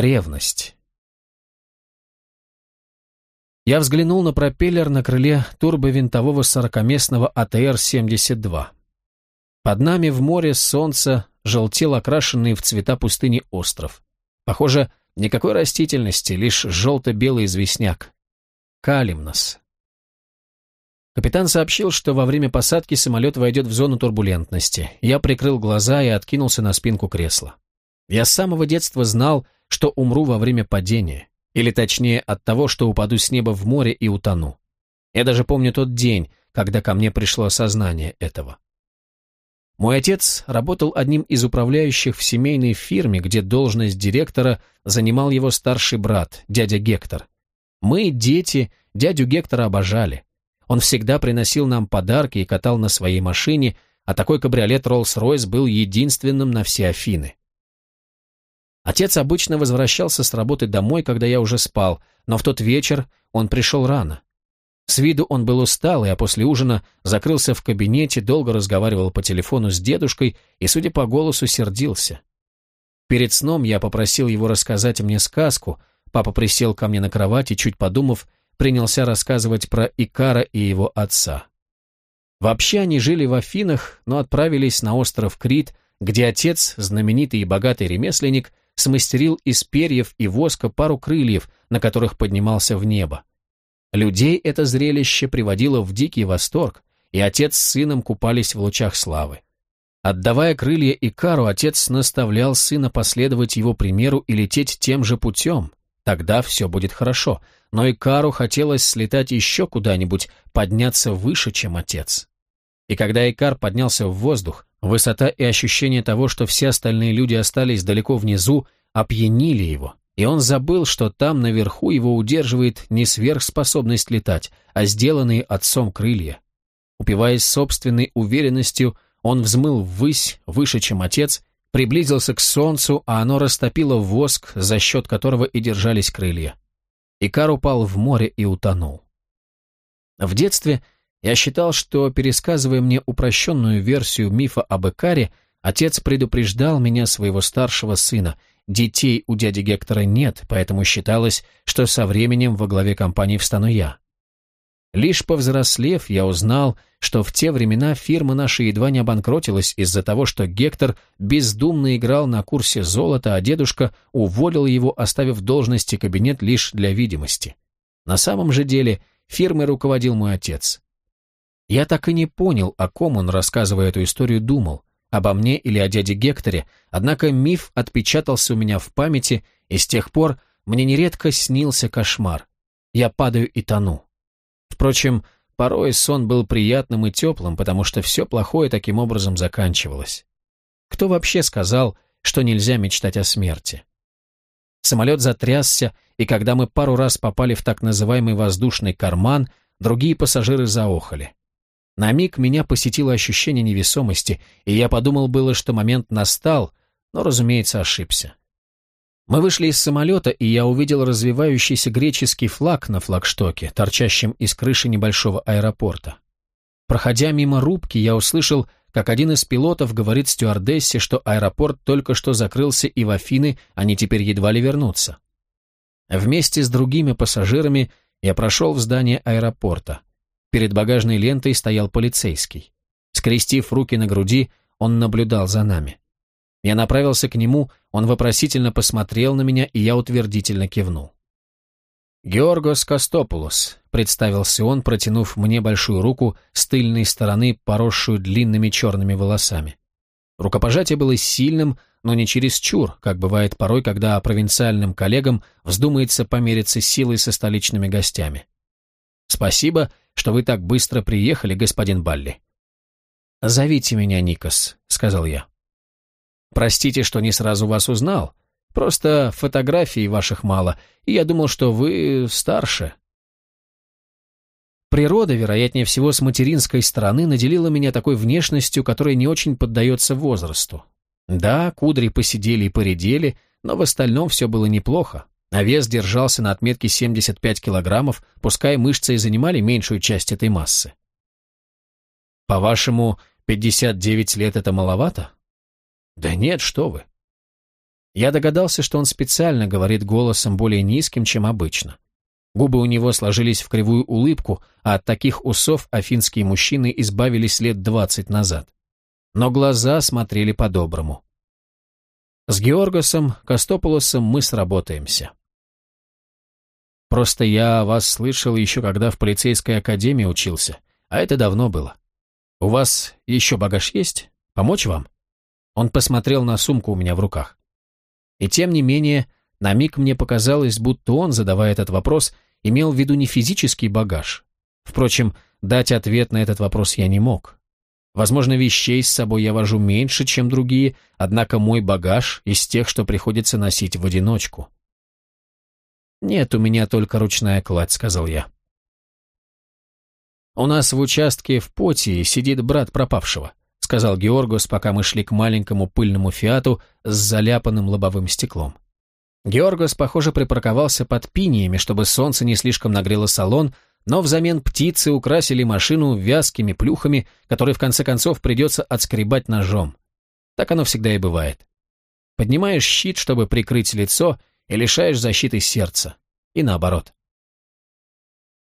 Ревность. Я взглянул на пропеллер на крыле турбовинтового сорокаместного АТР-72. Под нами в море солнце желтел окрашенный в цвета пустыни остров. Похоже, никакой растительности, лишь желто-белый известняк. Калимнос. Капитан сообщил, что во время посадки самолет войдет в зону турбулентности. Я прикрыл глаза и откинулся на спинку кресла. Я с самого детства знал, что умру во время падения, или точнее от того, что упаду с неба в море и утону. Я даже помню тот день, когда ко мне пришло осознание этого. Мой отец работал одним из управляющих в семейной фирме, где должность директора занимал его старший брат, дядя Гектор. Мы, дети, дядю Гектора обожали. Он всегда приносил нам подарки и катал на своей машине, а такой кабриолет Роллс-Ройс был единственным на все Афины. Отец обычно возвращался с работы домой, когда я уже спал, но в тот вечер он пришел рано. С виду он был усталый, а после ужина закрылся в кабинете, долго разговаривал по телефону с дедушкой и, судя по голосу, сердился. Перед сном я попросил его рассказать мне сказку, папа присел ко мне на кровать и, чуть подумав, принялся рассказывать про Икара и его отца. Вообще они жили в Афинах, но отправились на остров Крит, где отец, знаменитый и богатый ремесленник, смастерил из перьев и воска пару крыльев, на которых поднимался в небо. Людей это зрелище приводило в дикий восторг, и отец с сыном купались в лучах славы. Отдавая крылья Икару, отец наставлял сына последовать его примеру и лететь тем же путем. Тогда все будет хорошо, но Икару хотелось слетать еще куда-нибудь, подняться выше, чем отец. И когда Икар поднялся в воздух, высота и ощущение того, что все остальные люди остались далеко внизу, опьянили его, и он забыл, что там наверху его удерживает не сверхспособность летать, а сделанные отцом крылья. Упиваясь собственной уверенностью, он взмыл ввысь, выше, чем отец, приблизился к солнцу, а оно растопило воск, за счет которого и держались крылья. Икар упал в море и утонул. В детстве я считал, что, пересказывая мне упрощенную версию мифа об Икаре, отец предупреждал меня, своего старшего сына. Детей у дяди Гектора нет, поэтому считалось, что со временем во главе компании встану я. Лишь повзрослев, я узнал, что в те времена фирма наша едва не обанкротилась из-за того, что Гектор бездумно играл на курсе золота, а дедушка уволил его, оставив должности кабинет лишь для видимости. На самом же деле фирмой руководил мой отец. Я так и не понял, о ком он, рассказывая эту историю, думал, обо мне или о дяде Гекторе, однако миф отпечатался у меня в памяти, и с тех пор мне нередко снился кошмар. Я падаю и тону. Впрочем, порой сон был приятным и теплым, потому что все плохое таким образом заканчивалось. Кто вообще сказал, что нельзя мечтать о смерти? Самолет затрясся, и когда мы пару раз попали в так называемый воздушный карман, другие пассажиры заохали. На миг меня посетило ощущение невесомости, и я подумал было, что момент настал, но, разумеется, ошибся. Мы вышли из самолета, и я увидел развивающийся греческий флаг на флагштоке, торчащем из крыши небольшого аэропорта. Проходя мимо рубки, я услышал, как один из пилотов говорит стюардессе, что аэропорт только что закрылся, и в Афины они теперь едва ли вернутся. Вместе с другими пассажирами я прошел в здание аэропорта. Перед багажной лентой стоял полицейский. Скрестив руки на груди, он наблюдал за нами. Я направился к нему, он вопросительно посмотрел на меня, и я утвердительно кивнул. «Георгос Костопулос», — представился он, протянув мне большую руку с тыльной стороны, поросшую длинными черными волосами. Рукопожатие было сильным, но не чересчур, как бывает порой, когда провинциальным коллегам вздумается помериться силой со столичными гостями. «Спасибо что вы так быстро приехали, господин Балли». «Зовите меня Никос», — сказал я. «Простите, что не сразу вас узнал. Просто фотографий ваших мало, и я думал, что вы старше». Природа, вероятнее всего, с материнской стороны наделила меня такой внешностью, которая не очень поддается возрасту. Да, кудри посидели и поредели, но в остальном все было неплохо а вес держался на отметке 75 килограммов, пускай мышцы и занимали меньшую часть этой массы. По-вашему, 59 лет это маловато? Да нет, что вы. Я догадался, что он специально говорит голосом более низким, чем обычно. Губы у него сложились в кривую улыбку, а от таких усов афинские мужчины избавились лет двадцать назад. Но глаза смотрели по-доброму. С Георгосом Костополосом мы сработаемся. Просто я вас слышал еще когда в полицейской академии учился, а это давно было. У вас еще багаж есть? Помочь вам? Он посмотрел на сумку у меня в руках. И тем не менее, на миг мне показалось, будто он, задавая этот вопрос, имел в виду не физический багаж. Впрочем, дать ответ на этот вопрос я не мог. Возможно, вещей с собой я вожу меньше, чем другие, однако мой багаж из тех, что приходится носить в одиночку. «Нет, у меня только ручная кладь», — сказал я. «У нас в участке в Потии сидит брат пропавшего», — сказал Георгос, пока мы шли к маленькому пыльному фиату с заляпанным лобовым стеклом. Георгос, похоже, припарковался под пиниями, чтобы солнце не слишком нагрело салон, но взамен птицы украсили машину вязкими плюхами, которые в конце концов придется отскребать ножом. Так оно всегда и бывает. Поднимаешь щит, чтобы прикрыть лицо, и лишаешь защиты сердца. И наоборот.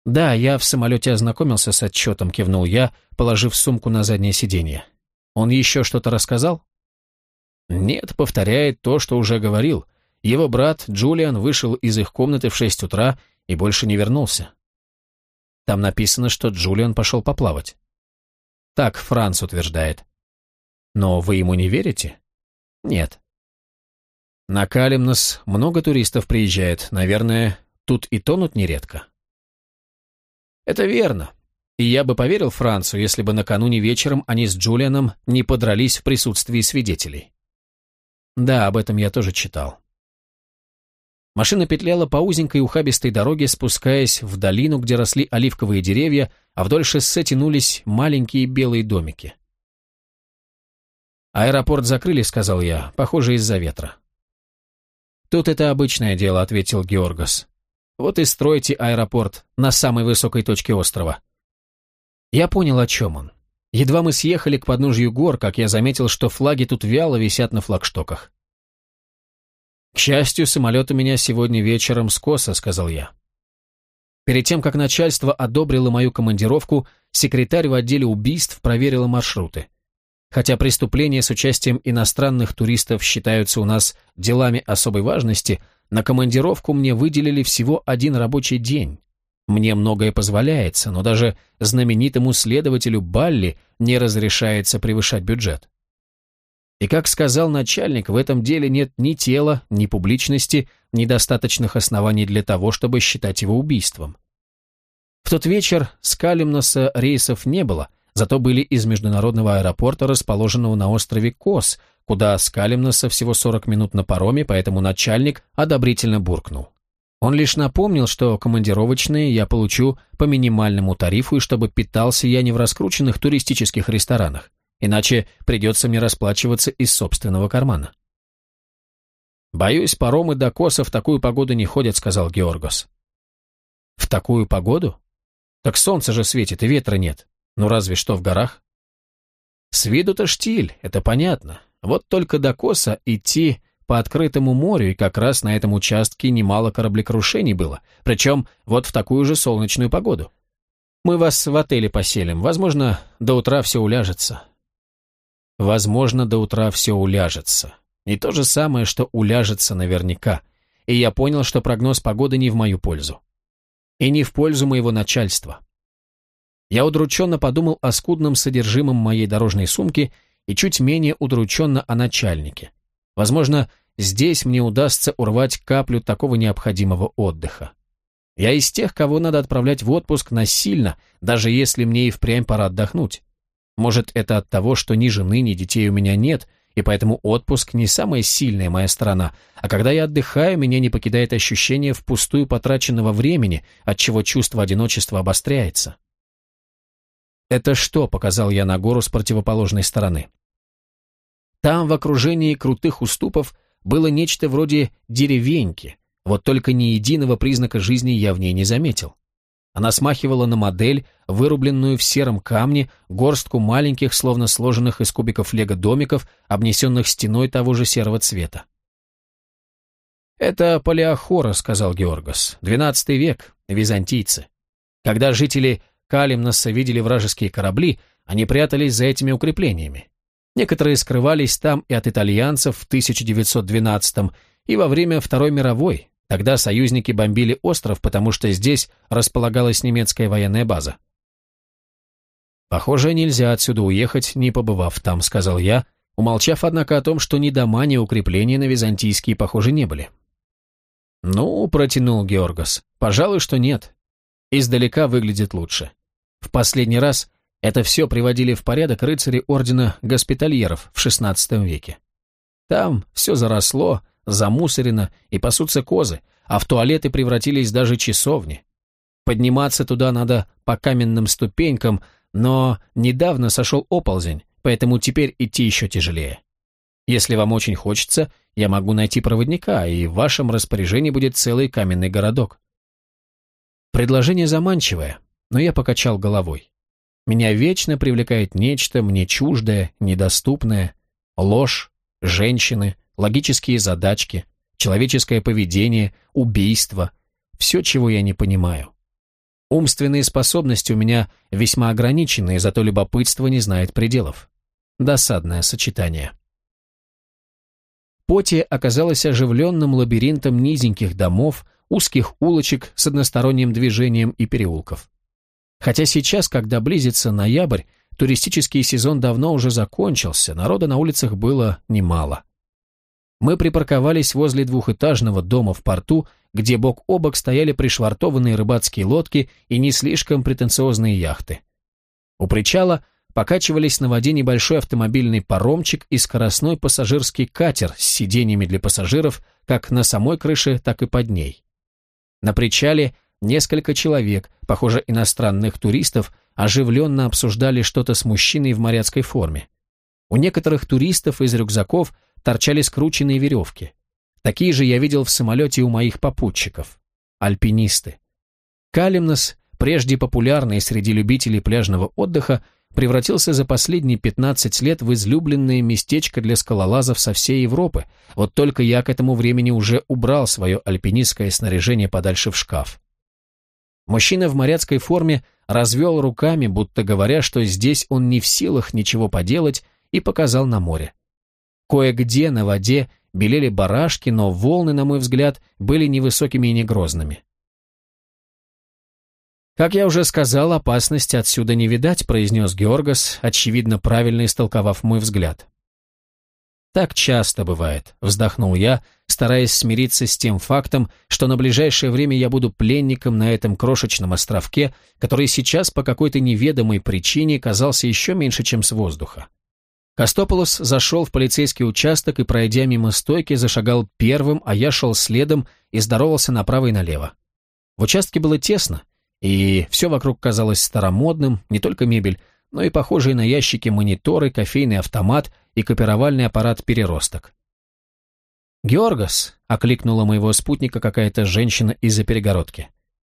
«Да, я в самолете ознакомился с отчетом», — кивнул я, положив сумку на заднее сиденье. «Он еще что-то рассказал?» «Нет, повторяет то, что уже говорил. Его брат Джулиан вышел из их комнаты в шесть утра и больше не вернулся. Там написано, что Джулиан пошел поплавать. Так Франц утверждает. Но вы ему не верите? Нет. На Калимнос много туристов приезжает, наверное, тут и тонут нередко. Это верно. И я бы поверил Францу, если бы накануне вечером они с Джулианом не подрались в присутствии свидетелей. Да, об этом я тоже читал. Машина петляла по узенькой ухабистой дороге, спускаясь в долину, где росли оливковые деревья, а вдоль шоссе тянулись маленькие белые домики. «Аэропорт закрыли», — сказал я, — «похоже, из-за ветра». «Тут это обычное дело», — ответил Георгос. «Вот и стройте аэропорт на самой высокой точке острова». Я понял, о чем он. Едва мы съехали к подножью гор, как я заметил, что флаги тут вяло висят на флагштоках. «К счастью, самолет у меня сегодня вечером с коса», — сказал я. Перед тем, как начальство одобрило мою командировку, секретарь в отделе убийств проверила маршруты. Хотя преступления с участием иностранных туристов считаются у нас делами особой важности, на командировку мне выделили всего один рабочий день. Мне многое позволяется, но даже знаменитому следователю Балли не разрешается превышать бюджет. И, как сказал начальник, в этом деле нет ни тела, ни публичности, ни достаточных оснований для того, чтобы считать его убийством. В тот вечер с Калимноса рейсов не было, зато были из международного аэропорта, расположенного на острове Кос, куда с Калимноса всего 40 минут на пароме, поэтому начальник одобрительно буркнул. Он лишь напомнил, что командировочные я получу по минимальному тарифу и чтобы питался я не в раскрученных туристических ресторанах иначе придется мне расплачиваться из собственного кармана. «Боюсь, паромы до Коса в такую погоду не ходят», — сказал Георгос. «В такую погоду? Так солнце же светит и ветра нет. Ну разве что в горах». «С виду-то штиль, это понятно. Вот только до Коса идти по открытому морю, и как раз на этом участке немало кораблекрушений было, причем вот в такую же солнечную погоду. Мы вас в отеле поселим, возможно, до утра все уляжется. Возможно, до утра все уляжется. Не то же самое, что уляжется наверняка. И я понял, что прогноз погоды не в мою пользу. И не в пользу моего начальства. Я удрученно подумал о скудном содержимом моей дорожной сумки и чуть менее удрученно о начальнике. Возможно, здесь мне удастся урвать каплю такого необходимого отдыха. Я из тех, кого надо отправлять в отпуск насильно, даже если мне и впрямь пора отдохнуть. Может, это от того, что ни жены, ни детей у меня нет, и поэтому отпуск не самая сильная моя сторона, а когда я отдыхаю, меня не покидает ощущение впустую потраченного времени, от чего чувство одиночества обостряется. «Это что?» — показал я на гору с противоположной стороны. Там, в окружении крутых уступов, было нечто вроде деревеньки, вот только ни единого признака жизни я в ней не заметил. Она смахивала на модель, вырубленную в сером камне, горстку маленьких, словно сложенных из кубиков лего домиков, обнесенных стеной того же серого цвета. «Это Палеохора», — сказал Георгос. «Двенадцатый век, византийцы. Когда жители Калимноса видели вражеские корабли, они прятались за этими укреплениями. Некоторые скрывались там и от итальянцев в 1912 и во время Второй мировой. Тогда союзники бомбили остров, потому что здесь располагалась немецкая военная база. «Похоже, нельзя отсюда уехать, не побывав там», — сказал я, умолчав, однако, о том, что ни дома, ни укрепления на византийские, похоже, не были. «Ну», — протянул Георгос, — «пожалуй, что нет. Издалека выглядит лучше. В последний раз это все приводили в порядок рыцари ордена госпитальеров в XVI веке. Там все заросло, замусорено и пасутся козы, а в туалеты превратились даже часовни. Подниматься туда надо по каменным ступенькам, но недавно сошел оползень, поэтому теперь идти еще тяжелее. Если вам очень хочется, я могу найти проводника, и в вашем распоряжении будет целый каменный городок. Предложение заманчивое, но я покачал головой. Меня вечно привлекает нечто мне чуждое, недоступное, ложь, женщины, логические задачки, человеческое поведение, убийство, все, чего я не понимаю. Умственные способности у меня весьма ограничены, зато любопытство не знает пределов. Досадное сочетание. Поти оказалась оживленным лабиринтом низеньких домов, узких улочек с односторонним движением и переулков. Хотя сейчас, когда близится ноябрь, туристический сезон давно уже закончился, народа на улицах было немало. Мы припарковались возле двухэтажного дома в порту, где бок о бок стояли пришвартованные рыбацкие лодки и не слишком претенциозные яхты. У причала покачивались на воде небольшой автомобильный паромчик и скоростной пассажирский катер с сиденьями для пассажиров как на самой крыше, так и под ней. На причале несколько человек, похоже, иностранных туристов, оживленно обсуждали что-то с мужчиной в моряцкой форме. У некоторых туристов из рюкзаков торчали скрученные веревки. Такие же я видел в самолете у моих попутчиков. Альпинисты. Калимнос, прежде популярный среди любителей пляжного отдыха, превратился за последние 15 лет в излюбленное местечко для скалолазов со всей Европы, вот только я к этому времени уже убрал свое альпинистское снаряжение подальше в шкаф. Мужчина в моряцкой форме развел руками, будто говоря, что здесь он не в силах ничего поделать, и показал на море. Кое-где на воде белели барашки, но волны, на мой взгляд, были невысокими и не грозными. «Как я уже сказал, опасности отсюда не видать», — произнес Георгас, очевидно правильно истолковав мой взгляд. «Так часто бывает», — вздохнул я, стараясь смириться с тем фактом, что на ближайшее время я буду пленником на этом крошечном островке, который сейчас по какой-то неведомой причине казался еще меньше, чем с воздуха. Костополос зашел в полицейский участок и, пройдя мимо стойки, зашагал первым, а я шел следом и здоровался направо и налево. В участке было тесно, и все вокруг казалось старомодным, не только мебель, но и похожие на ящики мониторы, кофейный автомат и копировальный аппарат «Переросток». «Георгас», — окликнула моего спутника какая-то женщина из-за перегородки.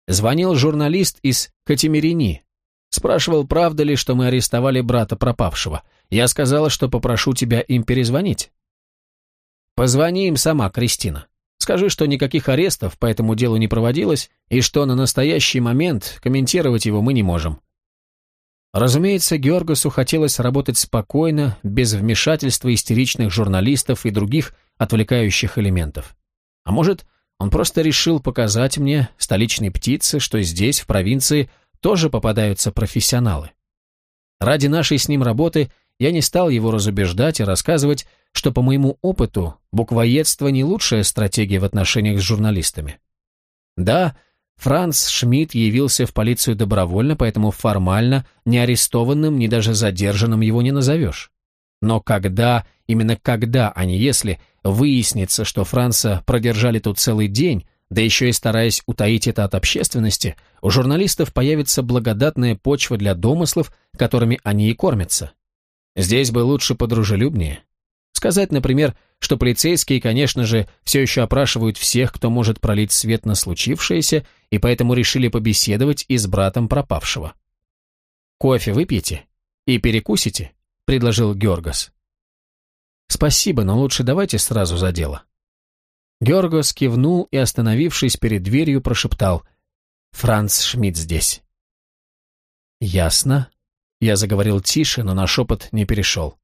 Звонил журналист из Катимирини. Спрашивал, правда ли, что мы арестовали брата пропавшего. Я сказала, что попрошу тебя им перезвонить. Позвони им сама, Кристина. Скажи, что никаких арестов по этому делу не проводилось, и что на настоящий момент комментировать его мы не можем. Разумеется, Георгасу хотелось работать спокойно, без вмешательства истеричных журналистов и других отвлекающих элементов. А может, он просто решил показать мне, столичной птице, что здесь, в провинции, тоже попадаются профессионалы. Ради нашей с ним работы я не стал его разубеждать и рассказывать, что по моему опыту буквоедство не лучшая стратегия в отношениях с журналистами. Да, Франц Шмидт явился в полицию добровольно, поэтому формально ни арестованным, ни даже задержанным его не назовешь. Но когда, именно когда, а не если, выяснится, что Франца продержали тут целый день, да еще и стараясь утаить это от общественности, у журналистов появится благодатная почва для домыслов, которыми они и кормятся. Здесь бы лучше подружелюбнее. Сказать, например, что полицейские, конечно же, все еще опрашивают всех, кто может пролить свет на случившееся, и поэтому решили побеседовать и с братом пропавшего. «Кофе выпьете? И перекусите?» — предложил Георгас. «Спасибо, но лучше давайте сразу за дело». Георгос кивнул и, остановившись перед дверью, прошептал «Франц Шмидт здесь». «Ясно». Я заговорил тише, но на шепот не перешел.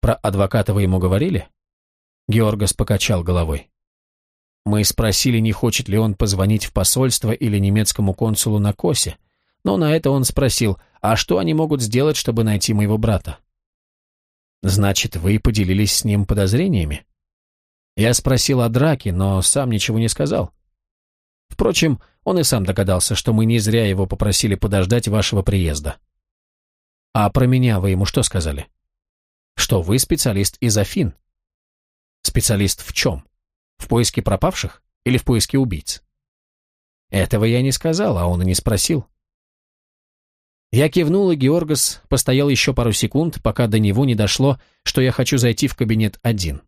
«Про адвоката вы ему говорили?» Георгос покачал головой. Мы спросили, не хочет ли он позвонить в посольство или немецкому консулу на Косе, но на это он спросил, а что они могут сделать, чтобы найти моего брата? Значит, вы поделились с ним подозрениями? Я спросил о драке, но сам ничего не сказал. Впрочем, он и сам догадался, что мы не зря его попросили подождать вашего приезда. А про меня вы ему что сказали? Что вы специалист из Афин. Специалист в чем? В поиске пропавших или в поиске убийц? Этого я не сказал, а он и не спросил. Я кивнул, и Георгас постоял еще пару секунд, пока до него не дошло, что я хочу зайти в кабинет один.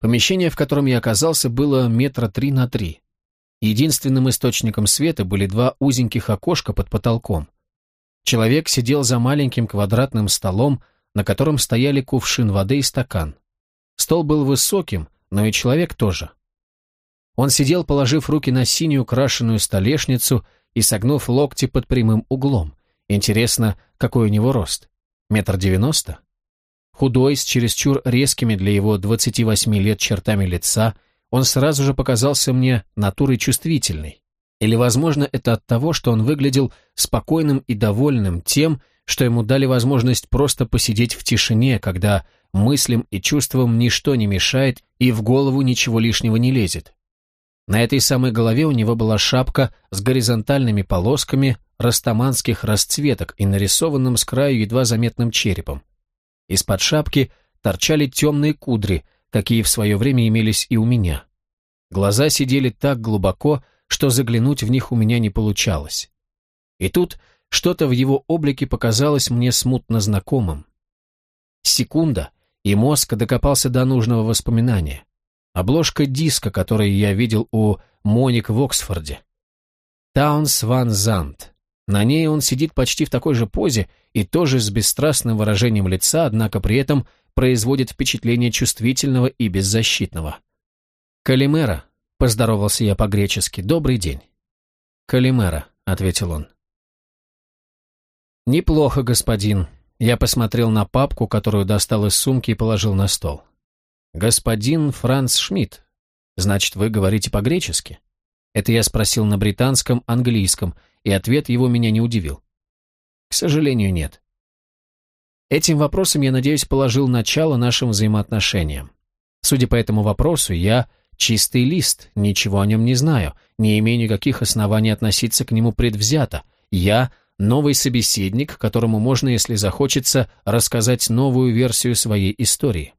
Помещение, в котором я оказался, было метра три на три. Единственным источником света были два узеньких окошка под потолком. Человек сидел за маленьким квадратным столом, на котором стояли кувшин воды и стакан. Стол был высоким, но и человек тоже. Он сидел, положив руки на синюю крашеную столешницу и согнув локти под прямым углом. Интересно, какой у него рост? Метр девяносто? Худой, с чересчур резкими для его 28 лет чертами лица, он сразу же показался мне натурой чувствительной. Или, возможно, это от того, что он выглядел спокойным и довольным тем, что ему дали возможность просто посидеть в тишине, когда мыслям и чувствам ничто не мешает и в голову ничего лишнего не лезет. На этой самой голове у него была шапка с горизонтальными полосками, растаманских расцветок и нарисованным с краю едва заметным черепом. Из-под шапки торчали темные кудри, какие в свое время имелись и у меня. Глаза сидели так глубоко, что заглянуть в них у меня не получалось. И тут что-то в его облике показалось мне смутно знакомым. Секунда, и мозг докопался до нужного воспоминания. Обложка диска, который я видел у Моник в Оксфорде. Таунс Ван Зант. На ней он сидит почти в такой же позе и тоже с бесстрастным выражением лица, однако при этом производит впечатление чувствительного и беззащитного. «Калимера», — поздоровался я по-гречески, — «добрый день». «Калимера», — ответил он. «Неплохо, господин». Я посмотрел на папку, которую достал из сумки и положил на стол. «Господин Франц Шмидт. Значит, вы говорите по-гречески?» Это я спросил на британском, английском, и ответ его меня не удивил. К сожалению, нет. Этим вопросом, я надеюсь, положил начало нашим взаимоотношениям. Судя по этому вопросу, я чистый лист, ничего о нем не знаю, не имею никаких оснований относиться к нему предвзято. Я новый собеседник, которому можно, если захочется, рассказать новую версию своей истории.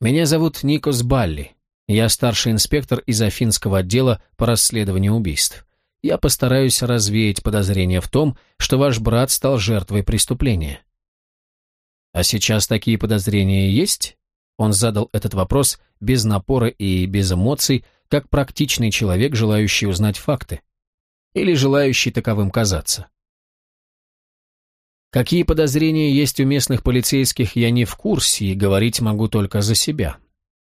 Меня зовут Никос Балли, я старший инспектор из Афинского отдела по расследованию убийств. Я постараюсь развеять подозрения в том, что ваш брат стал жертвой преступления. А сейчас такие подозрения есть? Он задал этот вопрос без напора и без эмоций, как практичный человек, желающий узнать факты. Или желающий таковым казаться. Какие подозрения есть у местных полицейских, я не в курсе, и говорить могу только за себя.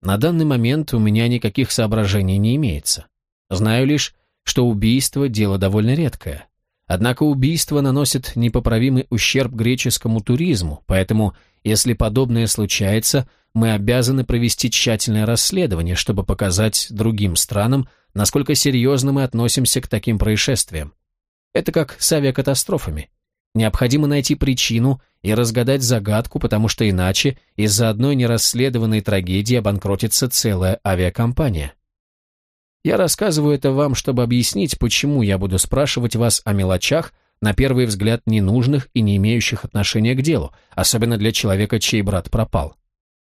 На данный момент у меня никаких соображений не имеется. Знаю лишь, что убийство – дело довольно редкое. Однако убийство наносит непоправимый ущерб греческому туризму, поэтому, если подобное случается, мы обязаны провести тщательное расследование, чтобы показать другим странам, насколько серьезно мы относимся к таким происшествиям. Это как с авиакатастрофами. Необходимо найти причину и разгадать загадку, потому что иначе из-за одной нерасследованной трагедии обанкротится целая авиакомпания. Я рассказываю это вам, чтобы объяснить, почему я буду спрашивать вас о мелочах, на первый взгляд ненужных и не имеющих отношения к делу, особенно для человека, чей брат пропал.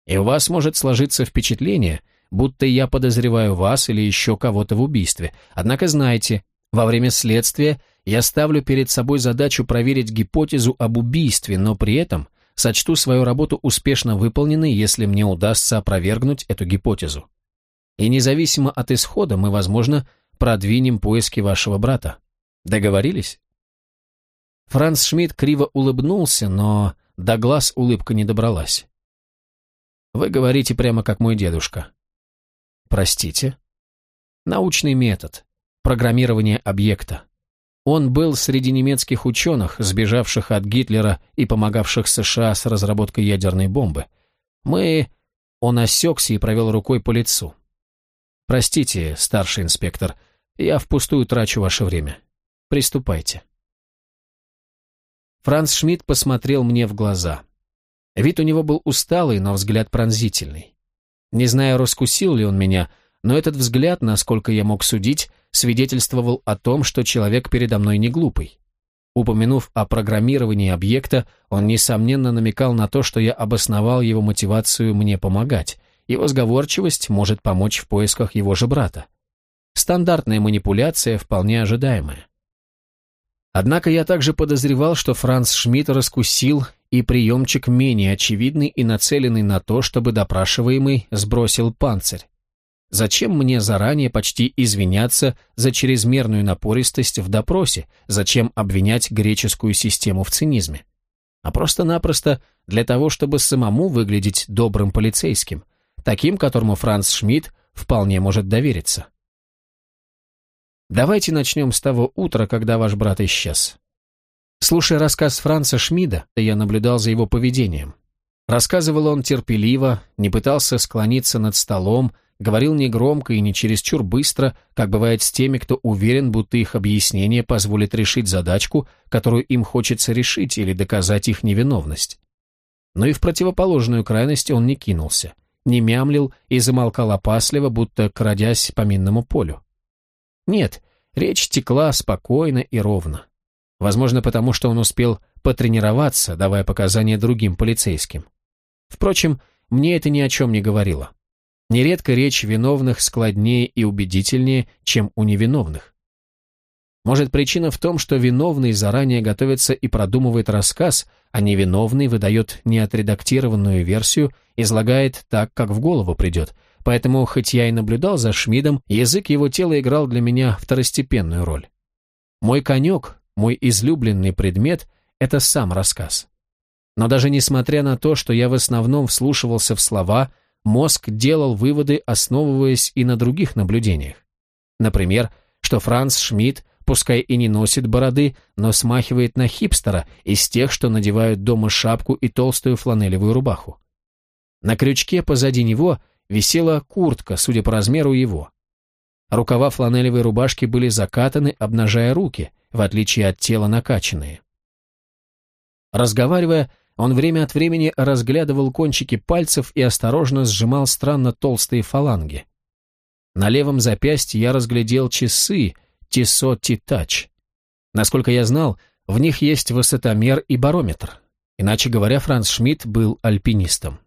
И у вас может сложиться впечатление, будто я подозреваю вас или еще кого-то в убийстве. Однако знайте, во время следствия я ставлю перед собой задачу проверить гипотезу об убийстве, но при этом сочту свою работу успешно выполненной, если мне удастся опровергнуть эту гипотезу. И независимо от исхода мы, возможно, продвинем поиски вашего брата. Договорились? Франц Шмидт криво улыбнулся, но до глаз улыбка не добралась. Вы говорите прямо как мой дедушка. Простите? Научный метод. Программирование объекта. Он был среди немецких ученых, сбежавших от Гитлера и помогавших США с разработкой ядерной бомбы. Мы... Он осекся и провел рукой по лицу. «Простите, старший инспектор, я впустую трачу ваше время. Приступайте». Франц Шмидт посмотрел мне в глаза. Вид у него был усталый, но взгляд пронзительный. Не знаю, раскусил ли он меня, но этот взгляд, насколько я мог судить, свидетельствовал о том, что человек передо мной не глупый. Упомянув о программировании объекта, он, несомненно, намекал на то, что я обосновал его мотивацию мне помогать. Его сговорчивость может помочь в поисках его же брата. Стандартная манипуляция, вполне ожидаемая. Однако я также подозревал, что Франц Шмидт раскусил и приемчик менее очевидный и нацеленный на то, чтобы допрашиваемый сбросил панцирь. Зачем мне заранее почти извиняться за чрезмерную напористость в допросе? Зачем обвинять греческую систему в цинизме? А просто-напросто для того, чтобы самому выглядеть добрым полицейским, таким, которому Франц Шмидт вполне может довериться. Давайте начнем с того утра, когда ваш брат исчез. Слушая рассказ Франца Шмида, я наблюдал за его поведением. Рассказывал он терпеливо, не пытался склониться над столом, говорил негромко и не чересчур быстро, как бывает с теми, кто уверен, будто их объяснение позволит решить задачку, которую им хочется решить или доказать их невиновность. Но и в противоположную крайность он не кинулся, не мямлил и замолкал опасливо, будто крадясь по минному полю. Нет, речь текла спокойно и ровно. Возможно, потому что он успел потренироваться, давая показания другим полицейским. Впрочем, мне это ни о чем не говорило. Нередко речь виновных складнее и убедительнее, чем у невиновных. Может, причина в том, что виновный заранее готовится и продумывает рассказ, а невиновный выдает неотредактированную версию, излагает так, как в голову придет, Поэтому, хоть я и наблюдал за Шмидом, язык его тела играл для меня второстепенную роль. Мой конек, мой излюбленный предмет — это сам рассказ. Но даже несмотря на то, что я в основном вслушивался в слова, мозг делал выводы, основываясь и на других наблюдениях. Например, что Франц Шмидт, пускай и не носит бороды, но смахивает на хипстера из тех, что надевают дома шапку и толстую фланелевую рубаху. На крючке позади него — висела куртка, судя по размеру его. Рукава фланелевой рубашки были закатаны, обнажая руки, в отличие от тела накачанные. Разговаривая, он время от времени разглядывал кончики пальцев и осторожно сжимал странно толстые фаланги. На левом запястье я разглядел часы Тисо Титач. Насколько я знал, в них есть высотомер и барометр. Иначе говоря, Франц Шмидт был альпинистом.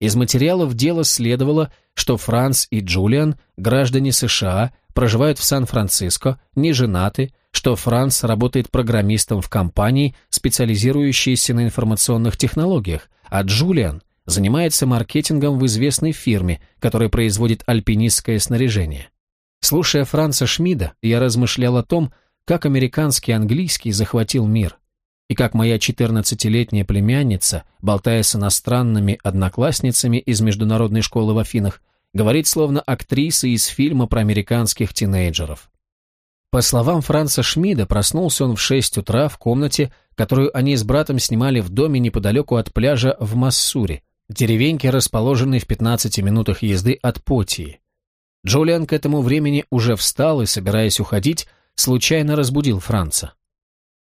Из материалов дела следовало, что Франц и Джулиан, граждане США, проживают в Сан-Франциско, не женаты, что Франц работает программистом в компании, специализирующейся на информационных технологиях, а Джулиан занимается маркетингом в известной фирме, которая производит альпинистское снаряжение. Слушая Франца Шмида, я размышлял о том, как американский английский захватил мир и как моя 14-летняя племянница, болтая с иностранными одноклассницами из международной школы в Афинах, говорит словно актриса из фильма про американских тинейджеров. По словам Франца Шмида, проснулся он в 6 утра в комнате, которую они с братом снимали в доме неподалеку от пляжа в Массуре, деревеньке, расположенной в 15 минутах езды от Потии. Джулиан к этому времени уже встал и, собираясь уходить, случайно разбудил Франца.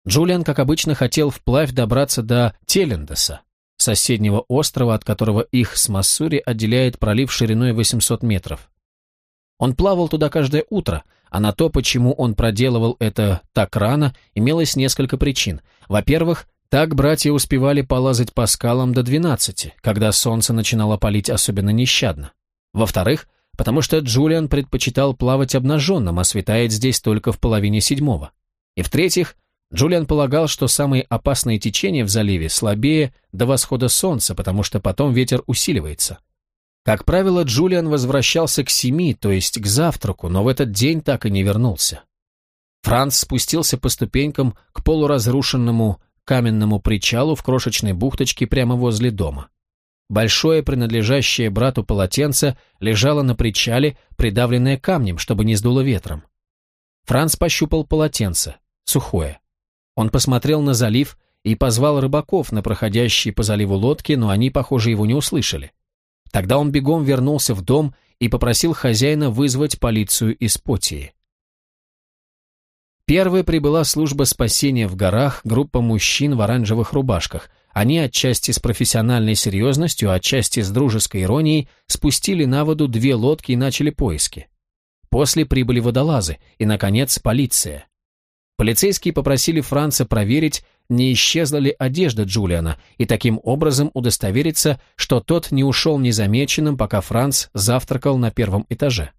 Джулиан, как обычно, хотел вплавь добраться до Телендеса, соседнего острова, от которого их с Массури отделяет пролив шириной 800 метров. Он плавал туда каждое утро, а на то, почему он проделывал это так рано, имелось несколько причин. Во-первых, так братья успевали полазать по скалам до 12, когда солнце начинало палить особенно нещадно. Во-вторых, потому что Джулиан предпочитал плавать обнаженным, а светает здесь только в половине седьмого. И в-третьих, Джулиан полагал, что самые опасные течения в заливе слабее до восхода солнца, потому что потом ветер усиливается. Как правило, Джулиан возвращался к семи, то есть к завтраку, но в этот день так и не вернулся. Франц спустился по ступенькам к полуразрушенному каменному причалу в крошечной бухточке прямо возле дома. Большое, принадлежащее брату полотенце, лежало на причале, придавленное камнем, чтобы не сдуло ветром. Франц пощупал полотенце, сухое. Он посмотрел на залив и позвал рыбаков на проходящие по заливу лодки, но они, похоже, его не услышали. Тогда он бегом вернулся в дом и попросил хозяина вызвать полицию из Потии. Первой прибыла служба спасения в горах, группа мужчин в оранжевых рубашках. Они отчасти с профессиональной серьезностью, отчасти с дружеской иронией спустили на воду две лодки и начали поиски. После прибыли водолазы и, наконец, полиция. Полицейские попросили Франца проверить, не исчезла ли одежда Джулиана, и таким образом удостовериться, что тот не ушел незамеченным, пока Франц завтракал на первом этаже.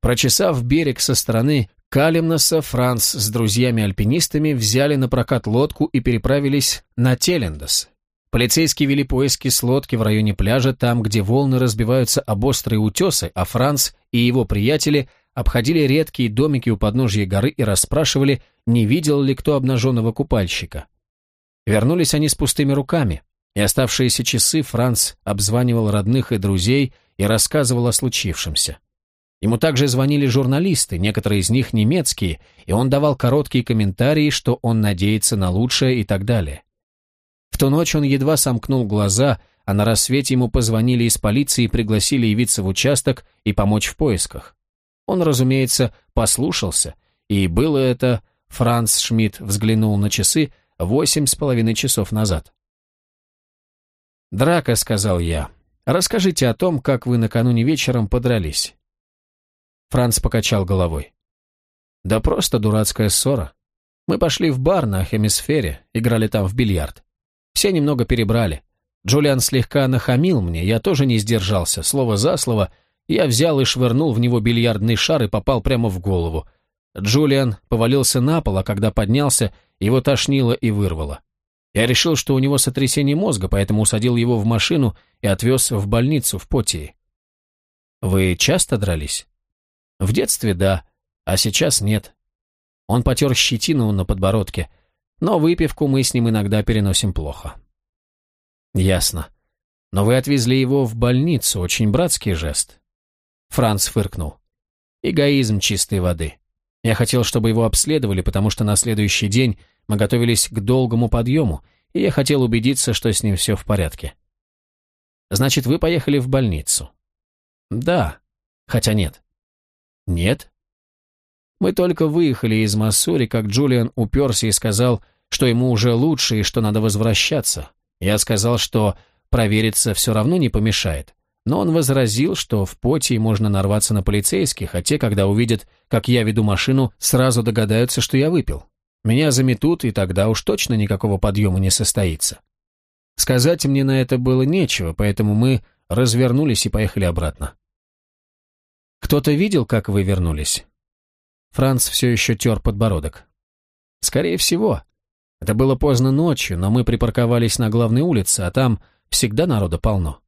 Прочесав берег со стороны Калимноса, Франц с друзьями-альпинистами взяли на прокат лодку и переправились на Телендос. Полицейские вели поиски с лодки в районе пляжа, там, где волны разбиваются об острые утесы, а Франц и его приятели обходили редкие домики у подножья горы и расспрашивали, не видел ли кто обнаженного купальщика. Вернулись они с пустыми руками, и оставшиеся часы Франц обзванивал родных и друзей и рассказывал о случившемся. Ему также звонили журналисты, некоторые из них немецкие, и он давал короткие комментарии, что он надеется на лучшее и так далее. В ту ночь он едва сомкнул глаза, а на рассвете ему позвонили из полиции и пригласили явиться в участок и помочь в поисках. Он, разумеется, послушался, и было это, Франц Шмидт взглянул на часы, восемь с половиной часов назад. «Драка», — сказал я. «Расскажите о том, как вы накануне вечером подрались». Франц покачал головой. «Да просто дурацкая ссора. Мы пошли в бар на Хемисфере, играли там в бильярд. Все немного перебрали. Джулиан слегка нахамил мне, я тоже не сдержался, слово за слово — я взял и швырнул в него бильярдный шар и попал прямо в голову. Джулиан повалился на пол, а когда поднялся, его тошнило и вырвало. Я решил, что у него сотрясение мозга, поэтому усадил его в машину и отвез в больницу в Потии. Вы часто дрались? В детстве да, а сейчас нет. Он потер щетину на подбородке, но выпивку мы с ним иногда переносим плохо. Ясно. Но вы отвезли его в больницу, очень братский жест. Франц фыркнул. Эгоизм чистой воды. Я хотел, чтобы его обследовали, потому что на следующий день мы готовились к долгому подъему, и я хотел убедиться, что с ним все в порядке. Значит, вы поехали в больницу? Да. Хотя нет. Нет? Мы только выехали из Массури, как Джулиан уперся и сказал, что ему уже лучше и что надо возвращаться. Я сказал, что провериться все равно не помешает, но он возразил, что в поте можно нарваться на полицейских, а те, когда увидят, как я веду машину, сразу догадаются, что я выпил. Меня заметут, и тогда уж точно никакого подъема не состоится. Сказать мне на это было нечего, поэтому мы развернулись и поехали обратно. «Кто-то видел, как вы вернулись?» Франц все еще тер подбородок. «Скорее всего. Это было поздно ночью, но мы припарковались на главной улице, а там всегда народа полно.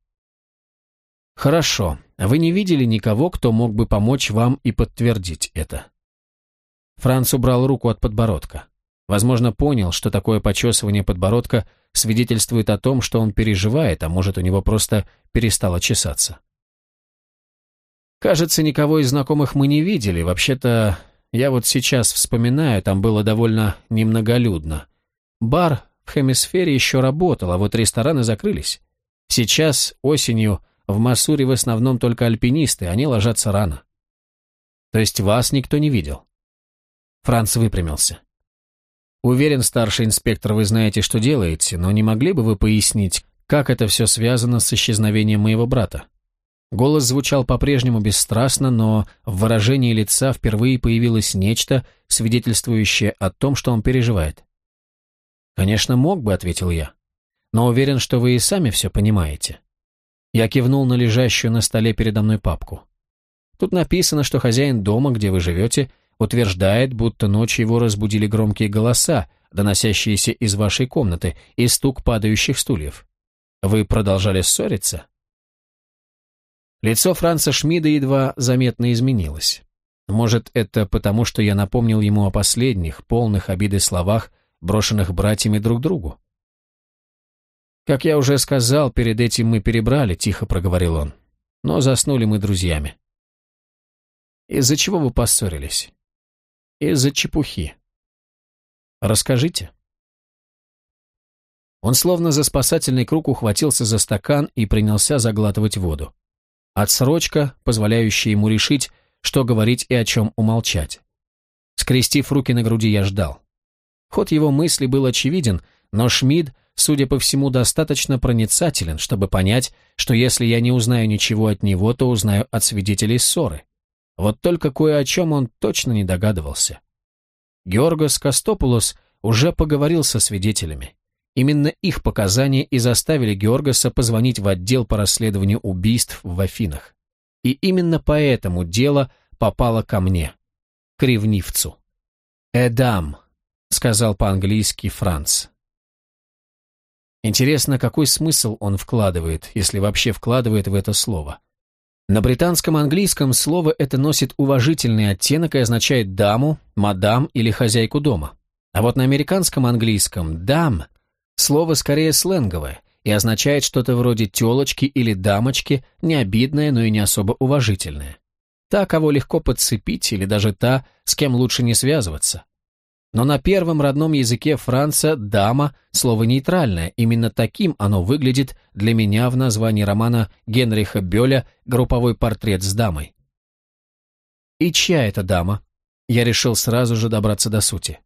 Хорошо. Вы не видели никого, кто мог бы помочь вам и подтвердить это? Франц убрал руку от подбородка. Возможно, понял, что такое почесывание подбородка свидетельствует о том, что он переживает, а может, у него просто перестало чесаться. Кажется, никого из знакомых мы не видели. Вообще-то, я вот сейчас вспоминаю, там было довольно немноголюдно. Бар в Хемисфере еще работал, а вот рестораны закрылись. Сейчас, осенью, в Масуре в основном только альпинисты, они ложатся рано. То есть вас никто не видел? Франц выпрямился. Уверен, старший инспектор, вы знаете, что делаете, но не могли бы вы пояснить, как это все связано с исчезновением моего брата? Голос звучал по-прежнему бесстрастно, но в выражении лица впервые появилось нечто, свидетельствующее о том, что он переживает. «Конечно, мог бы», — ответил я. «Но уверен, что вы и сами все понимаете. Я кивнул на лежащую на столе передо мной папку. Тут написано, что хозяин дома, где вы живете, утверждает, будто ночью его разбудили громкие голоса, доносящиеся из вашей комнаты, и стук падающих стульев. Вы продолжали ссориться? Лицо Франца Шмида едва заметно изменилось. Может, это потому, что я напомнил ему о последних, полных обиды словах, брошенных братьями друг другу? «Как я уже сказал, перед этим мы перебрали», — тихо проговорил он. «Но заснули мы друзьями». «Из-за чего вы поссорились?» «Из-за чепухи». «Расскажите». Он словно за спасательный круг ухватился за стакан и принялся заглатывать воду. Отсрочка, позволяющая ему решить, что говорить и о чем умолчать. Скрестив руки на груди, я ждал. Ход его мысли был очевиден, но Шмидт судя по всему, достаточно проницателен, чтобы понять, что если я не узнаю ничего от него, то узнаю от свидетелей ссоры. Вот только кое о чем он точно не догадывался. Георгос Костопулос уже поговорил со свидетелями. Именно их показания и заставили Георгоса позвонить в отдел по расследованию убийств в Афинах. И именно поэтому дело попало ко мне, к ревнивцу. «Эдам», — сказал по-английски Франц. Интересно, какой смысл он вкладывает, если вообще вкладывает в это слово. На британском английском слово это носит уважительный оттенок и означает даму, мадам или хозяйку дома. А вот на американском английском «дам» слово скорее сленговое и означает что-то вроде тёлочки или дамочки, не обидное, но и не особо уважительное. Та, кого легко подцепить, или даже та, с кем лучше не связываться. Но на первом родном языке Франца «дама» — слово нейтральное, именно таким оно выглядит для меня в названии романа Генриха Бёля «Групповой портрет с дамой». И чья это дама? Я решил сразу же добраться до сути.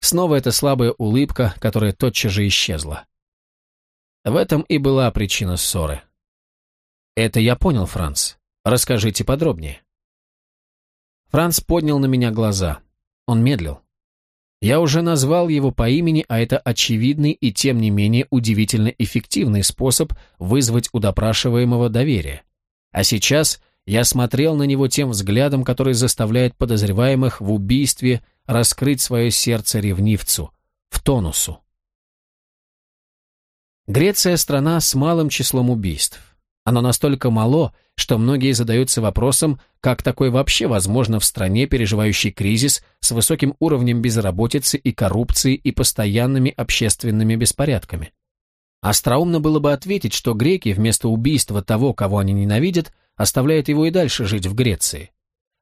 Снова эта слабая улыбка, которая тотчас же исчезла. В этом и была причина ссоры. Это я понял, Франц. Расскажите подробнее. Франц поднял на меня глаза. Он медлил. Я уже назвал его по имени, а это очевидный и тем не менее удивительно эффективный способ вызвать у допрашиваемого доверие. А сейчас я смотрел на него тем взглядом, который заставляет подозреваемых в убийстве раскрыть свое сердце ревнивцу, в тонусу. Греция – страна с малым числом убийств. Оно настолько мало, что многие задаются вопросом, как такое вообще возможно в стране, переживающей кризис с высоким уровнем безработицы и коррупции и постоянными общественными беспорядками. Остроумно было бы ответить, что греки вместо убийства того, кого они ненавидят, оставляют его и дальше жить в Греции.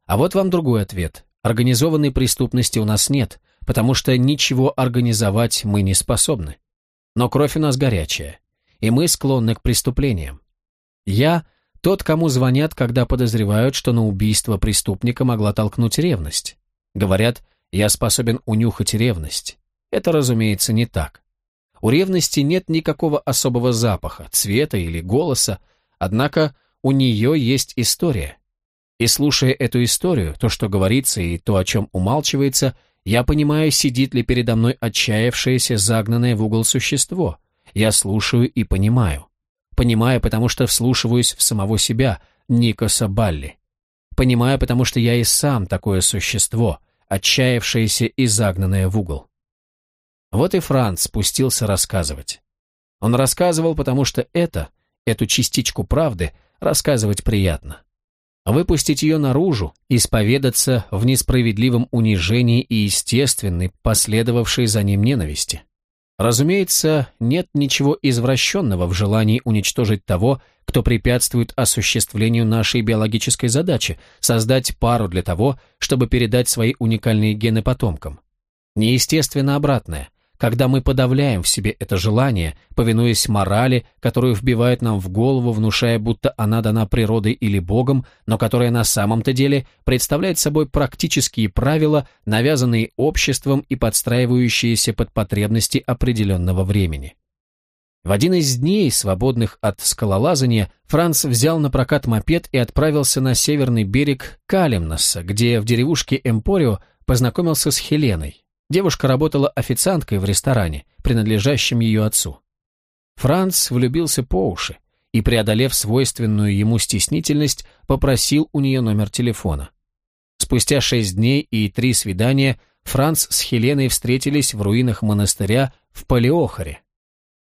А вот вам другой ответ. Организованной преступности у нас нет, потому что ничего организовать мы не способны. Но кровь у нас горячая, и мы склонны к преступлениям. Я – тот, кому звонят, когда подозревают, что на убийство преступника могла толкнуть ревность. Говорят, я способен унюхать ревность. Это, разумеется, не так. У ревности нет никакого особого запаха, цвета или голоса, однако у нее есть история. И слушая эту историю, то, что говорится и то, о чем умалчивается, я понимаю, сидит ли передо мной отчаявшееся, загнанное в угол существо. Я слушаю и понимаю. Понимаю, потому что вслушиваюсь в самого себя, Никоса Балли. Понимаю, потому что я и сам такое существо, отчаявшееся и загнанное в угол. Вот и Франц спустился рассказывать. Он рассказывал, потому что это, эту частичку правды, рассказывать приятно. Выпустить ее наружу, исповедаться в несправедливом унижении и естественной, последовавшей за ним ненависти. Разумеется, нет ничего извращенного в желании уничтожить того, кто препятствует осуществлению нашей биологической задачи – создать пару для того, чтобы передать свои уникальные гены потомкам. Неестественно обратное – когда мы подавляем в себе это желание, повинуясь морали, которую вбивают нам в голову, внушая, будто она дана природой или Богом, но которая на самом-то деле представляет собой практические правила, навязанные обществом и подстраивающиеся под потребности определенного времени. В один из дней, свободных от скалолазания, Франц взял на прокат мопед и отправился на северный берег Калимноса, где в деревушке Эмпорио познакомился с Хеленой, Девушка работала официанткой в ресторане, принадлежащем ее отцу. Франц влюбился по уши и, преодолев свойственную ему стеснительность, попросил у нее номер телефона. Спустя шесть дней и три свидания Франц с Хеленой встретились в руинах монастыря в Палеохоре.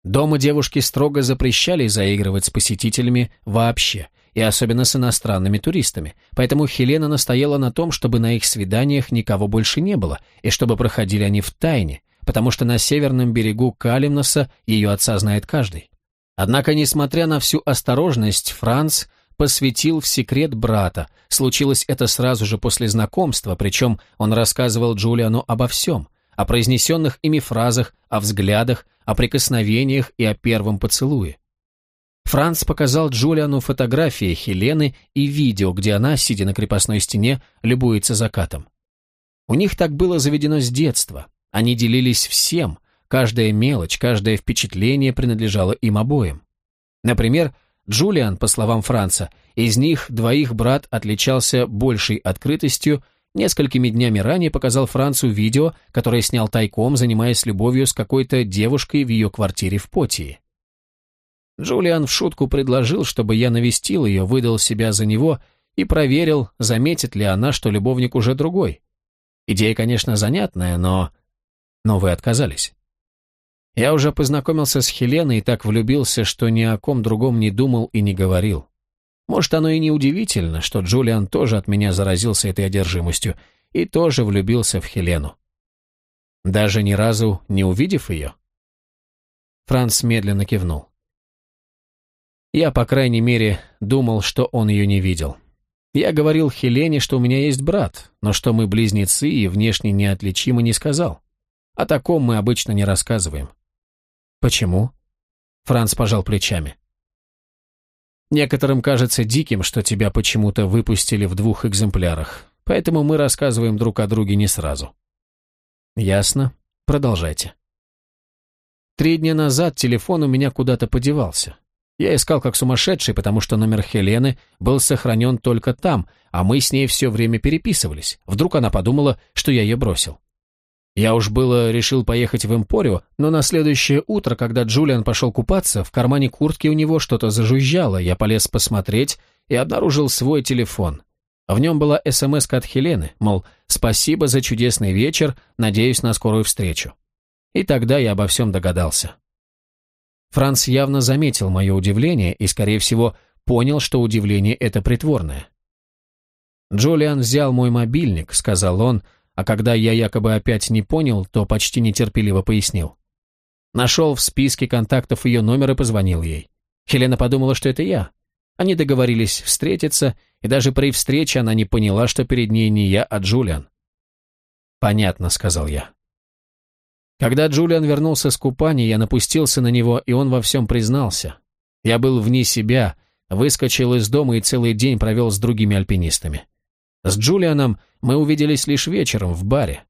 Дома девушки строго запрещали заигрывать с посетителями вообще – и особенно с иностранными туристами, поэтому Хелена настояла на том, чтобы на их свиданиях никого больше не было, и чтобы проходили они в тайне, потому что на северном берегу Калимноса ее отца знает каждый. Однако, несмотря на всю осторожность, Франц посвятил в секрет брата. Случилось это сразу же после знакомства, причем он рассказывал Джулиану обо всем, о произнесенных ими фразах, о взглядах, о прикосновениях и о первом поцелуе. Франц показал Джулиану фотографии Хелены и видео, где она, сидя на крепостной стене, любуется закатом. У них так было заведено с детства. Они делились всем, каждая мелочь, каждое впечатление принадлежало им обоим. Например, Джулиан, по словам Франца, из них двоих брат отличался большей открытостью, несколькими днями ранее показал Францу видео, которое снял тайком, занимаясь любовью с какой-то девушкой в ее квартире в Потии. Джулиан в шутку предложил, чтобы я навестил ее, выдал себя за него и проверил, заметит ли она, что любовник уже другой. Идея, конечно, занятная, но... Но вы отказались. Я уже познакомился с Хеленой и так влюбился, что ни о ком другом не думал и не говорил. Может, оно и не удивительно, что Джулиан тоже от меня заразился этой одержимостью и тоже влюбился в Хелену. Даже ни разу не увидев ее? Франц медленно кивнул. Я, по крайней мере, думал, что он ее не видел. Я говорил Хелене, что у меня есть брат, но что мы близнецы и внешне неотличимы, не сказал. О таком мы обычно не рассказываем. «Почему?» Франц пожал плечами. «Некоторым кажется диким, что тебя почему-то выпустили в двух экземплярах, поэтому мы рассказываем друг о друге не сразу». «Ясно. Продолжайте». Три дня назад телефон у меня куда-то подевался. Я искал как сумасшедший, потому что номер Хелены был сохранен только там, а мы с ней все время переписывались. Вдруг она подумала, что я ее бросил. Я уж было решил поехать в Эмпорио, но на следующее утро, когда Джулиан пошел купаться, в кармане куртки у него что-то зажужжало, я полез посмотреть и обнаружил свой телефон. В нем была смс от Хелены, мол, «Спасибо за чудесный вечер, надеюсь на скорую встречу». И тогда я обо всем догадался. Франц явно заметил мое удивление и, скорее всего, понял, что удивление это притворное. «Джулиан взял мой мобильник», — сказал он, — а когда я якобы опять не понял, то почти нетерпеливо пояснил. Нашел в списке контактов ее номер и позвонил ей. Хелена подумала, что это я. Они договорились встретиться, и даже при встрече она не поняла, что перед ней не я, а Джулиан. «Понятно», — сказал я. Когда Джулиан вернулся с купания, я напустился на него, и он во всем признался. Я был вне себя, выскочил из дома и целый день провел с другими альпинистами. С Джулианом мы увиделись лишь вечером в баре.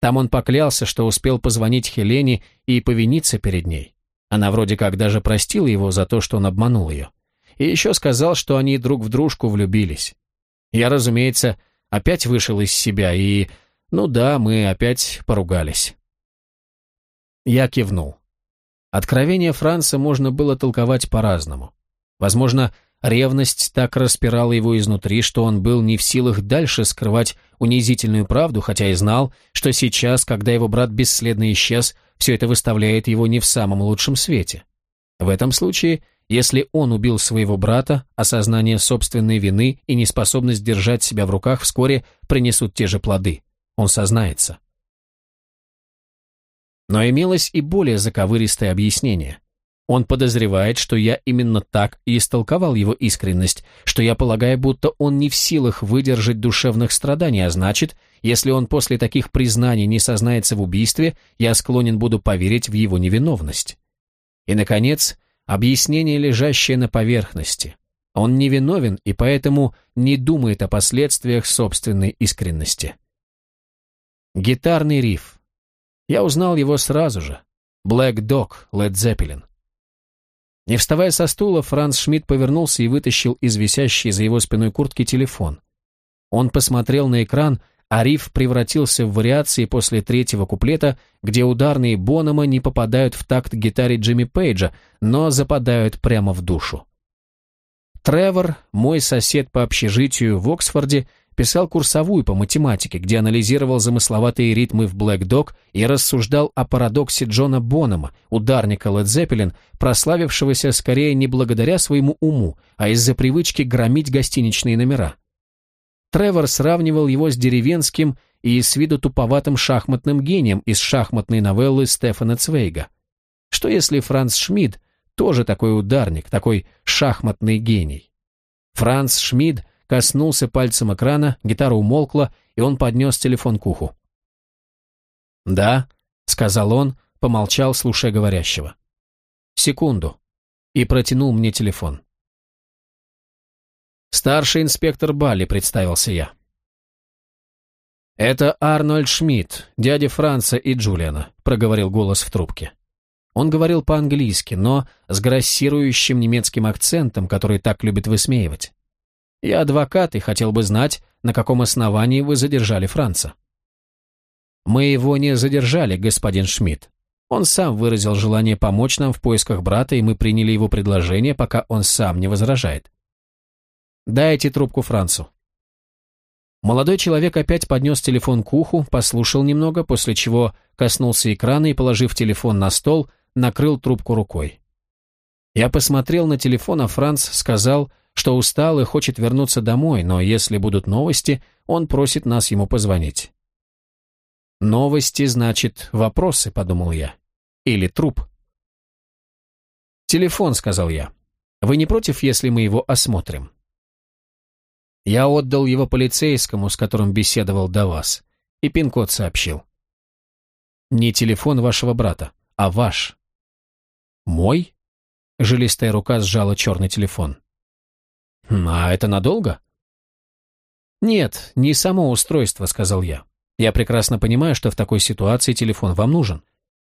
Там он поклялся, что успел позвонить Хелене и повиниться перед ней. Она вроде как даже простила его за то, что он обманул ее. И еще сказал, что они друг в дружку влюбились. Я, разумеется, опять вышел из себя и... Ну да, мы опять поругались. Я кивнул. Откровение Франца можно было толковать по-разному. Возможно, Ревность так распирала его изнутри, что он был не в силах дальше скрывать унизительную правду, хотя и знал, что сейчас, когда его брат бесследно исчез, все это выставляет его не в самом лучшем свете. В этом случае, если он убил своего брата, осознание собственной вины и неспособность держать себя в руках вскоре принесут те же плоды. Он сознается. Но имелось и более заковыристое объяснение. Он подозревает, что я именно так и истолковал его искренность, что я полагаю, будто он не в силах выдержать душевных страданий, а значит, если он после таких признаний не сознается в убийстве, я склонен буду поверить в его невиновность. И, наконец, объяснение, лежащее на поверхности. Он невиновен и поэтому не думает о последствиях собственной искренности. Гитарный риф. Я узнал его сразу же. Black Dog, Led Zeppelin. Не вставая со стула, Франц Шмидт повернулся и вытащил из висящей за его спиной куртки телефон. Он посмотрел на экран, а риф превратился в вариации после третьего куплета, где ударные Бонома не попадают в такт гитаре Джимми Пейджа, но западают прямо в душу. Тревор, мой сосед по общежитию в Оксфорде, писал курсовую по математике, где анализировал замысловатые ритмы в Black Dog и рассуждал о парадоксе Джона Бонома, ударника Led Zeppelin, прославившегося скорее не благодаря своему уму, а из-за привычки громить гостиничные номера. Тревор сравнивал его с деревенским и с виду туповатым шахматным гением из шахматной новеллы Стефана Цвейга. Что если Франц Шмидт тоже такой ударник, такой шахматный гений? Франц Шмидт коснулся пальцем экрана, гитара умолкла, и он поднес телефон к уху. «Да», — сказал он, помолчал, слушая говорящего. «Секунду», и протянул мне телефон. «Старший инспектор Балли», — представился я. «Это Арнольд Шмидт, дядя Франца и Джулиана», — проговорил голос в трубке. Он говорил по-английски, но с грассирующим немецким акцентом, который так любит высмеивать. «Я адвокат и хотел бы знать, на каком основании вы задержали Франца». «Мы его не задержали, господин Шмидт. Он сам выразил желание помочь нам в поисках брата, и мы приняли его предложение, пока он сам не возражает. «Дайте трубку Францу». Молодой человек опять поднес телефон к уху, послушал немного, после чего коснулся экрана и, положив телефон на стол, накрыл трубку рукой. Я посмотрел на телефон, а Франц сказал, что устал и хочет вернуться домой, но если будут новости, он просит нас ему позвонить. «Новости, значит, вопросы», — подумал я. «Или труп». «Телефон», — сказал я. «Вы не против, если мы его осмотрим?» Я отдал его полицейскому, с которым беседовал до вас, и пин-код сообщил. «Не телефон вашего брата, а ваш». «Мой?» — жилистая рука сжала черный телефон. «Хм, «А это надолго?» «Нет, не само устройство», — сказал я. Я прекрасно понимаю, что в такой ситуации телефон вам нужен.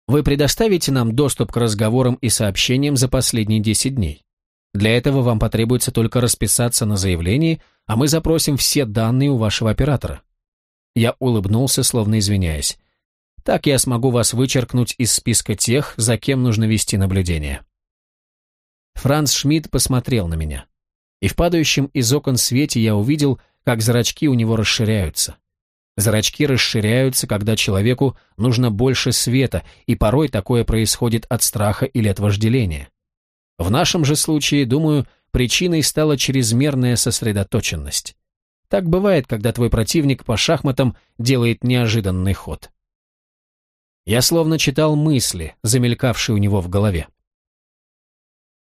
Вы предоставите нам доступ к разговорам и сообщениям за последние 10 дней. Для этого вам потребуется только расписаться на заявлении, а мы запросим все данные у вашего оператора. Я улыбнулся, словно извиняясь. Так я смогу вас вычеркнуть из списка тех, за кем нужно вести наблюдение. Франц Шмидт посмотрел на меня. И в падающем из окон свете я увидел, как зрачки у него расширяются. Зрачки расширяются, когда человеку нужно больше света, и порой такое происходит от страха или от вожделения. В нашем же случае, думаю, причиной стала чрезмерная сосредоточенность. Так бывает, когда твой противник по шахматам делает неожиданный ход. Я словно читал мысли, замелькавшие у него в голове.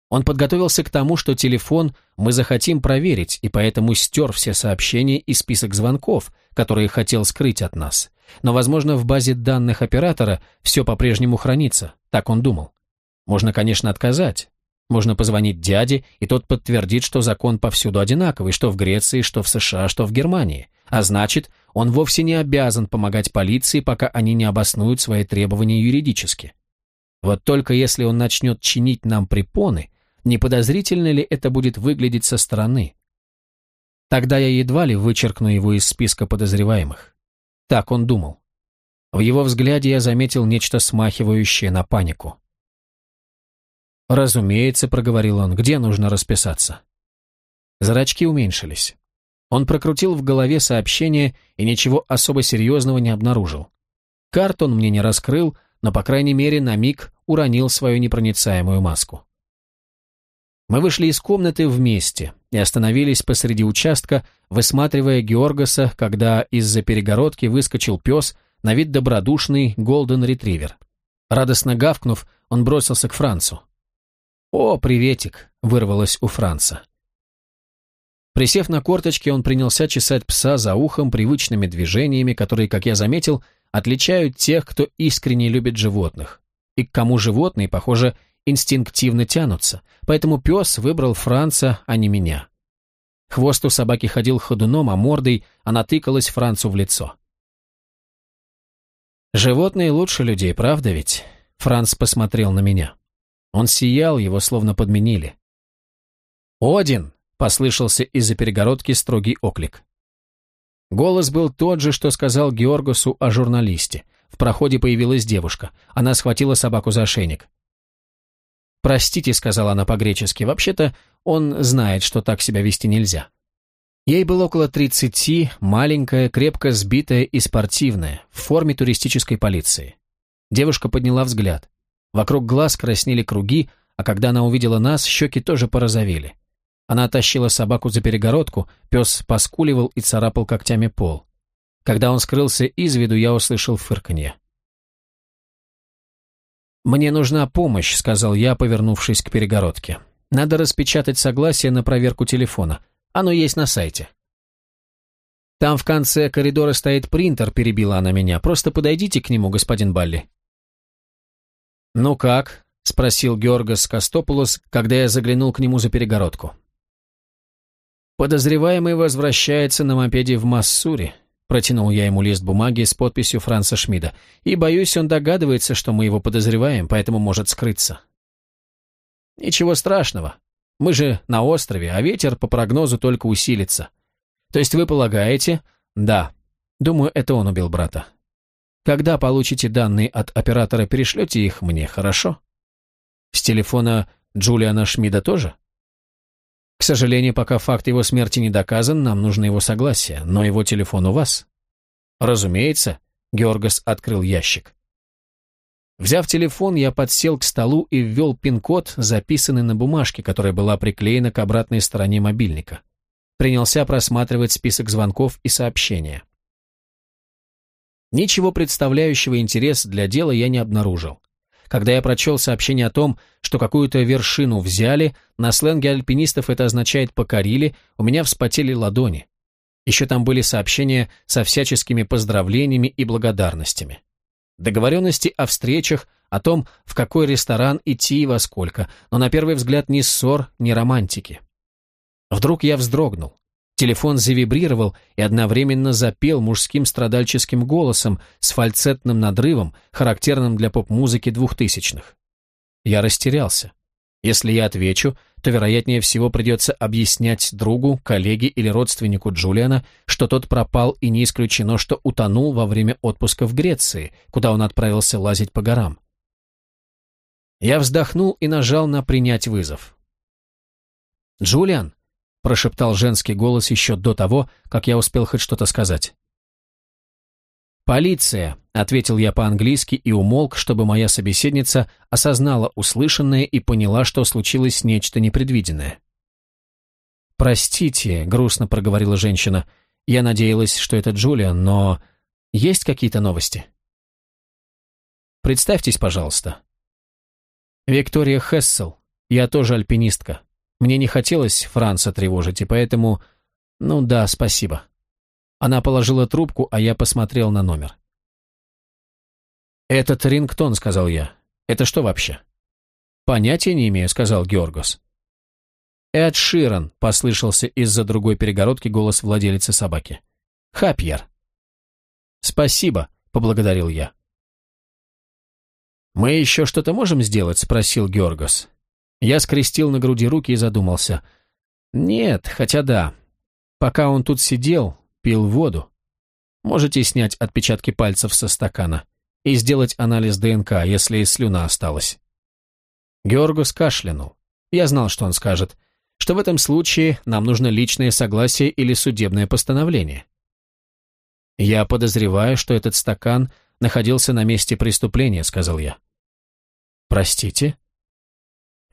Он подготовился к тому, что телефон мы захотим проверить, и поэтому стер все сообщения и список звонков, которые хотел скрыть от нас. Но, возможно, в базе данных оператора все по-прежнему хранится, так он думал. Можно, конечно, отказать. Можно позвонить дяде, и тот подтвердит, что закон повсюду одинаковый, что в Греции, что в США, что в Германии. А значит, он вовсе не обязан помогать полиции, пока они не обоснуют свои требования юридически. Вот только если он начнет чинить нам препоны, не подозрительно ли это будет выглядеть со стороны? Тогда я едва ли вычеркну его из списка подозреваемых. Так он думал. В его взгляде я заметил нечто смахивающее на панику. «Разумеется», — проговорил он, — «где нужно расписаться?» Зрачки уменьшились. Он прокрутил в голове сообщение и ничего особо серьезного не обнаружил. Карт он мне не раскрыл, но, по крайней мере, на миг уронил свою непроницаемую маску. Мы вышли из комнаты вместе и остановились посреди участка, высматривая Георгаса, когда из-за перегородки выскочил пес, на вид добродушный голден-ретривер. Радостно гавкнув, он бросился к Францу. «О, приветик!» — вырвалось у Франца. Присев на корточки, он принялся чесать пса за ухом привычными движениями, которые, как я заметил, отличают тех, кто искренне любит животных, и к кому животные, похоже, инстинктивно тянутся, поэтому пес выбрал Франца, а не меня. Хвост у собаки ходил ходуном, а мордой она тыкалась Францу в лицо. «Животные лучше людей, правда ведь?» Франц посмотрел на меня. Он сиял, его словно подменили. «Один!» — послышался из-за перегородки строгий оклик. Голос был тот же, что сказал Георгусу о журналисте. В проходе появилась девушка. Она схватила собаку за ошейник. «Простите», — сказала она по-гречески, — «вообще-то он знает, что так себя вести нельзя». Ей было около тридцати, маленькая, крепко сбитая и спортивная, в форме туристической полиции. Девушка подняла взгляд. Вокруг глаз краснели круги, а когда она увидела нас, щеки тоже порозовели. Она тащила собаку за перегородку, пес поскуливал и царапал когтями пол. Когда он скрылся из виду, я услышал фырканье. «Мне нужна помощь», — сказал я, повернувшись к перегородке. «Надо распечатать согласие на проверку телефона. Оно есть на сайте». «Там в конце коридора стоит принтер», — перебила она меня. «Просто подойдите к нему, господин Балли». «Ну как?» — спросил Георгос Костопулос, когда я заглянул к нему за перегородку. «Подозреваемый возвращается на мопеде в Массури», Протянул я ему лист бумаги с подписью Франца Шмида. И, боюсь, он догадывается, что мы его подозреваем, поэтому может скрыться. Ничего страшного. Мы же на острове, а ветер по прогнозу только усилится. То есть вы полагаете? Да. Думаю, это он убил брата. Когда получите данные от оператора, перешлете их мне, хорошо? С телефона Джулиана Шмида тоже? К сожалению, пока факт его смерти не доказан, нам нужно его согласие, но его телефон у вас. Разумеется, Георгас открыл ящик. Взяв телефон, я подсел к столу и ввел пин-код, записанный на бумажке, которая была приклеена к обратной стороне мобильника. Принялся просматривать список звонков и сообщения. Ничего представляющего интерес для дела я не обнаружил. Когда я прочел сообщение о том, что какую-то вершину взяли, на сленге альпинистов это означает «покорили», у меня вспотели ладони. Еще там были сообщения со всяческими поздравлениями и благодарностями. Договоренности о встречах, о том, в какой ресторан идти и во сколько, но на первый взгляд ни ссор, ни романтики. Вдруг я вздрогнул. Телефон завибрировал и одновременно запел мужским страдальческим голосом с фальцетным надрывом, характерным для поп-музыки двухтысячных. Я растерялся. Если я отвечу, то, вероятнее всего, придется объяснять другу, коллеге или родственнику Джулиана, что тот пропал и не исключено, что утонул во время отпуска в Греции, куда он отправился лазить по горам. Я вздохнул и нажал на «принять вызов». «Джулиан», прошептал женский голос еще до того, как я успел хоть что-то сказать. «Полиция», — ответил я по-английски и умолк, чтобы моя собеседница осознала услышанное и поняла, что случилось нечто непредвиденное. «Простите», — грустно проговорила женщина, — «я надеялась, что это Джулиан, но есть какие-то новости?» «Представьтесь, пожалуйста». «Виктория Хессел, я тоже альпинистка. Мне не хотелось Франца тревожить, и поэтому... Ну да, спасибо. Она положила трубку, а я посмотрел на номер. «Этот рингтон», — сказал я. «Это что вообще?» «Понятия не имею», — сказал Георгос. «Эд Ширан», — послышался из-за другой перегородки голос владелицы собаки. «Хапьер». «Спасибо», — поблагодарил я. «Мы еще что-то можем сделать?» — спросил Георгос. Я скрестил на груди руки и задумался. Нет, хотя да. Пока он тут сидел, пил воду. Можете снять отпечатки пальцев со стакана и сделать анализ ДНК, если слюна осталась. Георгус кашлянул. Я знал, что он скажет, что в этом случае нам нужно личное согласие или судебное постановление. «Я подозреваю, что этот стакан находился на месте преступления», — сказал я. «Простите?»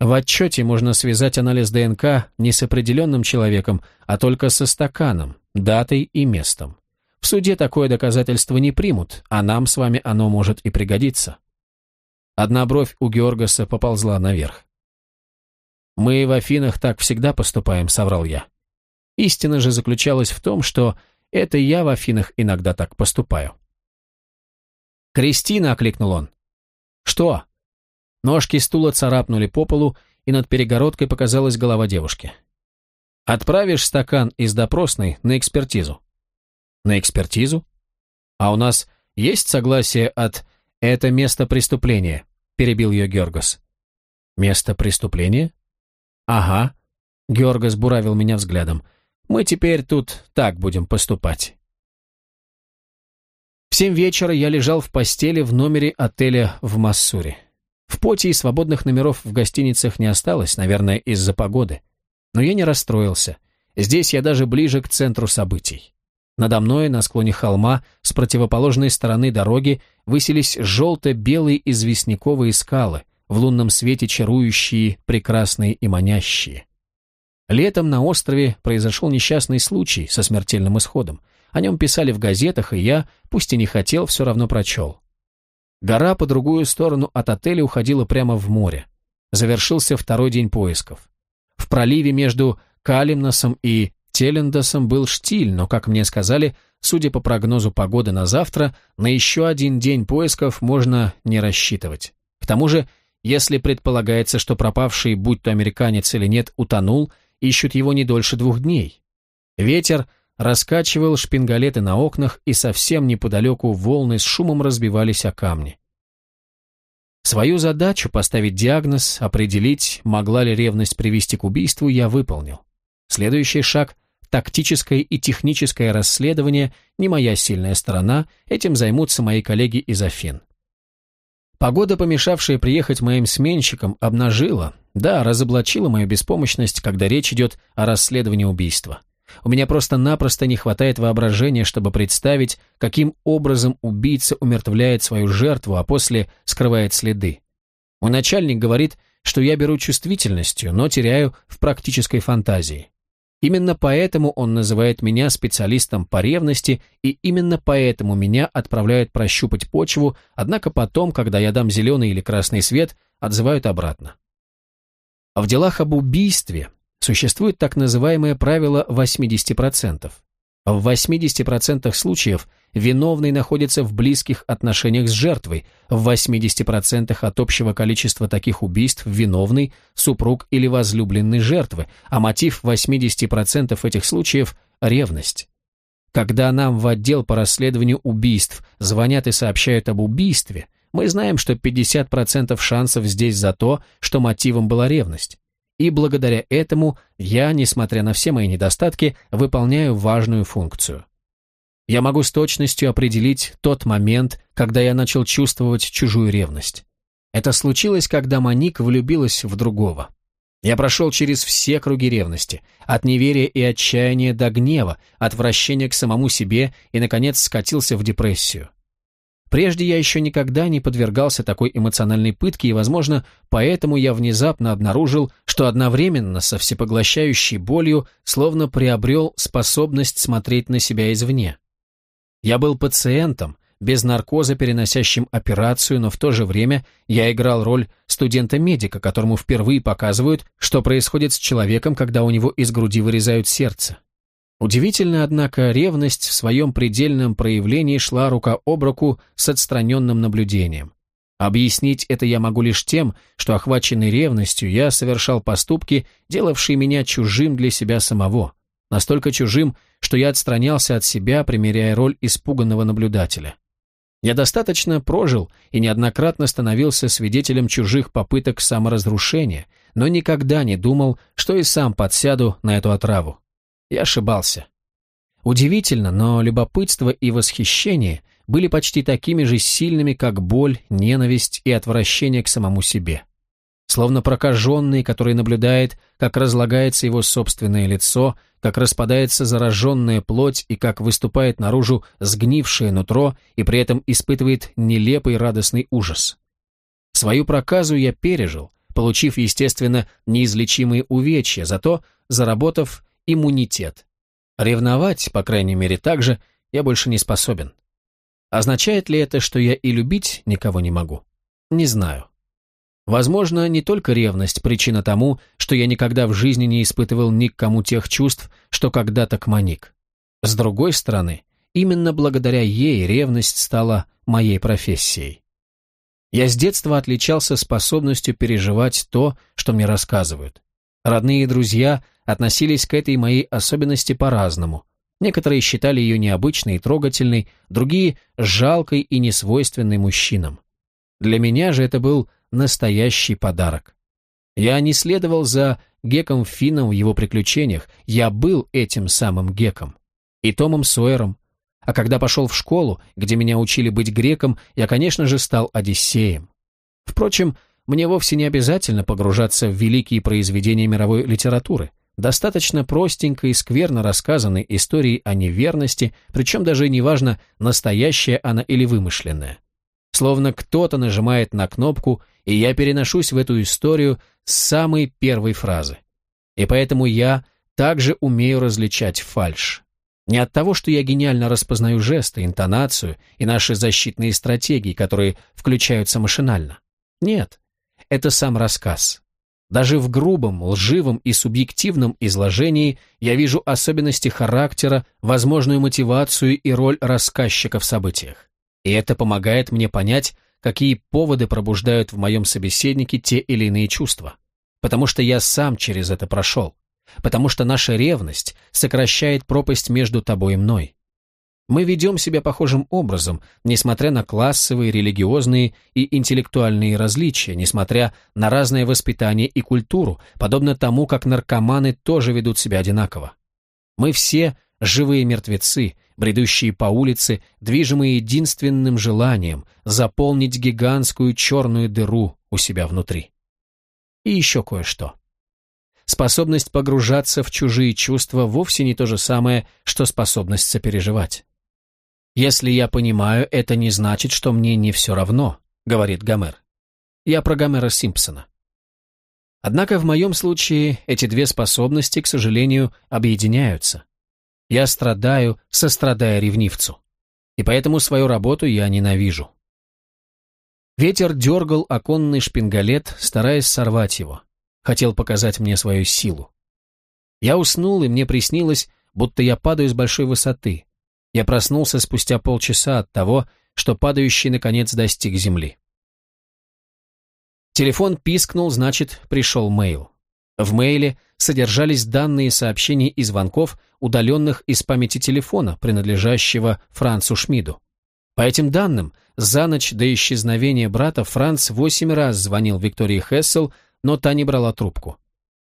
В отчете можно связать анализ ДНК не с определенным человеком, а только со стаканом, датой и местом. В суде такое доказательство не примут, а нам с вами оно может и пригодиться. Одна бровь у Георгаса поползла наверх. «Мы в Афинах так всегда поступаем», — соврал я. Истина же заключалась в том, что это я в Афинах иногда так поступаю. «Кристина!» — окликнул он. «Что?» Ножки стула царапнули по полу, и над перегородкой показалась голова девушки. «Отправишь стакан из допросной на экспертизу». «На экспертизу? А у нас есть согласие от «это место преступления», — перебил ее Георгос. «Место преступления?» «Ага», — Георгос буравил меня взглядом. «Мы теперь тут так будем поступать». В семь вечера я лежал в постели в номере отеля в Массуре. В поте и свободных номеров в гостиницах не осталось, наверное, из-за погоды. Но я не расстроился. Здесь я даже ближе к центру событий. Надо мной, на склоне холма, с противоположной стороны дороги, высились желто-белые известняковые скалы, в лунном свете чарующие, прекрасные и манящие. Летом на острове произошел несчастный случай со смертельным исходом. О нем писали в газетах, и я, пусть и не хотел, все равно прочел. Гора по другую сторону от отеля уходила прямо в море. Завершился второй день поисков. В проливе между Калимносом и Телендосом был штиль, но, как мне сказали, судя по прогнозу погоды на завтра, на еще один день поисков можно не рассчитывать. К тому же, если предполагается, что пропавший, будь то американец или нет, утонул, ищут его не дольше двух дней. Ветер раскачивал шпингалеты на окнах, и совсем неподалеку волны с шумом разбивались о камни. Свою задачу поставить диагноз, определить, могла ли ревность привести к убийству, я выполнил. Следующий шаг – тактическое и техническое расследование, не моя сильная сторона, этим займутся мои коллеги из Афин. Погода, помешавшая приехать моим сменщикам, обнажила, да, разоблачила мою беспомощность, когда речь идет о расследовании убийства. У меня просто-напросто не хватает воображения, чтобы представить, каким образом убийца умертвляет свою жертву, а после скрывает следы. Мой начальник говорит, что я беру чувствительностью, но теряю в практической фантазии. Именно поэтому он называет меня специалистом по ревности, и именно поэтому меня отправляют прощупать почву, однако потом, когда я дам зеленый или красный свет, отзывают обратно. В делах об убийстве Существует так называемое правило 80%. В 80% случаев виновный находится в близких отношениях с жертвой, в 80% от общего количества таких убийств виновный – супруг или возлюбленный жертвы, а мотив 80% этих случаев – ревность. Когда нам в отдел по расследованию убийств звонят и сообщают об убийстве, мы знаем, что 50% шансов здесь за то, что мотивом была ревность и благодаря этому я, несмотря на все мои недостатки, выполняю важную функцию. Я могу с точностью определить тот момент, когда я начал чувствовать чужую ревность. Это случилось, когда Моник влюбилась в другого. Я прошел через все круги ревности, от неверия и отчаяния до гнева, от вращения к самому себе и, наконец, скатился в депрессию. Прежде я еще никогда не подвергался такой эмоциональной пытке, и, возможно, поэтому я внезапно обнаружил, что одновременно со всепоглощающей болью словно приобрел способность смотреть на себя извне. Я был пациентом, без наркоза, переносящим операцию, но в то же время я играл роль студента-медика, которому впервые показывают, что происходит с человеком, когда у него из груди вырезают сердце. Удивительно, однако, ревность в своем предельном проявлении шла рука об руку с отстраненным наблюдением. Объяснить это я могу лишь тем, что, охваченный ревностью, я совершал поступки, делавшие меня чужим для себя самого. Настолько чужим, что я отстранялся от себя, примеряя роль испуганного наблюдателя. Я достаточно прожил и неоднократно становился свидетелем чужих попыток саморазрушения, но никогда не думал, что и сам подсяду на эту отраву. Я ошибался. Удивительно, но любопытство и восхищение были почти такими же сильными, как боль, ненависть и отвращение к самому себе. Словно прокаженный, который наблюдает, как разлагается его собственное лицо, как распадается зараженная плоть и как выступает наружу сгнившее нутро и при этом испытывает нелепый радостный ужас. Свою проказу я пережил, получив, естественно, неизлечимые увечья, зато заработав иммунитет. Ревновать, по крайней мере, так же я больше не способен. Означает ли это, что я и любить никого не могу? Не знаю. Возможно, не только ревность причина тому, что я никогда в жизни не испытывал ни к кому тех чувств, что когда-то к Моник. С другой стороны, именно благодаря ей ревность стала моей профессией. Я с детства отличался способностью переживать то, что мне рассказывают. Родные и друзья относились к этой моей особенности по-разному. Некоторые считали ее необычной и трогательной, другие – жалкой и несвойственной мужчинам. Для меня же это был настоящий подарок. Я не следовал за Геком Финном в его приключениях, я был этим самым Геком. И Томом Сойером. А когда пошел в школу, где меня учили быть греком, я, конечно же, стал Одиссеем. Впрочем, мне вовсе не обязательно погружаться в великие произведения мировой литературы. Достаточно простенькой и скверно рассказанной истории о неверности, причем даже неважно, настоящая она или вымышленная. Словно кто-то нажимает на кнопку, и я переношусь в эту историю с самой первой фразы. И поэтому я также умею различать фальшь. Не от того, что я гениально распознаю жесты, интонацию и наши защитные стратегии, которые включаются машинально. Нет, это сам рассказ. Даже в грубом, лживом и субъективном изложении я вижу особенности характера, возможную мотивацию и роль рассказчика в событиях. И это помогает мне понять, какие поводы пробуждают в моем собеседнике те или иные чувства. Потому что я сам через это прошел потому что наша ревность сокращает пропасть между тобой и мной. Мы ведем себя похожим образом, несмотря на классовые, религиозные и интеллектуальные различия, несмотря на разное воспитание и культуру, подобно тому, как наркоманы тоже ведут себя одинаково. Мы все живые мертвецы, бредущие по улице, движимые единственным желанием заполнить гигантскую черную дыру у себя внутри. И еще кое-что. Способность погружаться в чужие чувства вовсе не то же самое, что способность сопереживать. «Если я понимаю, это не значит, что мне не все равно», — говорит Гомер. Я про Гомера Симпсона. Однако в моем случае эти две способности, к сожалению, объединяются. Я страдаю, сострадая ревнивцу. И поэтому свою работу я ненавижу. Ветер дергал оконный шпингалет, стараясь сорвать его хотел показать мне свою силу. Я уснул, и мне приснилось, будто я падаю с большой высоты. Я проснулся спустя полчаса от того, что падающий наконец достиг земли. Телефон пискнул, значит, пришел мейл. В мейле содержались данные сообщений и звонков, удаленных из памяти телефона, принадлежащего Францу Шмиду. По этим данным, за ночь до исчезновения брата Франц восемь раз звонил Виктории Хессел, но та не брала трубку.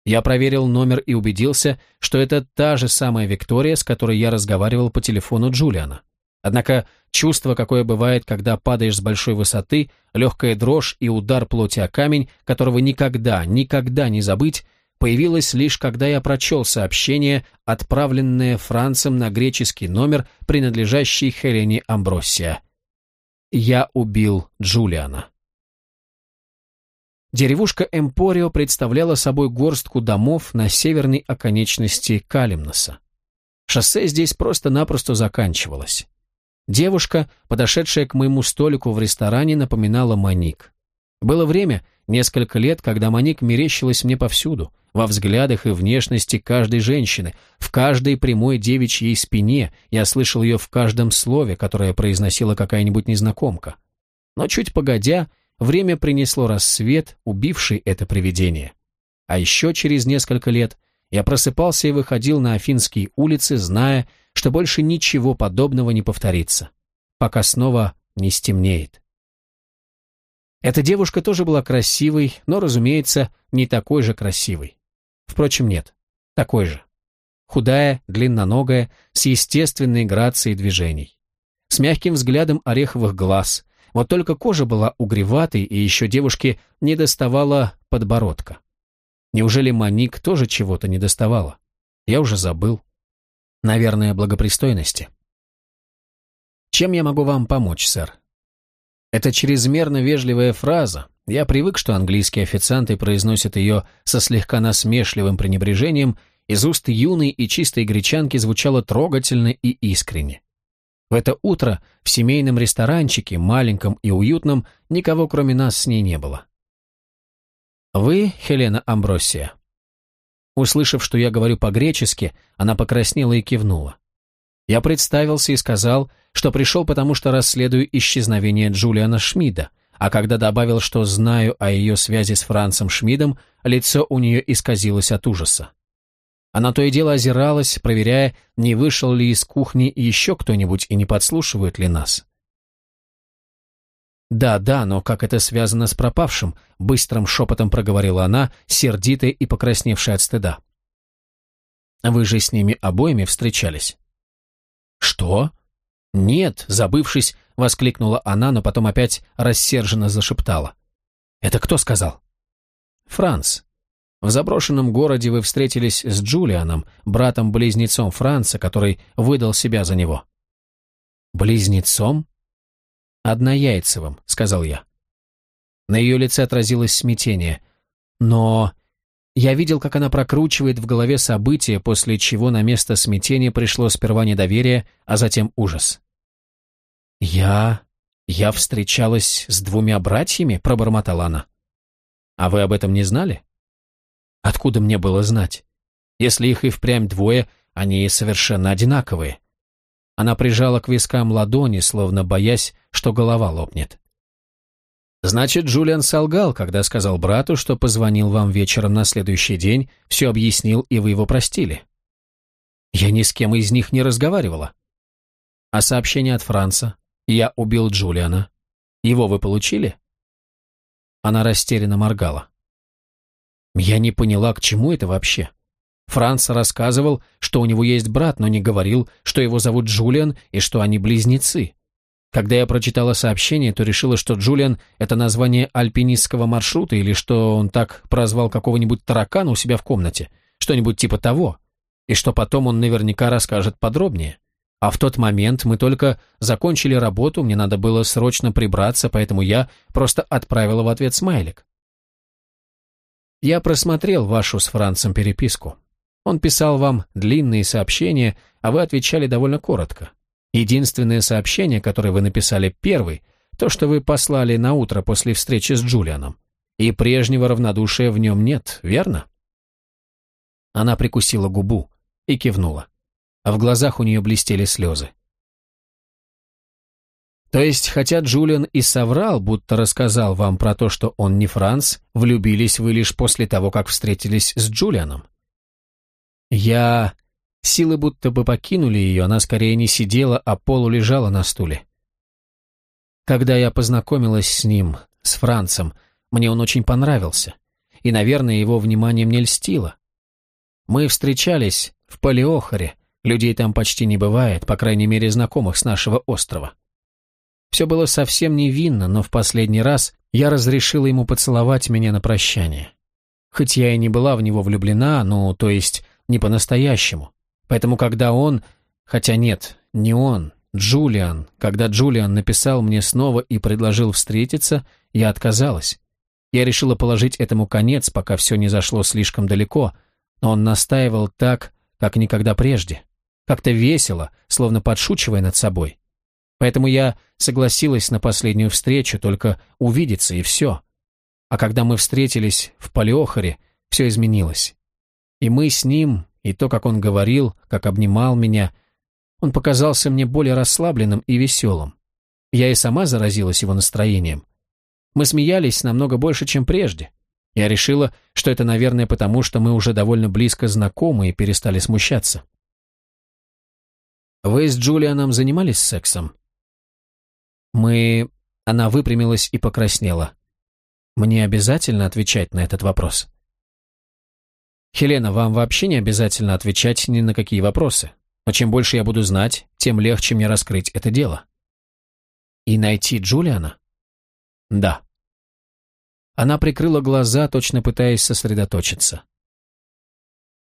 Я проверил номер и убедился, что это та же самая Виктория, с которой я разговаривал по телефону Джулиана. Однако чувство, какое бывает, когда падаешь с большой высоты, легкая дрожь и удар плоти о камень, которого никогда, никогда не забыть, появилось лишь когда я прочел сообщение, отправленное Францем на греческий номер, принадлежащий Хелене Амброссия. «Я убил Джулиана». Деревушка Эмпорио представляла собой горстку домов на северной оконечности Калимноса. Шоссе здесь просто-напросто заканчивалось. Девушка, подошедшая к моему столику в ресторане, напоминала Моник. Было время, несколько лет, когда Моник мерещилась мне повсюду, во взглядах и внешности каждой женщины, в каждой прямой девичьей спине, я слышал ее в каждом слове, которое произносила какая-нибудь незнакомка. Но чуть погодя, Время принесло рассвет, убивший это привидение. А еще через несколько лет я просыпался и выходил на Афинские улицы, зная, что больше ничего подобного не повторится, пока снова не стемнеет. Эта девушка тоже была красивой, но, разумеется, не такой же красивой. Впрочем, нет, такой же. Худая, длинноногая, с естественной грацией движений. С мягким взглядом ореховых глаз, вот только кожа была угреватой, и еще девушке не доставала подбородка. Неужели Маник тоже чего-то не доставала? Я уже забыл. Наверное, благопристойности. Чем я могу вам помочь, сэр? Это чрезмерно вежливая фраза. Я привык, что английские официанты произносят ее со слегка насмешливым пренебрежением, из уст юной и чистой гречанки звучало трогательно и искренне. В это утро в семейном ресторанчике, маленьком и уютном, никого кроме нас с ней не было. «Вы, Хелена Амбросия?» Услышав, что я говорю по-гречески, она покраснела и кивнула. Я представился и сказал, что пришел потому, что расследую исчезновение Джулиана Шмида, а когда добавил, что знаю о ее связи с Францем Шмидом, лицо у нее исказилось от ужаса. Она то и дело озиралась, проверяя, не вышел ли из кухни еще кто-нибудь и не подслушивают ли нас. «Да, да, но как это связано с пропавшим?» — быстрым шепотом проговорила она, сердитая и покрасневшая от стыда. «Вы же с ними обоими встречались?» «Что?» «Нет», — забывшись, воскликнула она, но потом опять рассерженно зашептала. «Это кто сказал?» «Франц. В заброшенном городе вы встретились с Джулианом, братом-близнецом Франца, который выдал себя за него». «Близнецом?» «Однояйцевым», — сказал я. На ее лице отразилось смятение. «Но Я видел, как она прокручивает в голове события, после чего на место смятения пришло сперва недоверие, а затем ужас. «Я... я встречалась с двумя братьями?» — пробормотала она. «А вы об этом не знали?» «Откуда мне было знать? Если их и впрямь двое, они совершенно одинаковые». Она прижала к вискам ладони, словно боясь, что голова лопнет. Значит, Джулиан солгал, когда сказал брату, что позвонил вам вечером на следующий день, все объяснил, и вы его простили. Я ни с кем из них не разговаривала. А сообщение от Франца «Я убил Джулиана» его вы получили? Она растерянно моргала. Я не поняла, к чему это вообще. Франц рассказывал, что у него есть брат, но не говорил, что его зовут Джулиан и что они близнецы. Когда я прочитала сообщение, то решила, что Джулиан — это название альпинистского маршрута или что он так прозвал какого-нибудь таракана у себя в комнате, что-нибудь типа того, и что потом он наверняка расскажет подробнее. А в тот момент мы только закончили работу, мне надо было срочно прибраться, поэтому я просто отправила в ответ смайлик. Я просмотрел вашу с Францем переписку. Он писал вам длинные сообщения, а вы отвечали довольно коротко. Единственное сообщение, которое вы написали первый, то, что вы послали на утро после встречи с Джулианом. И прежнего равнодушия в нем нет, верно? Она прикусила губу и кивнула, а в глазах у нее блестели слезы. То есть, хотя Джулиан и соврал, будто рассказал вам про то, что он не Франц, влюбились вы лишь после того, как встретились с Джулианом? Я Силы будто бы покинули ее, она скорее не сидела, а полулежала на стуле. Когда я познакомилась с ним, с Францем, мне он очень понравился, и, наверное, его внимание мне льстило. Мы встречались в Палеохоре, людей там почти не бывает, по крайней мере, знакомых с нашего острова. Все было совсем невинно, но в последний раз я разрешила ему поцеловать меня на прощание. Хоть я и не была в него влюблена, ну, то есть не по-настоящему. Поэтому когда он, хотя нет, не он, Джулиан, когда Джулиан написал мне снова и предложил встретиться, я отказалась. Я решила положить этому конец, пока все не зашло слишком далеко, но он настаивал так, как никогда прежде. Как-то весело, словно подшучивая над собой. Поэтому я согласилась на последнюю встречу, только увидеться и все. А когда мы встретились в Палеохоре, все изменилось. И мы с ним, и то, как он говорил, как обнимал меня, он показался мне более расслабленным и веселым. Я и сама заразилась его настроением. Мы смеялись намного больше, чем прежде. Я решила, что это, наверное, потому, что мы уже довольно близко знакомы и перестали смущаться. «Вы с Джулианом занимались сексом?» «Мы...» Она выпрямилась и покраснела. «Мне обязательно отвечать на этот вопрос?» «Хелена, вам вообще не обязательно отвечать ни на какие вопросы. Но чем больше я буду знать, тем легче мне раскрыть это дело». «И найти Джулиана?» «Да». Она прикрыла глаза, точно пытаясь сосредоточиться.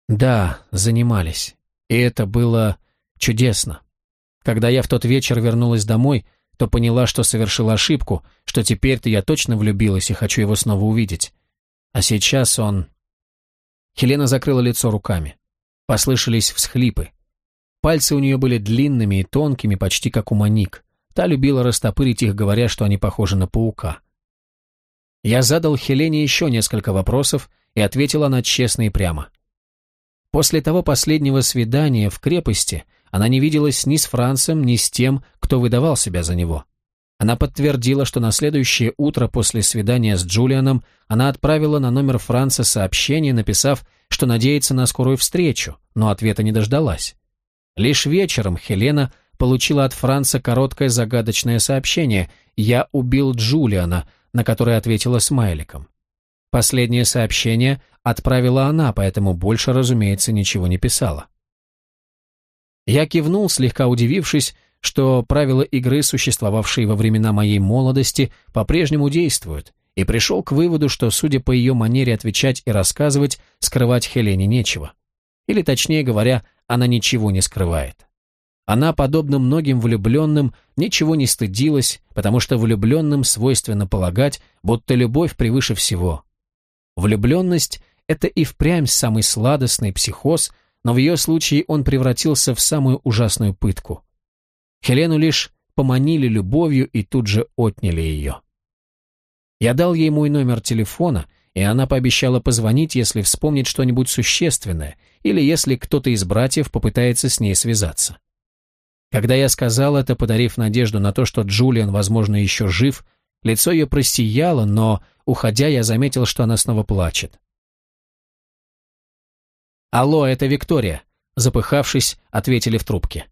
«Да, занимались. И это было чудесно. Когда я в тот вечер вернулась домой, то поняла, что совершила ошибку, что теперь-то я точно влюбилась и хочу его снова увидеть. А сейчас он Хелена закрыла лицо руками. Послышались всхлипы. Пальцы у нее были длинными и тонкими, почти как у Моник. Та любила растопырить их, говоря, что они похожи на паука. Я задал Хелене еще несколько вопросов, и ответила она честно и прямо. После того последнего свидания в крепости она не виделась ни с Францем, ни с тем, кто выдавал себя за него. Она подтвердила, что на следующее утро после свидания с Джулианом она отправила на номер Франца сообщение, написав, что надеется на скорую встречу, но ответа не дождалась. Лишь вечером Хелена получила от Франца короткое загадочное сообщение «Я убил Джулиана», на которое ответила смайликом. Последнее сообщение отправила она, поэтому больше, разумеется, ничего не писала. Я кивнул, слегка удивившись, что правила игры, существовавшие во времена моей молодости, по-прежнему действуют, и пришел к выводу, что, судя по ее манере отвечать и рассказывать, скрывать Хелене нечего. Или, точнее говоря, она ничего не скрывает. Она, подобно многим влюбленным, ничего не стыдилась, потому что влюбленным свойственно полагать, будто любовь превыше всего. Влюбленность – Это и впрямь самый сладостный психоз, но в ее случае он превратился в самую ужасную пытку. Хелену лишь поманили любовью и тут же отняли ее. Я дал ей мой номер телефона, и она пообещала позвонить, если вспомнит что-нибудь существенное, или если кто-то из братьев попытается с ней связаться. Когда я сказал это, подарив надежду на то, что Джулиан, возможно, еще жив, лицо ее просияло, но, уходя, я заметил, что она снова плачет. «Алло, это Виктория», — запыхавшись, ответили в трубке.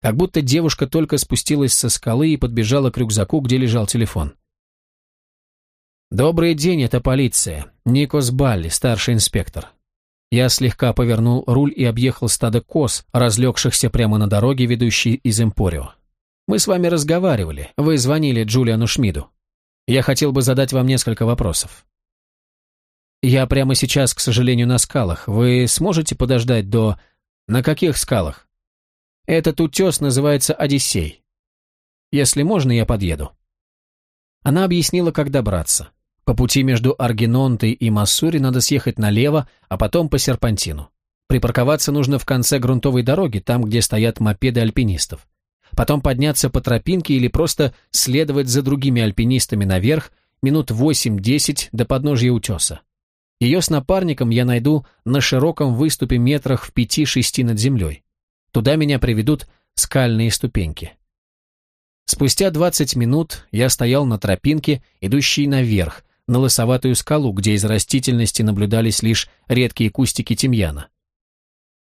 Как будто девушка только спустилась со скалы и подбежала к рюкзаку, где лежал телефон. «Добрый день, это полиция. Никос Балли, старший инспектор. Я слегка повернул руль и объехал стадо коз, разлегшихся прямо на дороге, ведущей из Эмпорио. Мы с вами разговаривали, вы звонили Джулиану Шмиду. Я хотел бы задать вам несколько вопросов. Я прямо сейчас, к сожалению, на скалах. Вы сможете подождать до... На каких скалах? Этот утес называется Одиссей. Если можно, я подъеду. Она объяснила, как добраться. По пути между Аргинонтой и Массури надо съехать налево, а потом по серпантину. Припарковаться нужно в конце грунтовой дороги, там, где стоят мопеды альпинистов. Потом подняться по тропинке или просто следовать за другими альпинистами наверх минут 8-10 до подножья утеса. Ее с напарником я найду на широком выступе метрах в 5-6 над землей. Туда меня приведут скальные ступеньки. Спустя 20 минут я стоял на тропинке, идущей наверх, на лысоватую скалу, где из растительности наблюдались лишь редкие кустики тимьяна.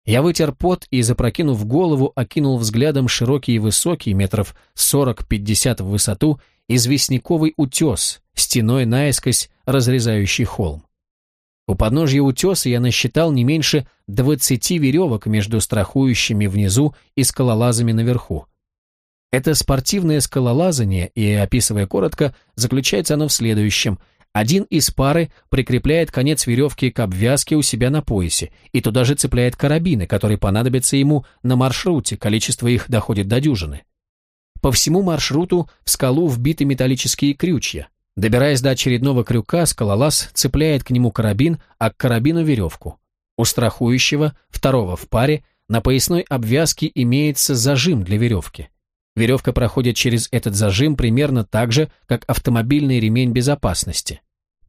Я вытер пот и, запрокинув голову, окинул взглядом широкий и высокий, метров 40-50 в высоту, известняковый утес, стеной наискось разрезающий холм. У подножья утеса я насчитал не меньше 20 веревок между страхующими внизу и скалолазами наверху. Это спортивное скалолазание, и, описывая коротко, заключается оно в следующем – один из пары прикрепляет конец веревки к обвязке у себя на поясе и туда же цепляет карабины, которые понадобятся ему на маршруте, количество их доходит до дюжины. По всему маршруту в скалу вбиты металлические крючья. Добираясь до очередного крюка, скалолаз цепляет к нему карабин, а к карабину веревку. У страхующего, второго в паре, на поясной обвязке имеется зажим для веревки. Веревка проходит через этот зажим примерно так же, как автомобильный ремень безопасности.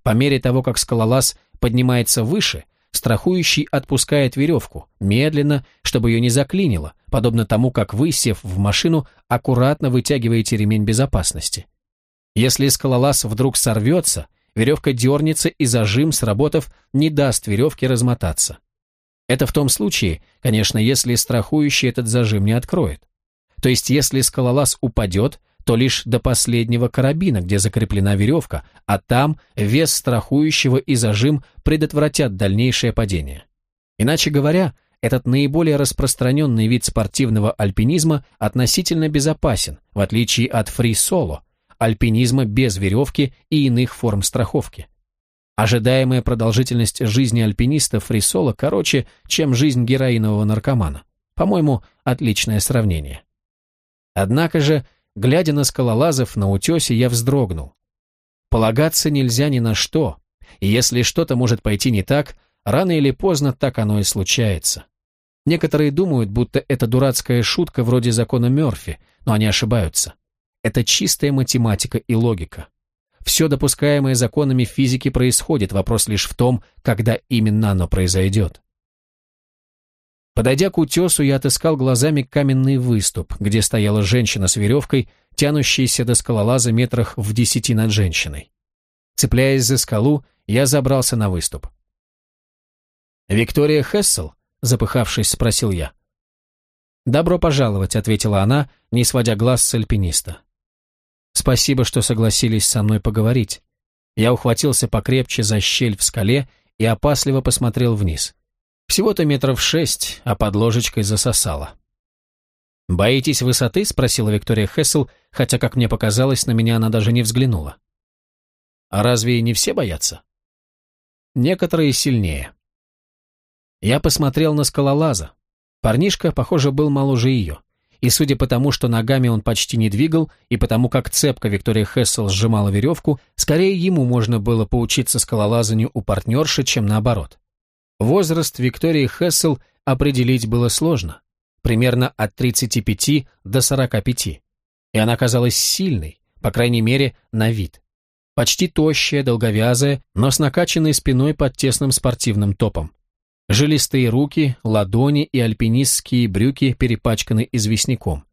По мере того, как скалолаз поднимается выше, страхующий отпускает веревку, медленно, чтобы ее не заклинило, подобно тому, как вы, сев в машину, аккуратно вытягиваете ремень безопасности. Если скалолаз вдруг сорвется, веревка дернется и зажим, сработав, не даст веревке размотаться. Это в том случае, конечно, если страхующий этот зажим не откроет. То есть, если скалолаз упадет, то лишь до последнего карабина, где закреплена веревка, а там вес страхующего и зажим предотвратят дальнейшее падение. Иначе говоря, этот наиболее распространенный вид спортивного альпинизма относительно безопасен, в отличие от фри-соло, альпинизма без веревки и иных форм страховки. Ожидаемая продолжительность жизни альпиниста фрисола короче, чем жизнь героинового наркомана. По-моему, отличное сравнение. Однако же, глядя на скалолазов на утесе, я вздрогнул. Полагаться нельзя ни на что, и если что-то может пойти не так, рано или поздно так оно и случается. Некоторые думают, будто это дурацкая шутка вроде закона Мёрфи, но они ошибаются. Это чистая математика и логика. Все допускаемое законами физики происходит, вопрос лишь в том, когда именно оно произойдет. Подойдя к утесу, я отыскал глазами каменный выступ, где стояла женщина с веревкой, тянущаяся до скалолаза метрах в десяти над женщиной. Цепляясь за скалу, я забрался на выступ. «Виктория Хессел?» — запыхавшись, спросил я. «Добро пожаловать», — ответила она, не сводя глаз с альпиниста. «Спасибо, что согласились со мной поговорить». Я ухватился покрепче за щель в скале и опасливо посмотрел вниз. Всего-то метров шесть, а под ложечкой засосало. «Боитесь высоты?» — спросила Виктория Хессел, хотя, как мне показалось, на меня она даже не взглянула. «А разве не все боятся?» «Некоторые сильнее». Я посмотрел на скалолаза. Парнишка, похоже, был моложе ее. И судя по тому, что ногами он почти не двигал, и потому как цепко Виктория Хессел сжимала веревку, скорее ему можно было поучиться скалолазанию у партнерши, чем наоборот. Возраст Виктории Хессел определить было сложно, примерно от 35 до 45, и она казалась сильной, по крайней мере, на вид. Почти тощая, долговязая, но с накачанной спиной под тесным спортивным топом. Жилистые руки, ладони и альпинистские брюки перепачканы известняком.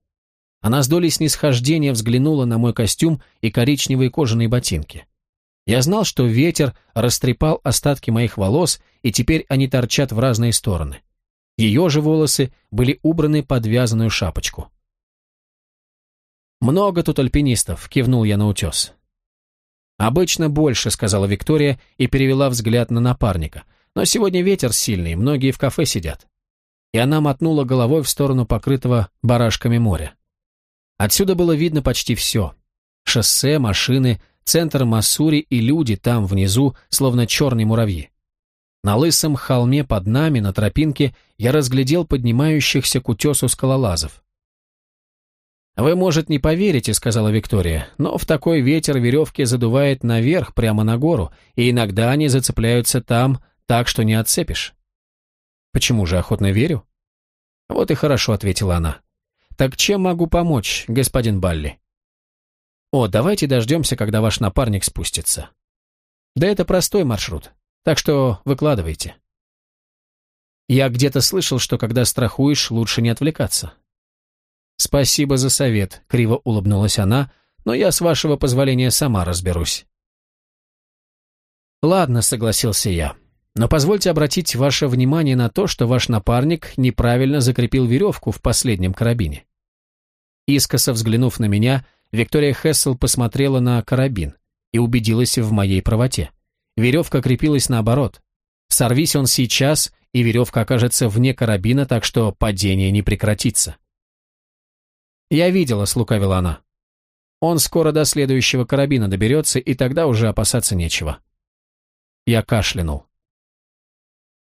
Она с долей снисхождения взглянула на мой костюм и коричневые кожаные ботинки. Я знал, что ветер растрепал остатки моих волос, и теперь они торчат в разные стороны. Ее же волосы были убраны под вязаную шапочку. «Много тут альпинистов», — кивнул я на утес. «Обычно больше», — сказала Виктория и перевела взгляд на напарника. «Но сегодня ветер сильный, многие в кафе сидят». И она мотнула головой в сторону покрытого барашками моря. Отсюда было видно почти все. Шоссе, машины, центр Массури и люди там внизу, словно черные муравьи. На лысом холме под нами, на тропинке, я разглядел поднимающихся к утесу скалолазов. «Вы, может, не поверите», — сказала Виктория, «но в такой ветер веревки задувает наверх, прямо на гору, и иногда они зацепляются там, так что не отцепишь». «Почему же охотно верю?» «Вот и хорошо», — ответила она. «Так чем могу помочь, господин Балли?» «О, давайте дождемся, когда ваш напарник спустится». «Да это простой маршрут, так что выкладывайте». Я где-то слышал, что когда страхуешь, лучше не отвлекаться. «Спасибо за совет», — криво улыбнулась она, «но я, с вашего позволения, сама разберусь». «Ладно», — согласился я, «но позвольте обратить ваше внимание на то, что ваш напарник неправильно закрепил веревку в последнем карабине». Искоса взглянув на меня, Виктория Хессел посмотрела на карабин и убедилась в моей правоте. Веревка крепилась наоборот. Сорвись он сейчас, и веревка окажется вне карабина, так что падение не прекратится. «Я видела», — слукавила она. «Он скоро до следующего карабина доберется, и тогда уже опасаться нечего». Я кашлянул.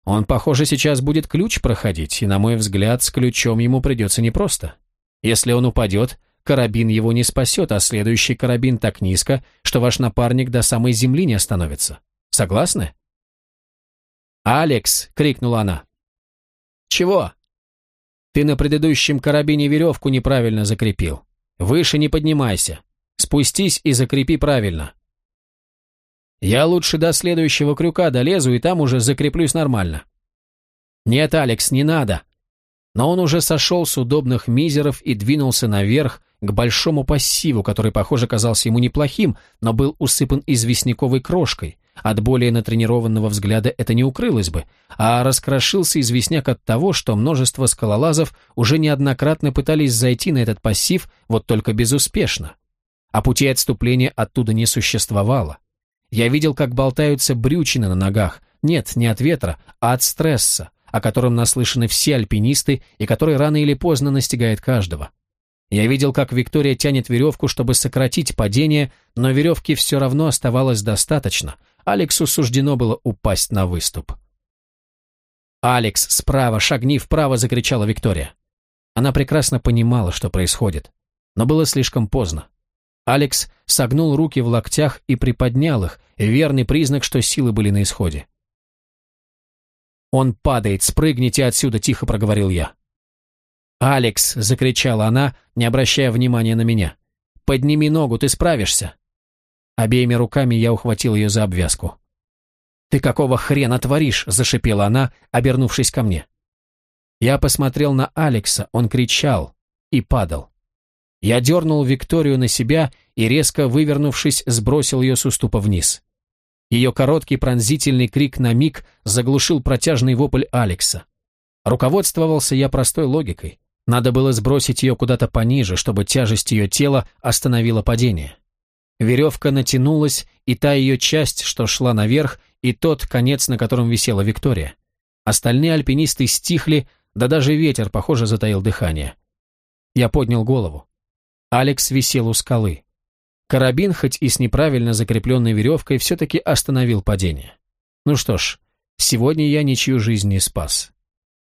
Он, похоже, сейчас будет ключ проходить, и, на мой взгляд, с ключом ему придется непросто. Если он упадет, карабин его не спасет, а следующий карабин так низко, что ваш напарник до самой земли не остановится. Согласны? «Алекс!» — крикнула она. «Чего?» «Ты на предыдущем карабине веревку неправильно закрепил. Выше не поднимайся. Спустись и закрепи правильно». «Я лучше до следующего крюка долезу и там уже закреплюсь нормально». «Нет, Алекс, не надо!» Но он уже сошел с удобных мизеров и двинулся наверх, к большому пассиву, который, похоже, казался ему неплохим, но был усыпан известняковой крошкой. От более натренированного взгляда это не укрылось бы, а раскрошился известняк от того, что множество скалолазов уже неоднократно пытались зайти на этот пассив, вот только безуспешно. А пути отступления оттуда не существовало. Я видел, как болтаются брючины на ногах, нет, не от ветра, а от стресса, о котором наслышаны все альпинисты и который рано или поздно настигает каждого. Я видел, как Виктория тянет веревку, чтобы сократить падение, но веревки все равно оставалось достаточно. Алексу суждено было упасть на выступ. «Алекс, справа, шагни вправо!» — закричала Виктория. Она прекрасно понимала, что происходит, но было слишком поздно. Алекс согнул руки в локтях и приподнял их, верный признак, что силы были на исходе. «Он падает, спрыгните отсюда!» — тихо проговорил я. «Алекс!» — закричала она, не обращая внимания на меня. «Подними ногу, ты справишься!» Обеими руками я ухватил ее за обвязку. «Ты какого хрена творишь?» — зашипела она, обернувшись ко мне. Я посмотрел на Алекса, он кричал и падал. Я дернул Викторию на себя и, резко вывернувшись, сбросил ее с уступа вниз. Ее короткий пронзительный крик на миг заглушил протяжный вопль Алекса. Руководствовался я простой логикой. Надо было сбросить ее куда-то пониже, чтобы тяжесть ее тела остановила падение. Веревка натянулась, и та ее часть, что шла наверх, и тот конец, на котором висела Виктория. Остальные альпинисты стихли, да даже ветер, похоже, затаил дыхание. Я поднял голову. Алекс висел у скалы. Карабин, хоть и с неправильно закрепленной веревкой, все-таки остановил падение. Ну что ж, сегодня я ничью жизнь не спас.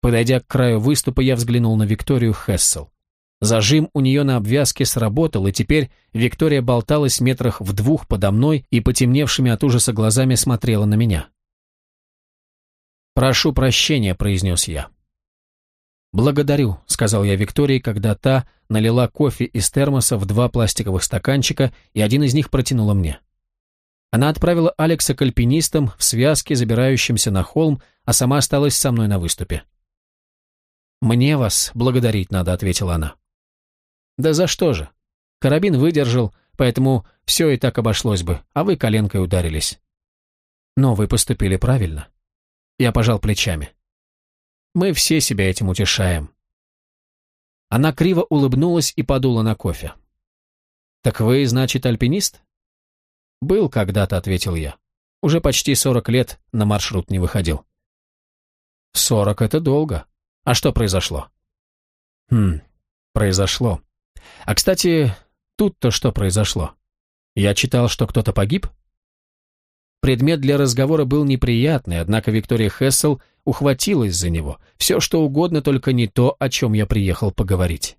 Подойдя к краю выступа, я взглянул на Викторию Хессел. Зажим у нее на обвязке сработал, и теперь Виктория болталась метрах в двух подо мной и потемневшими от ужаса глазами смотрела на меня. «Прошу прощения», — произнес я. «Благодарю», — сказал я Виктории, когда та налила кофе из термоса в два пластиковых стаканчика, и один из них протянула мне. Она отправила Алекса к альпинистам в связке, забирающимся на холм, а сама осталась со мной на выступе. «Мне вас благодарить надо», — ответила она. «Да за что же? Карабин выдержал, поэтому все и так обошлось бы, а вы коленкой ударились». «Но вы поступили правильно». Я пожал плечами. Мы все себя этим утешаем. Она криво улыбнулась и подула на кофе. «Так вы, значит, альпинист?» «Был когда-то», — ответил я. «Уже почти сорок лет на маршрут не выходил». «Сорок — это долго. А что произошло?» «Хм, произошло. А, кстати, тут-то что произошло? Я читал, что кто-то погиб?» Предмет для разговора был неприятный, однако Виктория Хессел ухватилась за него. Все, что угодно, только не то, о чем я приехал поговорить.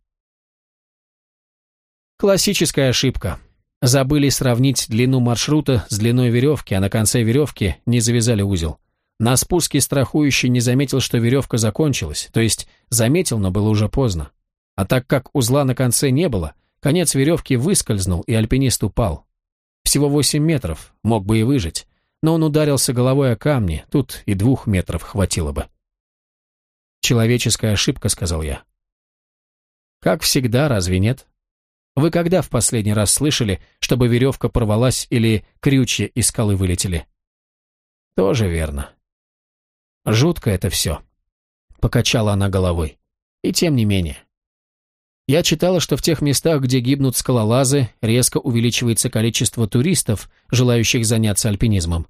Классическая ошибка. Забыли сравнить длину маршрута с длиной веревки, а на конце веревки не завязали узел. На спуске страхующий не заметил, что веревка закончилась, то есть заметил, но было уже поздно. А так как узла на конце не было, конец веревки выскользнул, и альпинист упал. Всего 8 метров, мог бы и выжить но он ударился головой о камни, тут и двух метров хватило бы. «Человеческая ошибка», — сказал я. «Как всегда, разве нет? Вы когда в последний раз слышали, чтобы веревка порвалась или крючья из скалы вылетели?» «Тоже верно». «Жутко это все», — покачала она головой. «И тем не менее». Я читала, что в тех местах, где гибнут скалолазы, резко увеличивается количество туристов, желающих заняться альпинизмом.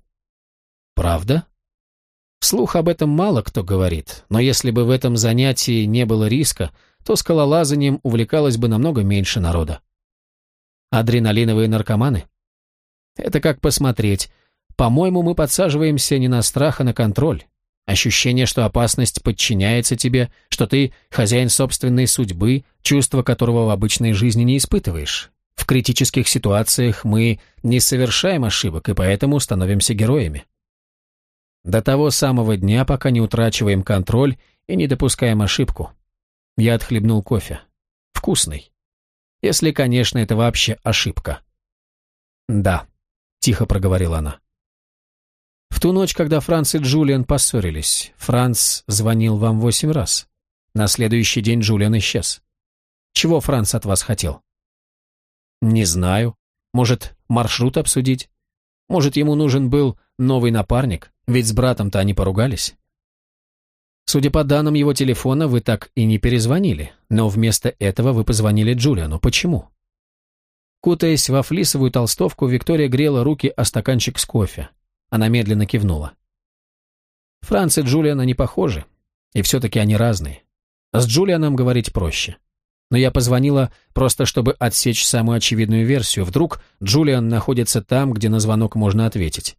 Правда? Вслух об этом мало кто говорит, но если бы в этом занятии не было риска, то скалолазанием увлекалось бы намного меньше народа. Адреналиновые наркоманы? Это как посмотреть. По-моему, мы подсаживаемся не на страх, а на контроль. Ощущение, что опасность подчиняется тебе, что ты хозяин собственной судьбы, чувство которого в обычной жизни не испытываешь. В критических ситуациях мы не совершаем ошибок и поэтому становимся героями. До того самого дня, пока не утрачиваем контроль и не допускаем ошибку. Я отхлебнул кофе. Вкусный. Если, конечно, это вообще ошибка. «Да», — тихо проговорила она. В ту ночь, когда Франц и Джулиан поссорились, Франц звонил вам восемь раз. На следующий день Джулиан исчез. Чего Франц от вас хотел? Не знаю. Может, маршрут обсудить? Может, ему нужен был новый напарник? Ведь с братом-то они поругались. Судя по данным его телефона, вы так и не перезвонили, но вместо этого вы позвонили Джулиану. Почему? Кутаясь во флисовую толстовку, Виктория грела руки о стаканчик с кофе. Она медленно кивнула. Франц и Джулиан, они похожи. И все-таки они разные. С Джулианом говорить проще. Но я позвонила просто, чтобы отсечь самую очевидную версию. Вдруг Джулиан находится там, где на звонок можно ответить.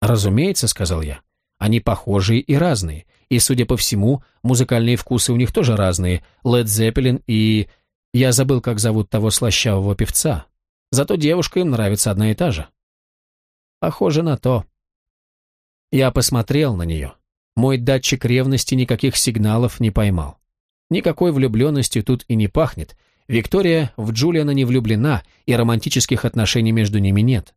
«Разумеется», — сказал я. «Они похожие и разные. И, судя по всему, музыкальные вкусы у них тоже разные. Лед Зеппелин и... Я забыл, как зовут того слащавого певца. Зато девушка им нравится одна и та же». Похоже на то. Я посмотрел на нее. Мой датчик ревности никаких сигналов не поймал. Никакой влюбленностью тут и не пахнет. Виктория в Джулиана не влюблена, и романтических отношений между ними нет.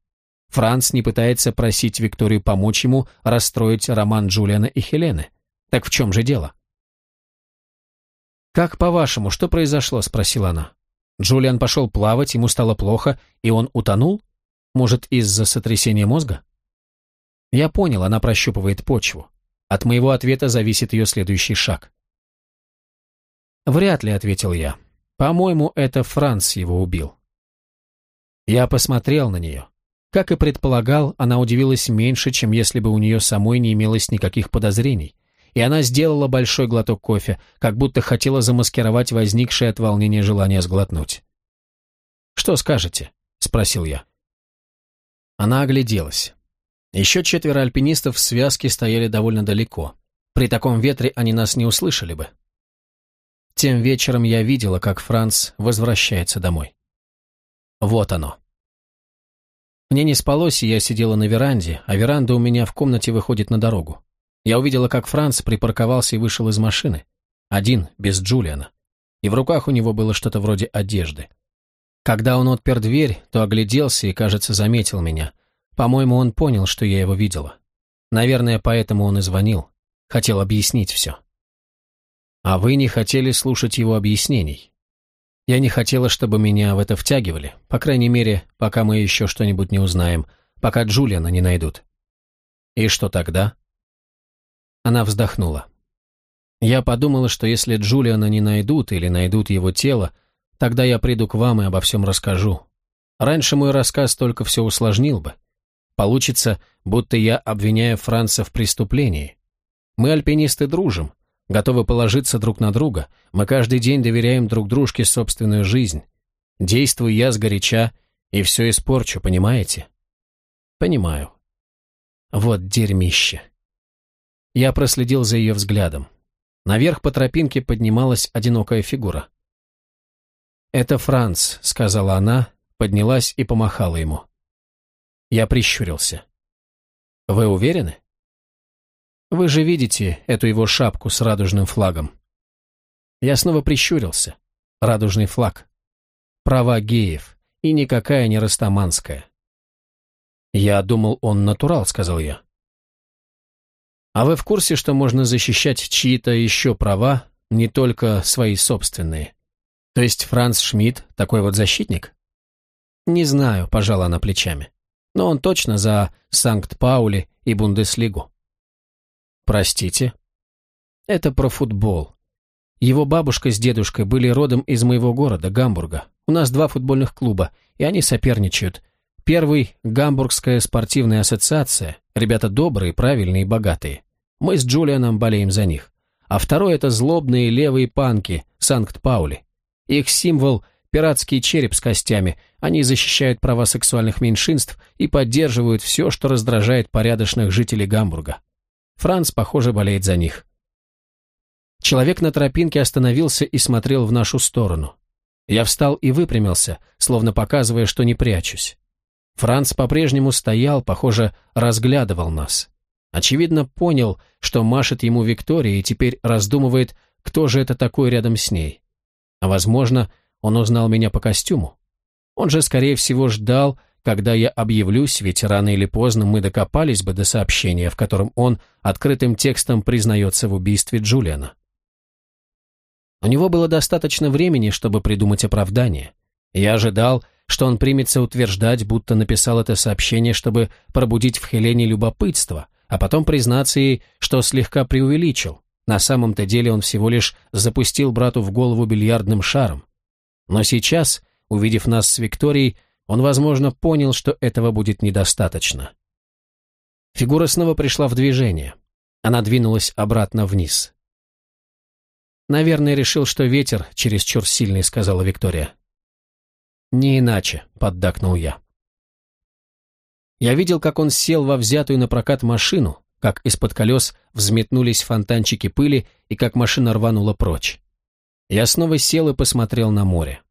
Франц не пытается просить Викторию помочь ему расстроить роман Джулиана и Хелены. Так в чем же дело? «Как по-вашему, что произошло?» – спросила она. Джулиан пошел плавать, ему стало плохо, и он утонул? Может, из-за сотрясения мозга? Я понял, она прощупывает почву. От моего ответа зависит ее следующий шаг. «Вряд ли», — ответил я. «По-моему, это Франц его убил». Я посмотрел на нее. Как и предполагал, она удивилась меньше, чем если бы у нее самой не имелось никаких подозрений. И она сделала большой глоток кофе, как будто хотела замаскировать возникшее от волнения желание сглотнуть. «Что скажете?» — спросил я. Она огляделась. Еще четверо альпинистов в связке стояли довольно далеко. При таком ветре они нас не услышали бы. Тем вечером я видела, как Франц возвращается домой. Вот оно. Мне не спалось, и я сидела на веранде, а веранда у меня в комнате выходит на дорогу. Я увидела, как Франц припарковался и вышел из машины. Один, без Джулиана. И в руках у него было что-то вроде одежды. Когда он отпер дверь, то огляделся и, кажется, заметил меня. По-моему, он понял, что я его видела. Наверное, поэтому он и звонил. Хотел объяснить все. А вы не хотели слушать его объяснений. Я не хотела, чтобы меня в это втягивали, по крайней мере, пока мы еще что-нибудь не узнаем, пока Джулиана не найдут. И что тогда? Она вздохнула. Я подумала, что если Джулиана не найдут или найдут его тело, тогда я приду к вам и обо всем расскажу. Раньше мой рассказ только все усложнил бы. Получится, будто я обвиняю Франца в преступлении. Мы, альпинисты, дружим, готовы положиться друг на друга, мы каждый день доверяем друг дружке собственную жизнь. Действую я сгоряча и все испорчу, понимаете? Понимаю. Вот дерьмище. Я проследил за ее взглядом. Наверх по тропинке поднималась одинокая фигура. «Это Франц», — сказала она, поднялась и помахала ему. Я прищурился. «Вы уверены?» Вы же видите эту его шапку с радужным флагом. Я снова прищурился. Радужный флаг. Права геев. И никакая не растаманская. Я думал, он натурал, сказал я. А вы в курсе, что можно защищать чьи-то еще права, не только свои собственные? То есть Франц Шмидт такой вот защитник? Не знаю, пожала она плечами. Но он точно за Санкт-Паули и Бундеслигу. Простите? Это про футбол. Его бабушка с дедушкой были родом из моего города, Гамбурга. У нас два футбольных клуба, и они соперничают. Первый – Гамбургская спортивная ассоциация. Ребята добрые, правильные и богатые. Мы с Джулианом болеем за них. А второй – это злобные левые панки, Санкт-Паули. Их символ – пиратский череп с костями. Они защищают права сексуальных меньшинств и поддерживают все, что раздражает порядочных жителей Гамбурга. Франц, похоже, болеет за них. Человек на тропинке остановился и смотрел в нашу сторону. Я встал и выпрямился, словно показывая, что не прячусь. Франц по-прежнему стоял, похоже, разглядывал нас. Очевидно, понял, что машет ему Виктория и теперь раздумывает, кто же это такой рядом с ней. А возможно, он узнал меня по костюму. Он же, скорее всего, ждал, когда я объявлюсь, ведь рано или поздно мы докопались бы до сообщения, в котором он открытым текстом признается в убийстве Джулиана. У него было достаточно времени, чтобы придумать оправдание. Я ожидал, что он примется утверждать, будто написал это сообщение, чтобы пробудить в Хелене любопытство, а потом признаться ей, что слегка преувеличил. На самом-то деле он всего лишь запустил брату в голову бильярдным шаром. Но сейчас, увидев нас с Викторией, он, возможно, понял, что этого будет недостаточно. Фигура снова пришла в движение. Она двинулась обратно вниз. «Наверное, решил, что ветер чересчур сильный», — сказала Виктория. «Не иначе», — поддакнул я. Я видел, как он сел во взятую на прокат машину, как из-под колес взметнулись фонтанчики пыли и как машина рванула прочь. Я снова сел и посмотрел на море.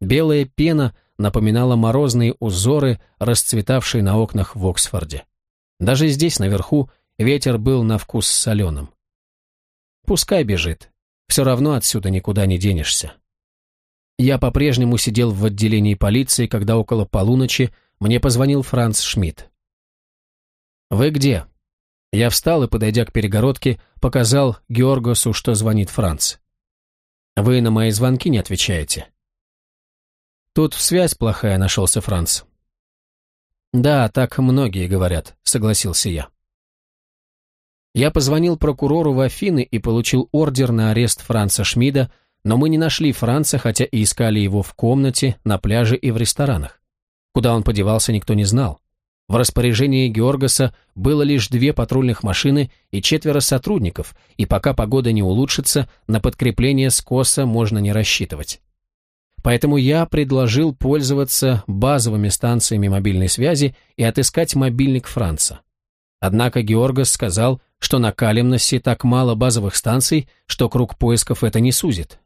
Белая пена напоминала морозные узоры, расцветавшие на окнах в Оксфорде. Даже здесь, наверху, ветер был на вкус соленым. Пускай бежит, все равно отсюда никуда не денешься. Я по-прежнему сидел в отделении полиции, когда около полуночи мне позвонил Франц Шмидт. «Вы где?» Я встал и, подойдя к перегородке, показал Георгосу, что звонит Франц. «Вы на мои звонки не отвечаете?» «Тут связь плохая», — нашелся Франц. «Да, так многие говорят», — согласился я. Я позвонил прокурору в Афины и получил ордер на арест Франца Шмида, но мы не нашли Франца, хотя и искали его в комнате, на пляже и в ресторанах. Куда он подевался, никто не знал. В распоряжении Георгаса было лишь две патрульных машины и четверо сотрудников, и пока погода не улучшится, на подкрепление скоса можно не рассчитывать. Поэтому я предложил пользоваться базовыми станциями мобильной связи и отыскать мобильник Франца. Однако Георгас сказал, что на Калимносе так мало базовых станций, что круг поисков это не сузит.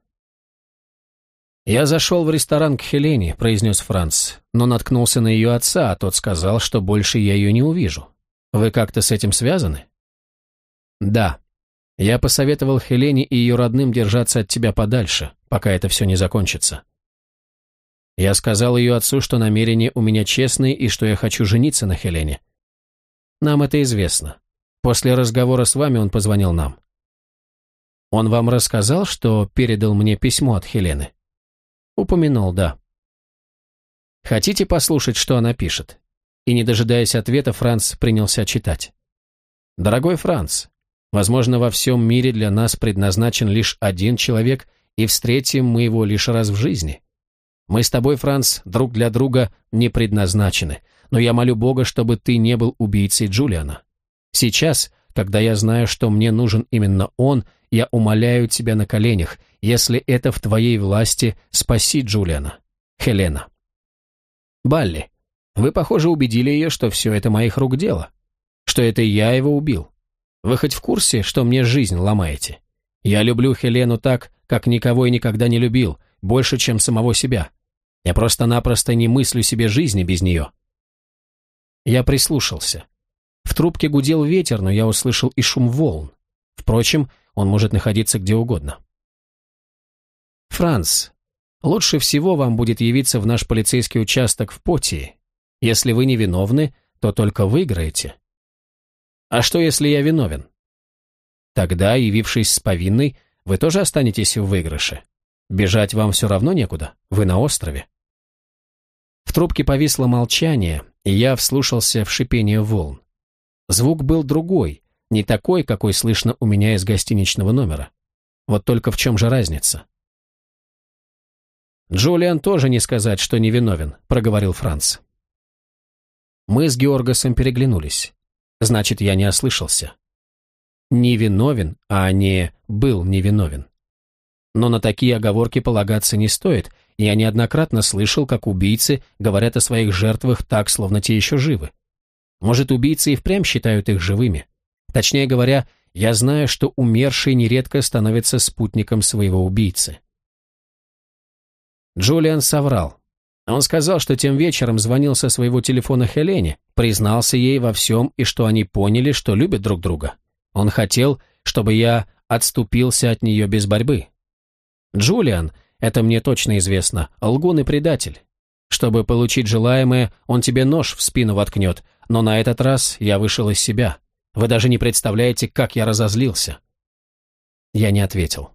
«Я зашел в ресторан к Хелене», — произнес Франц, но наткнулся на ее отца, а тот сказал, что больше я ее не увижу. Вы как-то с этим связаны? Да. Я посоветовал Хелене и ее родным держаться от тебя подальше, пока это все не закончится. Я сказал ее отцу, что намерения у меня честные и что я хочу жениться на Хелене. Нам это известно. После разговора с вами он позвонил нам. Он вам рассказал, что передал мне письмо от Хелены? Упомянул, да. Хотите послушать, что она пишет? И не дожидаясь ответа, Франц принялся читать. Дорогой Франц, возможно, во всем мире для нас предназначен лишь один человек, и встретим мы его лишь раз в жизни. Мы с тобой, Франц, друг для друга не предназначены, но я молю Бога, чтобы ты не был убийцей Джулиана. Сейчас, когда я знаю, что мне нужен именно он, я умоляю тебя на коленях, если это в твоей власти, спаси Джулиана. Хелена. Балли, вы, похоже, убедили ее, что все это моих рук дело, что это я его убил. Вы хоть в курсе, что мне жизнь ломаете? Я люблю Хелену так, как никого и никогда не любил, больше, чем самого себя. Я просто-напросто не мыслю себе жизни без нее. Я прислушался. В трубке гудел ветер, но я услышал и шум волн. Впрочем, он может находиться где угодно. «Франц, лучше всего вам будет явиться в наш полицейский участок в Потии. Если вы невиновны, то только выиграете. А что, если я виновен? Тогда, явившись с повинной, вы тоже останетесь в выигрыше. Бежать вам все равно некуда, вы на острове. В трубке повисло молчание, и я вслушался в шипение волн. Звук был другой, не такой, какой слышно у меня из гостиничного номера. Вот только в чем же разница? «Джулиан тоже не сказать, что невиновен», — проговорил Франц. Мы с Георгасом переглянулись. Значит, я не ослышался. Невиновен, а не был невиновен. Но на такие оговорки полагаться не стоит, я неоднократно слышал, как убийцы говорят о своих жертвах так, словно те еще живы. Может, убийцы и впрямь считают их живыми. Точнее говоря, я знаю, что умерший нередко становится спутником своего убийцы. Джулиан соврал. Он сказал, что тем вечером звонил со своего телефона Хелене, признался ей во всем и что они поняли, что любят друг друга. Он хотел, чтобы я отступился от нее без борьбы. Джулиан, это мне точно известно, лгун и предатель. Чтобы получить желаемое, он тебе нож в спину воткнет, но на этот раз я вышел из себя. Вы даже не представляете, как я разозлился. Я не ответил.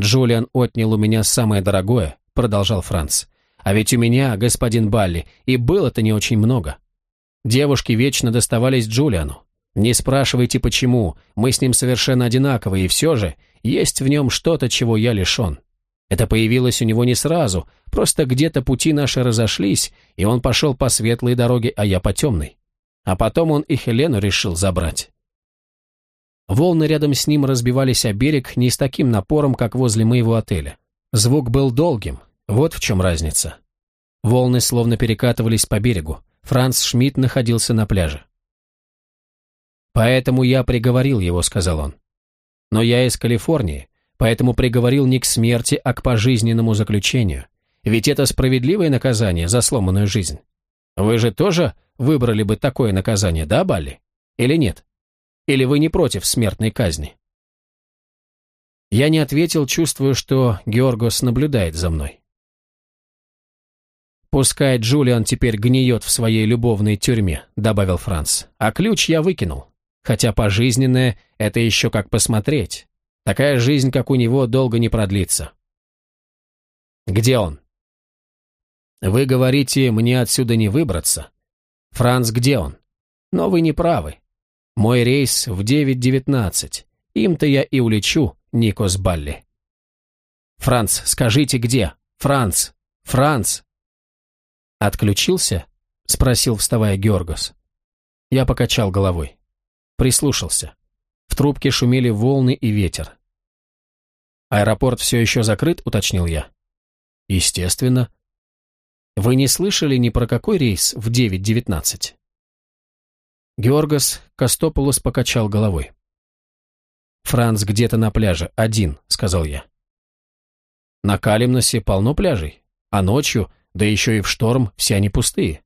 Джулиан отнял у меня самое дорогое, продолжал Франц. А ведь у меня, господин Балли, и было-то не очень много. Девушки вечно доставались Джулиану. Не спрашивайте почему, мы с ним совершенно одинаковы, и все же есть в нем что-то, чего я лишен. Это появилось у него не сразу, просто где-то пути наши разошлись, и он пошел по светлой дороге, а я по темной. А потом он и Хелену решил забрать. Волны рядом с ним разбивались о берег не с таким напором, как возле моего отеля. Звук был долгим, вот в чем разница. Волны словно перекатывались по берегу. Франц Шмидт находился на пляже. «Поэтому я приговорил его», — сказал он. «Но я из Калифорнии, поэтому приговорил не к смерти, а к пожизненному заключению. Ведь это справедливое наказание за сломанную жизнь. Вы же тоже выбрали бы такое наказание, да, Балли? Или нет? Или вы не против смертной казни?» Я не ответил, чувствуя, что Георгос наблюдает за мной. «Пускай Джулиан теперь гниет в своей любовной тюрьме», — добавил Франц. «А ключ я выкинул. Хотя пожизненное — это еще как посмотреть. Такая жизнь, как у него, долго не продлится». «Где он?» «Вы говорите, мне отсюда не выбраться. Франц, где он?» «Но вы не правы. Мой рейс в 9.19. Им-то я и улечу, Никос Балли». «Франц, скажите, где? Франц! Франц!» «Отключился?» — спросил, вставая Георгос. Я покачал головой. Прислушался. В трубке шумели волны и ветер. «Аэропорт все еще закрыт?» — уточнил я. «Естественно». «Вы не слышали ни про какой рейс в 9.19?» Георгос Костополос покачал головой. «Франц где-то на пляже, один», — сказал я. «На Калимносе полно пляжей, а ночью да еще и в шторм все они пустые.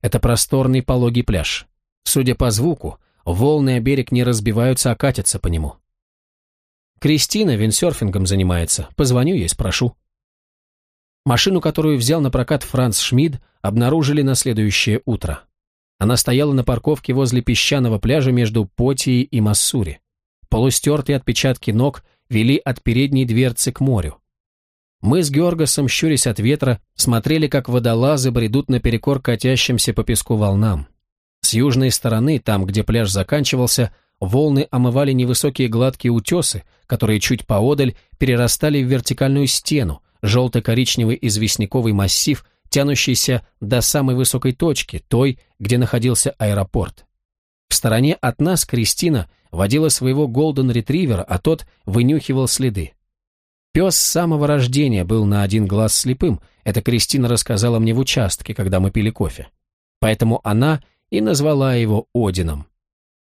Это просторный пологий пляж. Судя по звуку, волны о берег не разбиваются, а катятся по нему. Кристина виндсерфингом занимается. Позвоню ей, спрошу. Машину, которую взял на прокат Франц Шмид, обнаружили на следующее утро. Она стояла на парковке возле песчаного пляжа между Потией и Массури. Полустертые отпечатки ног вели от передней дверцы к морю. Мы с Георгасом, щурясь от ветра, смотрели, как водолазы бредут наперекор катящимся по песку волнам. С южной стороны, там, где пляж заканчивался, волны омывали невысокие гладкие утесы, которые чуть поодаль перерастали в вертикальную стену, желто-коричневый известняковый массив, тянущийся до самой высокой точки, той, где находился аэропорт. В стороне от нас Кристина водила своего голден-ретривера, а тот вынюхивал следы. Пес с самого рождения был на один глаз слепым, это Кристина рассказала мне в участке, когда мы пили кофе. Поэтому она и назвала его Одином.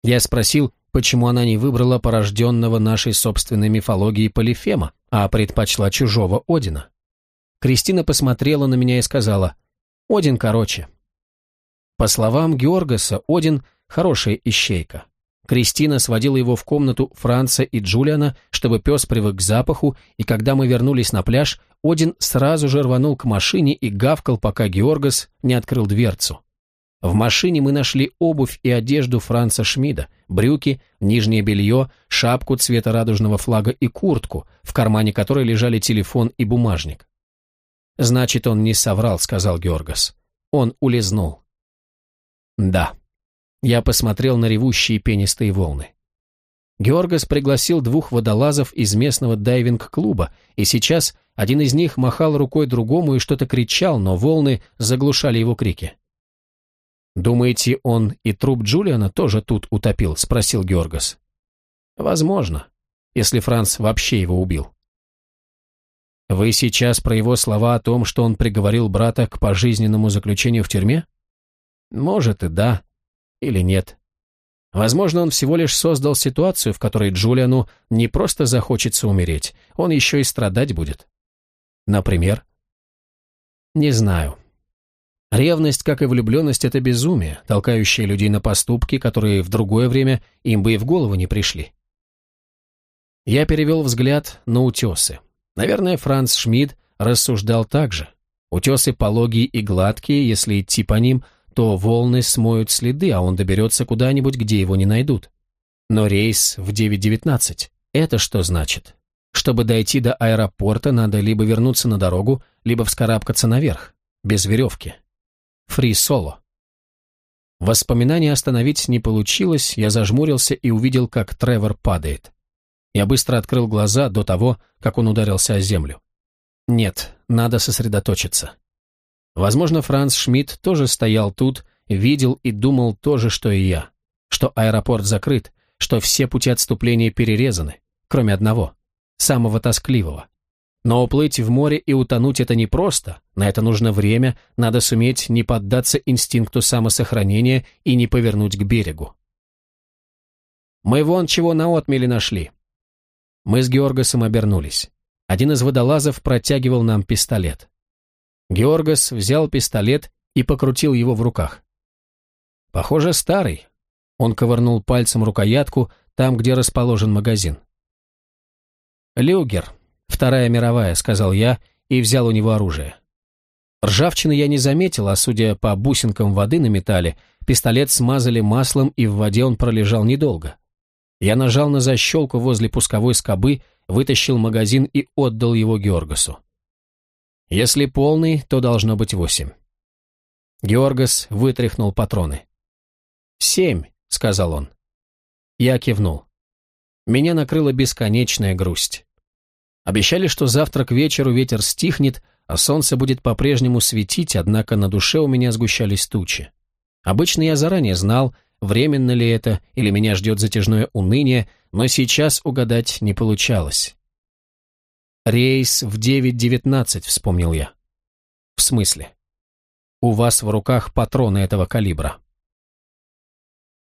Я спросил, почему она не выбрала порожденного нашей собственной мифологией Полифема, а предпочла чужого Одина. Кристина посмотрела на меня и сказала, «Один короче». По словам Георгаса, Один – хорошая ищейка. Кристина сводила его в комнату Франца и Джулиана, чтобы пес привык к запаху, и когда мы вернулись на пляж, Один сразу же рванул к машине и гавкал, пока Георгас не открыл дверцу. В машине мы нашли обувь и одежду Франца Шмида, брюки, нижнее белье, шапку цвета радужного флага и куртку, в кармане которой лежали телефон и бумажник. «Значит, он не соврал», — сказал Георгас. «Он улизнул». «Да». Я посмотрел на ревущие пенистые волны. Георгас пригласил двух водолазов из местного дайвинг-клуба, и сейчас один из них махал рукой другому и что-то кричал, но волны заглушали его крики. «Думаете, он и труп Джулиана тоже тут утопил?» – спросил Георгас. «Возможно, если Франц вообще его убил». «Вы сейчас про его слова о том, что он приговорил брата к пожизненному заключению в тюрьме?» «Может и да, или нет. Возможно, он всего лишь создал ситуацию, в которой Джулиану не просто захочется умереть, он еще и страдать будет. Например?» «Не знаю. Ревность, как и влюбленность, это безумие, толкающее людей на поступки, которые в другое время им бы и в голову не пришли. Я перевел взгляд на утесы. Наверное, Франц Шмидт рассуждал так же. Утесы пологие и гладкие, если идти по ним, то волны смоют следы, а он доберется куда-нибудь, где его не найдут. Но рейс в 9.19. Это что значит? Чтобы дойти до аэропорта, надо либо вернуться на дорогу, либо вскарабкаться наверх, без веревки. Фри-соло. Воспоминания остановить не получилось, я зажмурился и увидел, как Тревор падает. Я быстро открыл глаза до того, как он ударился о землю. Нет, надо сосредоточиться. Возможно, Франц Шмидт тоже стоял тут, видел и думал то же, что и я. Что аэропорт закрыт, что все пути отступления перерезаны, кроме одного, самого тоскливого. Но уплыть в море и утонуть это непросто, на это нужно время, надо суметь не поддаться инстинкту самосохранения и не повернуть к берегу. Мы вон чего на отмеле нашли. Мы с Георгасом обернулись. Один из водолазов протягивал нам пистолет. Георгас взял пистолет и покрутил его в руках. Похоже, старый. Он ковырнул пальцем рукоятку там, где расположен магазин. «Люгер», «Вторая мировая», — сказал я и взял у него оружие. Ржавчины я не заметил, а судя по бусинкам воды на металле, пистолет смазали маслом и в воде он пролежал недолго. Я нажал на защелку возле пусковой скобы, вытащил магазин и отдал его Георгасу. Если полный, то должно быть восемь. Георгас вытряхнул патроны. «Семь», — сказал он. Я кивнул. Меня накрыла бесконечная грусть. Обещали, что завтра к вечеру ветер стихнет, а солнце будет по-прежнему светить, однако на душе у меня сгущались тучи. Обычно я заранее знал, временно ли это или меня ждет затяжное уныние, но сейчас угадать не получалось. «Рейс в 9.19», — вспомнил я. «В смысле?» «У вас в руках патроны этого калибра».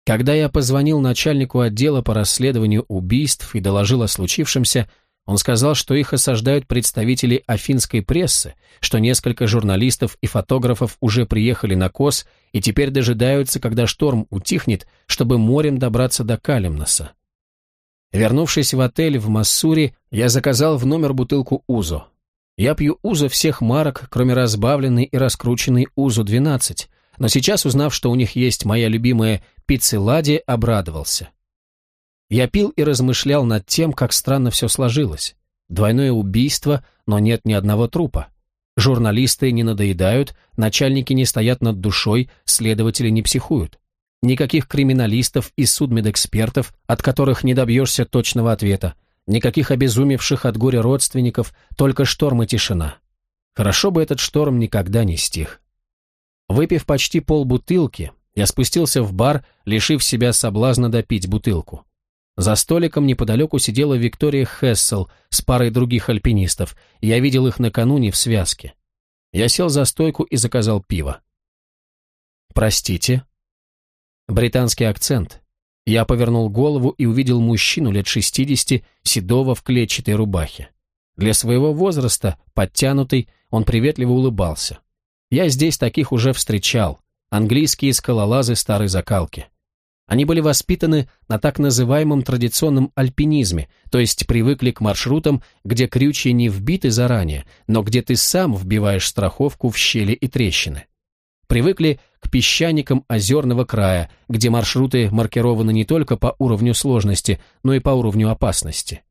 Когда я позвонил начальнику отдела по расследованию убийств и доложил о случившемся, Он сказал, что их осаждают представители афинской прессы, что несколько журналистов и фотографов уже приехали на Кос и теперь дожидаются, когда шторм утихнет, чтобы морем добраться до Калимноса. Вернувшись в отель в Массури, я заказал в номер бутылку Узо. Я пью Узо всех марок, кроме разбавленной и раскрученной Узо-12, но сейчас, узнав, что у них есть моя любимая пиццелади, обрадовался. Я пил и размышлял над тем, как странно все сложилось. Двойное убийство, но нет ни одного трупа. Журналисты не надоедают, начальники не стоят над душой, следователи не психуют. Никаких криминалистов и судмедэкспертов, от которых не добьешься точного ответа. Никаких обезумевших от горя родственников, только шторм и тишина. Хорошо бы этот шторм никогда не стих. Выпив почти полбутылки, я спустился в бар, лишив себя соблазна допить бутылку. За столиком неподалеку сидела Виктория Хессел с парой других альпинистов. Я видел их накануне в связке. Я сел за стойку и заказал пиво. «Простите?» Британский акцент. Я повернул голову и увидел мужчину лет шестидесяти, седого в клетчатой рубахе. Для своего возраста, подтянутый, он приветливо улыбался. Я здесь таких уже встречал. Английские скалолазы старой закалки. Они были воспитаны на так называемом традиционном альпинизме, то есть привыкли к маршрутам, где крючья не вбиты заранее, но где ты сам вбиваешь страховку в щели и трещины. Привыкли к песчаникам озерного края, где маршруты маркированы не только по уровню сложности, но и по уровню опасности.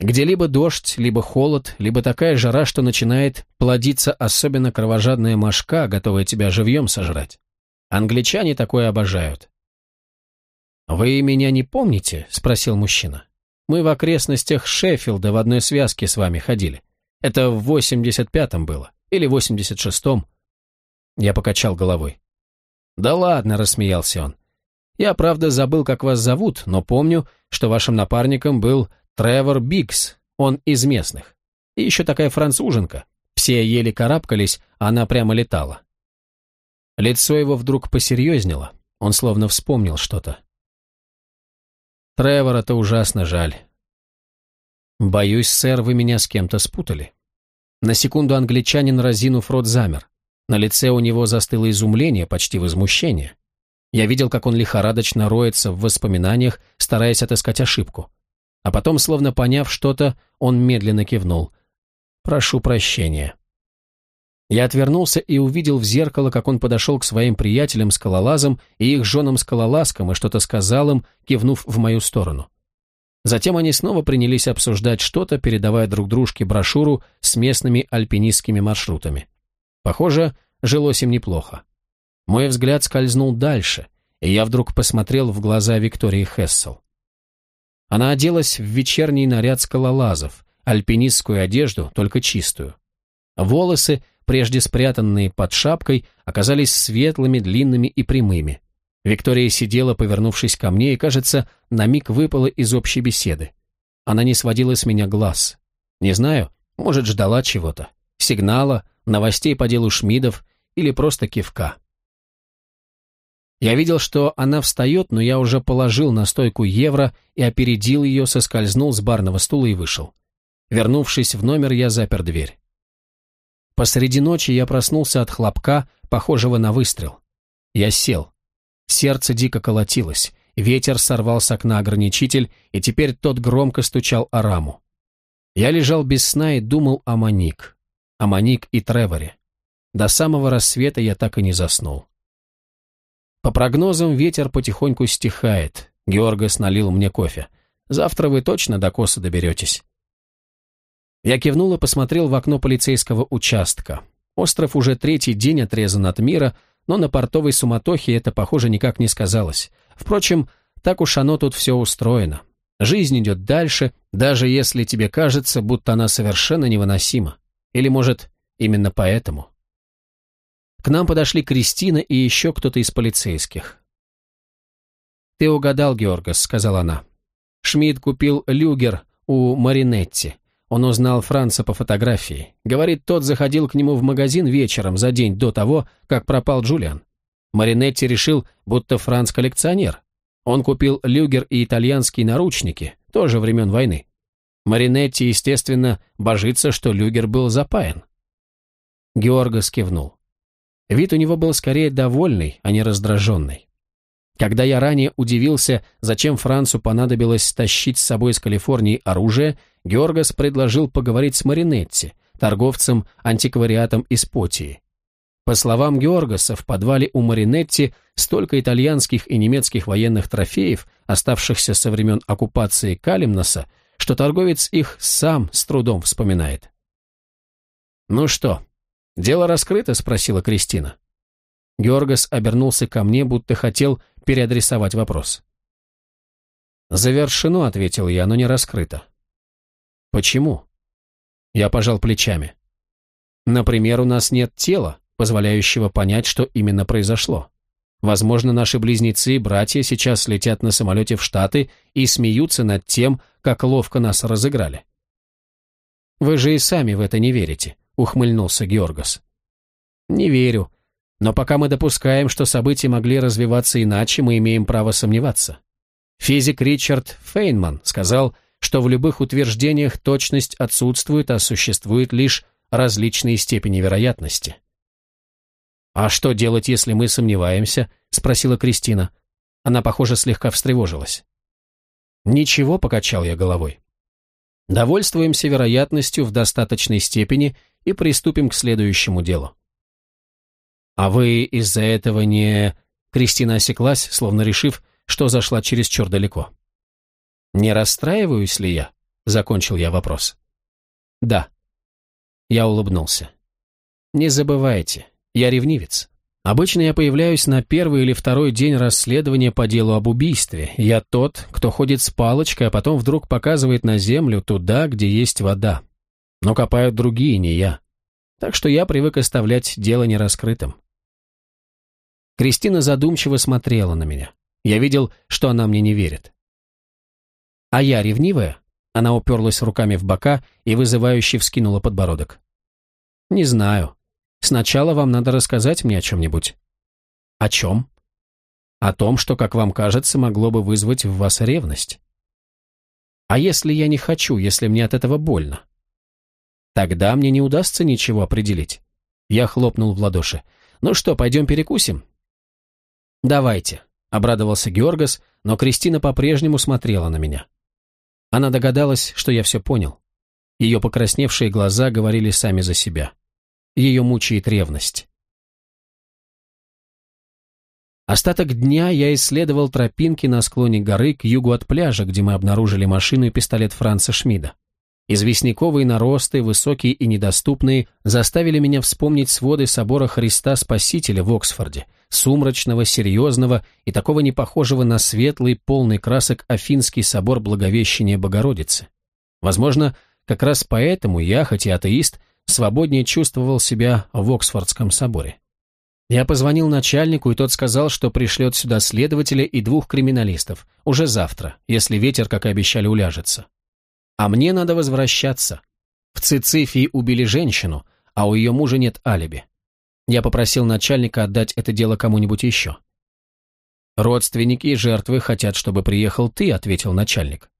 Где либо дождь, либо холод, либо такая жара, что начинает плодиться особенно кровожадная мошка, готовая тебя живьем сожрать. Англичане такое обожают. «Вы меня не помните?» – спросил мужчина. «Мы в окрестностях Шеффилда в одной связке с вами ходили. Это в 85-м было. Или 86-м». Я покачал головой. «Да ладно», – рассмеялся он. «Я, правда, забыл, как вас зовут, но помню, что вашим напарником был Тревор Бигс, он из местных. И еще такая француженка. Все еле карабкались, а она прямо летала. Лицо его вдруг посерьезнело, он словно вспомнил что-то. Тревора-то ужасно жаль. Боюсь, сэр, вы меня с кем-то спутали. На секунду англичанин, разинув рот, замер. На лице у него застыло изумление, почти возмущение. Я видел, как он лихорадочно роется в воспоминаниях, стараясь отыскать ошибку. А потом, словно поняв что-то, он медленно кивнул. «Прошу прощения». Я отвернулся и увидел в зеркало, как он подошел к своим приятелям-скалолазам и их женам-скалолазкам и что-то сказал им, кивнув в мою сторону. Затем они снова принялись обсуждать что-то, передавая друг дружке брошюру с местными альпинистскими маршрутами. Похоже, жилось им неплохо. Мой взгляд скользнул дальше, и я вдруг посмотрел в глаза Виктории Хессел. Она оделась в вечерний наряд скалолазов, альпинистскую одежду, только чистую. Волосы прежде спрятанные под шапкой, оказались светлыми, длинными и прямыми. Виктория сидела, повернувшись ко мне, и, кажется, на миг выпала из общей беседы. Она не сводила с меня глаз. Не знаю, может, ждала чего-то. Сигнала, новостей по делу Шмидов или просто кивка. Я видел, что она встает, но я уже положил на стойку евро и опередил ее, соскользнул с барного стула и вышел. Вернувшись в номер, я запер дверь. Посреди ночи я проснулся от хлопка, похожего на выстрел. Я сел. Сердце дико колотилось. Ветер сорвал с окна ограничитель, и теперь тот громко стучал о раму. Я лежал без сна и думал о Моник. О Моник и Треворе. До самого рассвета я так и не заснул. По прогнозам, ветер потихоньку стихает. Георгас налил мне кофе. Завтра вы точно до коса доберетесь. Я кивнул и посмотрел в окно полицейского участка. Остров уже третий день отрезан от мира, но на портовой суматохе это, похоже, никак не сказалось. Впрочем, так уж оно тут все устроено. Жизнь идет дальше, даже если тебе кажется, будто она совершенно невыносима. Или, может, именно поэтому. К нам подошли Кристина и еще кто-то из полицейских. «Ты угадал, Георгас», — сказала она. Шмидт купил люгер у Маринетти. Он узнал Франца по фотографии. Говорит, тот заходил к нему в магазин вечером за день до того, как пропал Джулиан. Маринетти решил, будто Франц коллекционер. Он купил люгер и итальянские наручники, тоже времен войны. Маринетти, естественно, божится, что Люгер был запаян. Георгос кивнул. Вид у него был скорее довольный, а не раздраженный. Когда я ранее удивился, зачем Францу понадобилось тащить с собой из Калифорнии оружие, Георгас предложил поговорить с Маринетти, торговцем антиквариатом из Потии. По словам Георгаса, в подвале у Маринетти столько итальянских и немецких военных трофеев, оставшихся со времен оккупации Калимноса, что торговец их сам с трудом вспоминает. «Ну что, дело раскрыто?» – спросила Кристина. Георгас обернулся ко мне, будто хотел переадресовать вопрос. «Завершено», — ответил я, — «но не раскрыто». «Почему?» Я пожал плечами. «Например, у нас нет тела, позволяющего понять, что именно произошло. Возможно, наши близнецы и братья сейчас летят на самолете в Штаты и смеются над тем, как ловко нас разыграли». «Вы же и сами в это не верите», — ухмыльнулся Георгас. «Не верю. Но пока мы допускаем, что события могли развиваться иначе, мы имеем право сомневаться. Физик Ричард Фейнман сказал, что в любых утверждениях точность отсутствует, а существует лишь различные степени вероятности. «А что делать, если мы сомневаемся?» – спросила Кристина. Она, похоже, слегка встревожилась. «Ничего», – покачал я головой. «Довольствуемся вероятностью в достаточной степени и приступим к следующему делу. «А вы из-за этого не...» Кристина осеклась, словно решив, что зашла чересчур далеко. «Не расстраиваюсь ли я?» — закончил я вопрос. «Да». Я улыбнулся. «Не забывайте, я ревнивец. Обычно я появляюсь на первый или второй день расследования по делу об убийстве. Я тот, кто ходит с палочкой, а потом вдруг показывает на землю туда, где есть вода. Но копают другие, не я. Так что я привык оставлять дело нераскрытым. Кристина задумчиво смотрела на меня. Я видел, что она мне не верит. А я ревнивая? Она уперлась руками в бока и вызывающе вскинула подбородок. Не знаю. Сначала вам надо рассказать мне о чем-нибудь. О чем? О том, что, как вам кажется, могло бы вызвать в вас ревность. А если я не хочу, если мне от этого больно? Тогда мне не удастся ничего определить. Я хлопнул в ладоши. Ну что, пойдем перекусим? «Давайте», — обрадовался Георгас, но Кристина по-прежнему смотрела на меня. Она догадалась, что я все понял. Ее покрасневшие глаза говорили сами за себя. Ее мучает ревность. Остаток дня я исследовал тропинки на склоне горы к югу от пляжа, где мы обнаружили машину и пистолет Франца Шмида. Известняковые наросты, высокие и недоступные, заставили меня вспомнить своды собора Христа Спасителя в Оксфорде, сумрачного, серьезного и такого непохожего на светлый, полный красок Афинский собор Благовещения Богородицы. Возможно, как раз поэтому я, хоть и атеист, свободнее чувствовал себя в Оксфордском соборе. Я позвонил начальнику, и тот сказал, что пришлет сюда следователя и двух криминалистов, уже завтра, если ветер, как и обещали, уляжется. А мне надо возвращаться. В Цицифии убили женщину, а у ее мужа нет алиби. Я попросил начальника отдать это дело кому-нибудь еще. «Родственники жертвы хотят, чтобы приехал ты», — ответил начальник.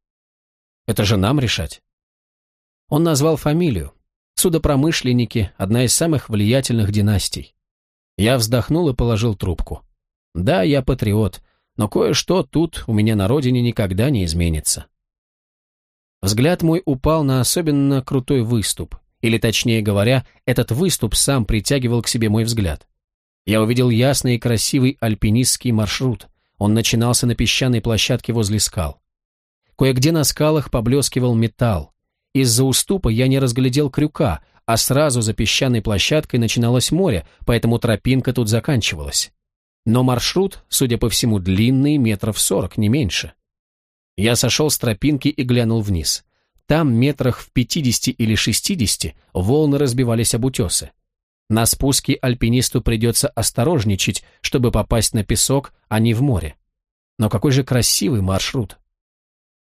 «Это же нам решать». Он назвал фамилию. Судопромышленники — одна из самых влиятельных династий. Я вздохнул и положил трубку. Да, я патриот, но кое-что тут у меня на родине никогда не изменится. Взгляд мой упал на особенно крутой выступ, или точнее говоря, этот выступ сам притягивал к себе мой взгляд. Я увидел ясный и красивый альпинистский маршрут. Он начинался на песчаной площадке возле скал. Кое-где на скалах поблескивал металл. Из-за уступа я не разглядел крюка, а сразу за песчаной площадкой начиналось море, поэтому тропинка тут заканчивалась. Но маршрут, судя по всему, длинный, метров сорок, не меньше. Я сошел с тропинки и глянул вниз. Там, метрах в пятидесяти или шестидесяти, волны разбивались об утесы. На спуске альпинисту придется осторожничать, чтобы попасть на песок, а не в море. Но какой же красивый маршрут.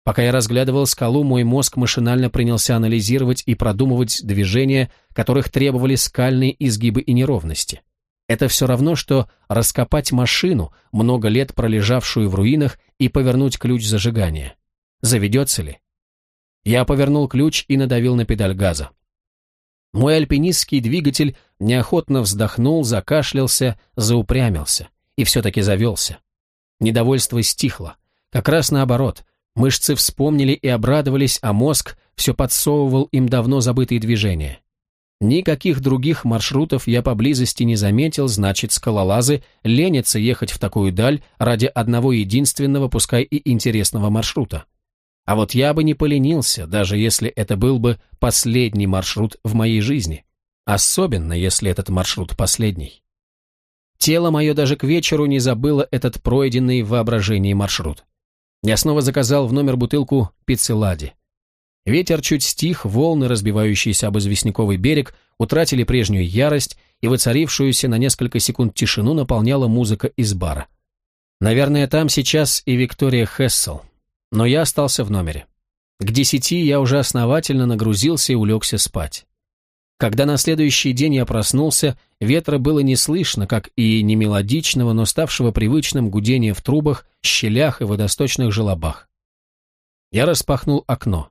Пока я разглядывал скалу, мой мозг машинально принялся анализировать и продумывать движения, которых требовали скальные изгибы и неровности. Это все равно, что раскопать машину, много лет пролежавшую в руинах, и повернуть ключ зажигания. Заведется ли? Я повернул ключ и надавил на педаль газа. Мой альпинистский двигатель неохотно вздохнул, закашлялся, заупрямился и все-таки завелся. Недовольство стихло. Как раз наоборот. Мышцы вспомнили и обрадовались, а мозг все подсовывал им давно забытые движения. Никаких других маршрутов я поблизости не заметил, значит, скалолазы ленятся ехать в такую даль ради одного единственного, пускай и интересного маршрута. А вот я бы не поленился, даже если это был бы последний маршрут в моей жизни. Особенно, если этот маршрут последний. Тело мое даже к вечеру не забыло этот пройденный в воображении маршрут. Я снова заказал в номер бутылку пиццелади. Ветер чуть стих, волны, разбивающиеся об известняковый берег, утратили прежнюю ярость, и воцарившуюся на несколько секунд тишину наполняла музыка из бара. Наверное, там сейчас и Виктория Хессел. Но я остался в номере. К десяти я уже основательно нагрузился и улегся спать. Когда на следующий день я проснулся, ветра было не слышно, как и не мелодичного, но ставшего привычным гудения в трубах, щелях и водосточных желобах. Я распахнул окно.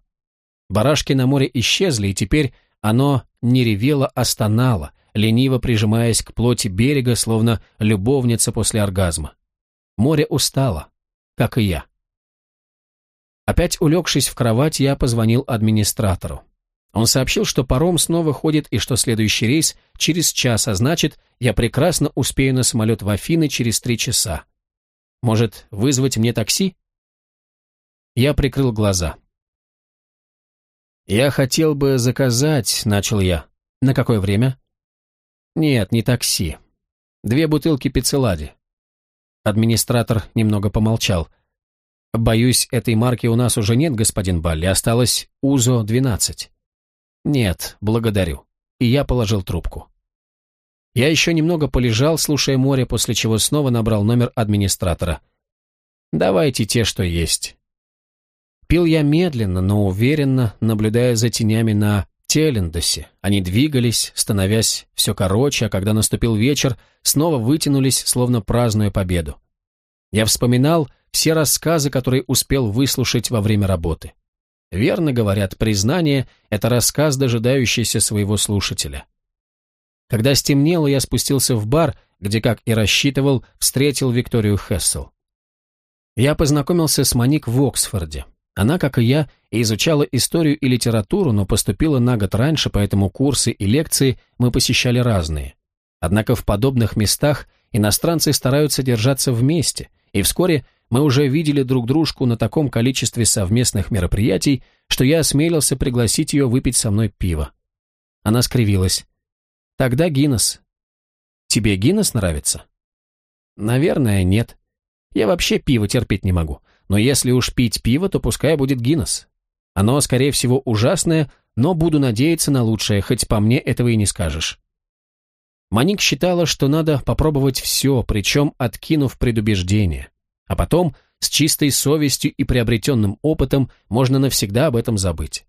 Барашки на море исчезли, и теперь оно не ревело, а стонало, лениво прижимаясь к плоти берега, словно любовница после оргазма. Море устало, как и я. Опять улегшись в кровать, я позвонил администратору. Он сообщил, что паром снова ходит и что следующий рейс через час, а значит, я прекрасно успею на самолет в Афины через три часа. Может, вызвать мне такси? Я прикрыл глаза. «Я хотел бы заказать», — начал я. «На какое время?» «Нет, не такси. Две бутылки пиццелади». Администратор немного помолчал. «Боюсь, этой марки у нас уже нет, господин Балли. Осталось УЗО-12». «Нет, благодарю». И я положил трубку. Я еще немного полежал, слушая море, после чего снова набрал номер администратора. «Давайте те, что есть». Пил я медленно, но уверенно, наблюдая за тенями на Телендосе. Они двигались, становясь все короче, а когда наступил вечер, снова вытянулись, словно празднуя победу. Я вспоминал все рассказы, которые успел выслушать во время работы. Верно говорят, признание — это рассказ, дожидающийся своего слушателя. Когда стемнело, я спустился в бар, где, как и рассчитывал, встретил Викторию Хессел. Я познакомился с Моник в Оксфорде. Она, как и я, изучала историю и литературу, но поступила на год раньше, поэтому курсы и лекции мы посещали разные. Однако в подобных местах иностранцы стараются держаться вместе, и вскоре мы уже видели друг дружку на таком количестве совместных мероприятий, что я осмелился пригласить ее выпить со мной пиво. Она скривилась. «Тогда Гиннес». «Тебе Гиннес нравится?» «Наверное, нет. Я вообще пиво терпеть не могу но если уж пить пиво, то пускай будет Гиннес. Оно, скорее всего, ужасное, но буду надеяться на лучшее, хоть по мне этого и не скажешь. Маник считала, что надо попробовать все, причем откинув предубеждение. А потом, с чистой совестью и приобретенным опытом, можно навсегда об этом забыть.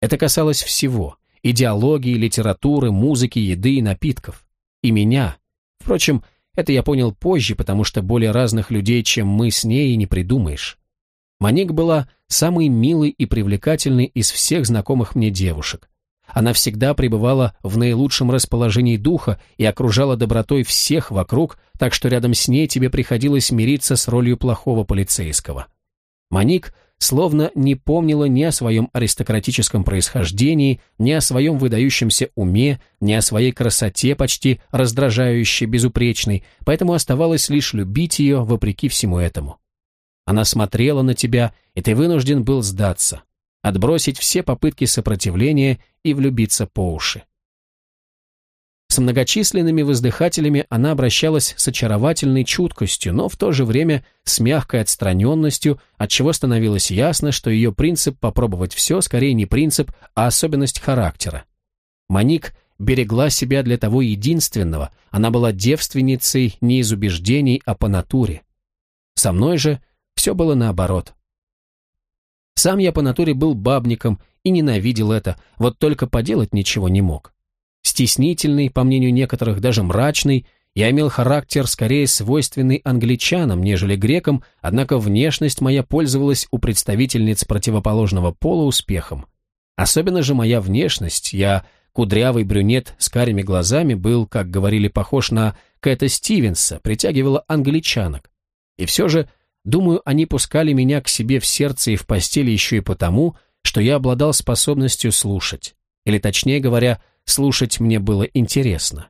Это касалось всего – идеологии, литературы, музыки, еды и напитков. И меня. Впрочем, это я понял позже, потому что более разных людей, чем мы с ней, не придумаешь. Маник была самой милой и привлекательной из всех знакомых мне девушек. Она всегда пребывала в наилучшем расположении духа и окружала добротой всех вокруг, так что рядом с ней тебе приходилось мириться с ролью плохого полицейского. Маник словно не помнила ни о своем аристократическом происхождении, ни о своем выдающемся уме, ни о своей красоте, почти раздражающей, безупречной, поэтому оставалось лишь любить ее вопреки всему этому. Она смотрела на тебя, и ты вынужден был сдаться, отбросить все попытки сопротивления и влюбиться по уши. С многочисленными воздыхателями она обращалась с очаровательной чуткостью, но в то же время с мягкой отстраненностью, отчего становилось ясно, что ее принцип попробовать все скорее не принцип, а особенность характера. Маник берегла себя для того единственного, она была девственницей не из убеждений, а по натуре. Со мной же все было наоборот. Сам я по натуре был бабником и ненавидел это, вот только поделать ничего не мог. Стеснительный, по мнению некоторых, даже мрачный, Я имел характер скорее свойственный англичанам, нежели грекам, однако внешность моя пользовалась у представительниц противоположного пола успехом. Особенно же моя внешность, я кудрявый брюнет с карими глазами был, как говорили, похож на Кэта Стивенса, притягивала англичанок. И все же, думаю, они пускали меня к себе в сердце и в постели еще и потому, что я обладал способностью слушать. Или, точнее говоря, слушать мне было интересно.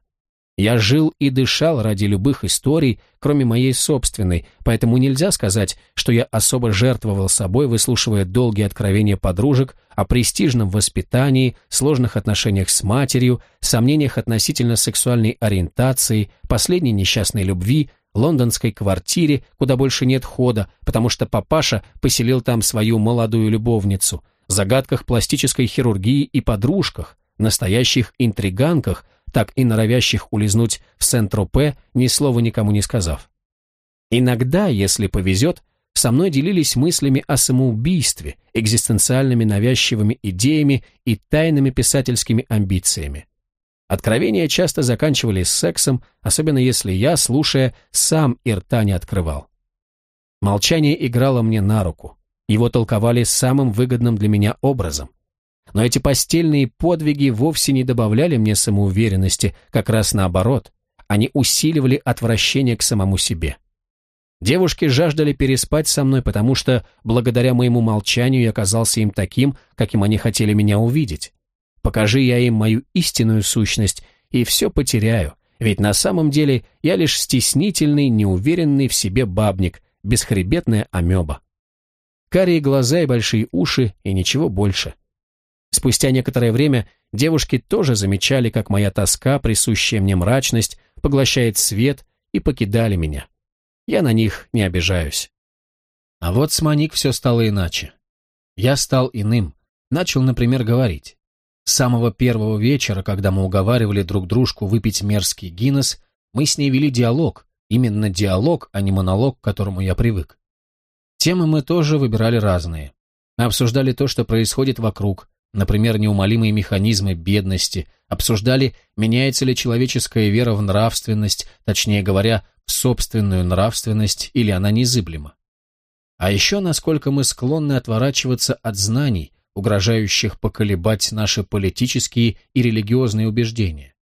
Я жил и дышал ради любых историй, кроме моей собственной, поэтому нельзя сказать, что я особо жертвовал собой, выслушивая долгие откровения подружек о престижном воспитании, сложных отношениях с матерью, сомнениях относительно сексуальной ориентации, последней несчастной любви, лондонской квартире, куда больше нет хода, потому что папаша поселил там свою молодую любовницу, загадках пластической хирургии и подружках, настоящих интриганках, так и норовящих улизнуть в Сент-Тропе, ни слова никому не сказав. Иногда, если повезет, со мной делились мыслями о самоубийстве, экзистенциальными навязчивыми идеями и тайными писательскими амбициями. Откровения часто заканчивались сексом, особенно если я, слушая, сам и рта не открывал. Молчание играло мне на руку. Его толковали самым выгодным для меня образом. Но эти постельные подвиги вовсе не добавляли мне самоуверенности, как раз наоборот. Они усиливали отвращение к самому себе. Девушки жаждали переспать со мной, потому что, благодаря моему молчанию, я оказался им таким, каким они хотели меня увидеть. Покажи я им мою истинную сущность, и все потеряю, ведь на самом деле я лишь стеснительный, неуверенный в себе бабник, бесхребетная амеба. Карие глаза и большие уши, и ничего больше. Спустя некоторое время девушки тоже замечали, как моя тоска, присущая мне мрачность, поглощает свет, и покидали меня. Я на них не обижаюсь. А вот с Маник все стало иначе. Я стал иным, начал, например, говорить. С самого первого вечера, когда мы уговаривали друг дружку выпить мерзкий Гиннес, мы с ней вели диалог, именно диалог, а не монолог, к которому я привык. Темы мы тоже выбирали разные. Мы обсуждали то, что происходит вокруг, например, неумолимые механизмы бедности, обсуждали, меняется ли человеческая вера в нравственность, точнее говоря, в собственную нравственность, или она незыблема. А еще, насколько мы склонны отворачиваться от знаний, угрожающих поколебать наши политические и религиозные убеждения.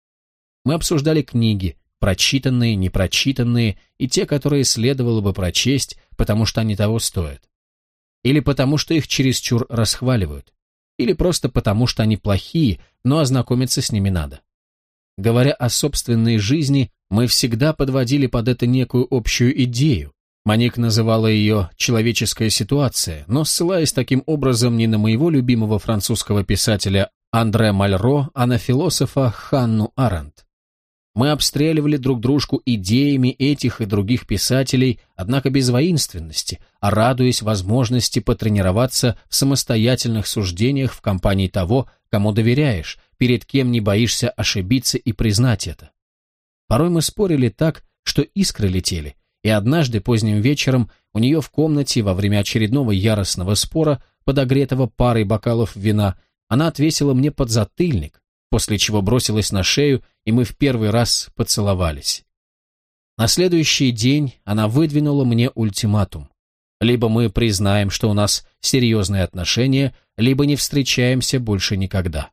Мы обсуждали книги, прочитанные, непрочитанные, и те, которые следовало бы прочесть, потому что они того стоят. Или потому что их чересчур расхваливают или просто потому, что они плохие, но ознакомиться с ними надо. Говоря о собственной жизни, мы всегда подводили под это некую общую идею. Маник называла ее «человеческая ситуация», но ссылаясь таким образом не на моего любимого французского писателя Андре Мальро, а на философа Ханну Аренд. Мы обстреливали друг дружку идеями этих и других писателей, однако без воинственности, а радуясь возможности потренироваться в самостоятельных суждениях в компании того, кому доверяешь, перед кем не боишься ошибиться и признать это. Порой мы спорили так, что искры летели, и однажды поздним вечером у нее в комнате во время очередного яростного спора, подогретого парой бокалов вина, она отвесила мне подзатыльник, после чего бросилась на шею, и мы в первый раз поцеловались. На следующий день она выдвинула мне ультиматум. Либо мы признаем, что у нас серьезные отношения, либо не встречаемся больше никогда.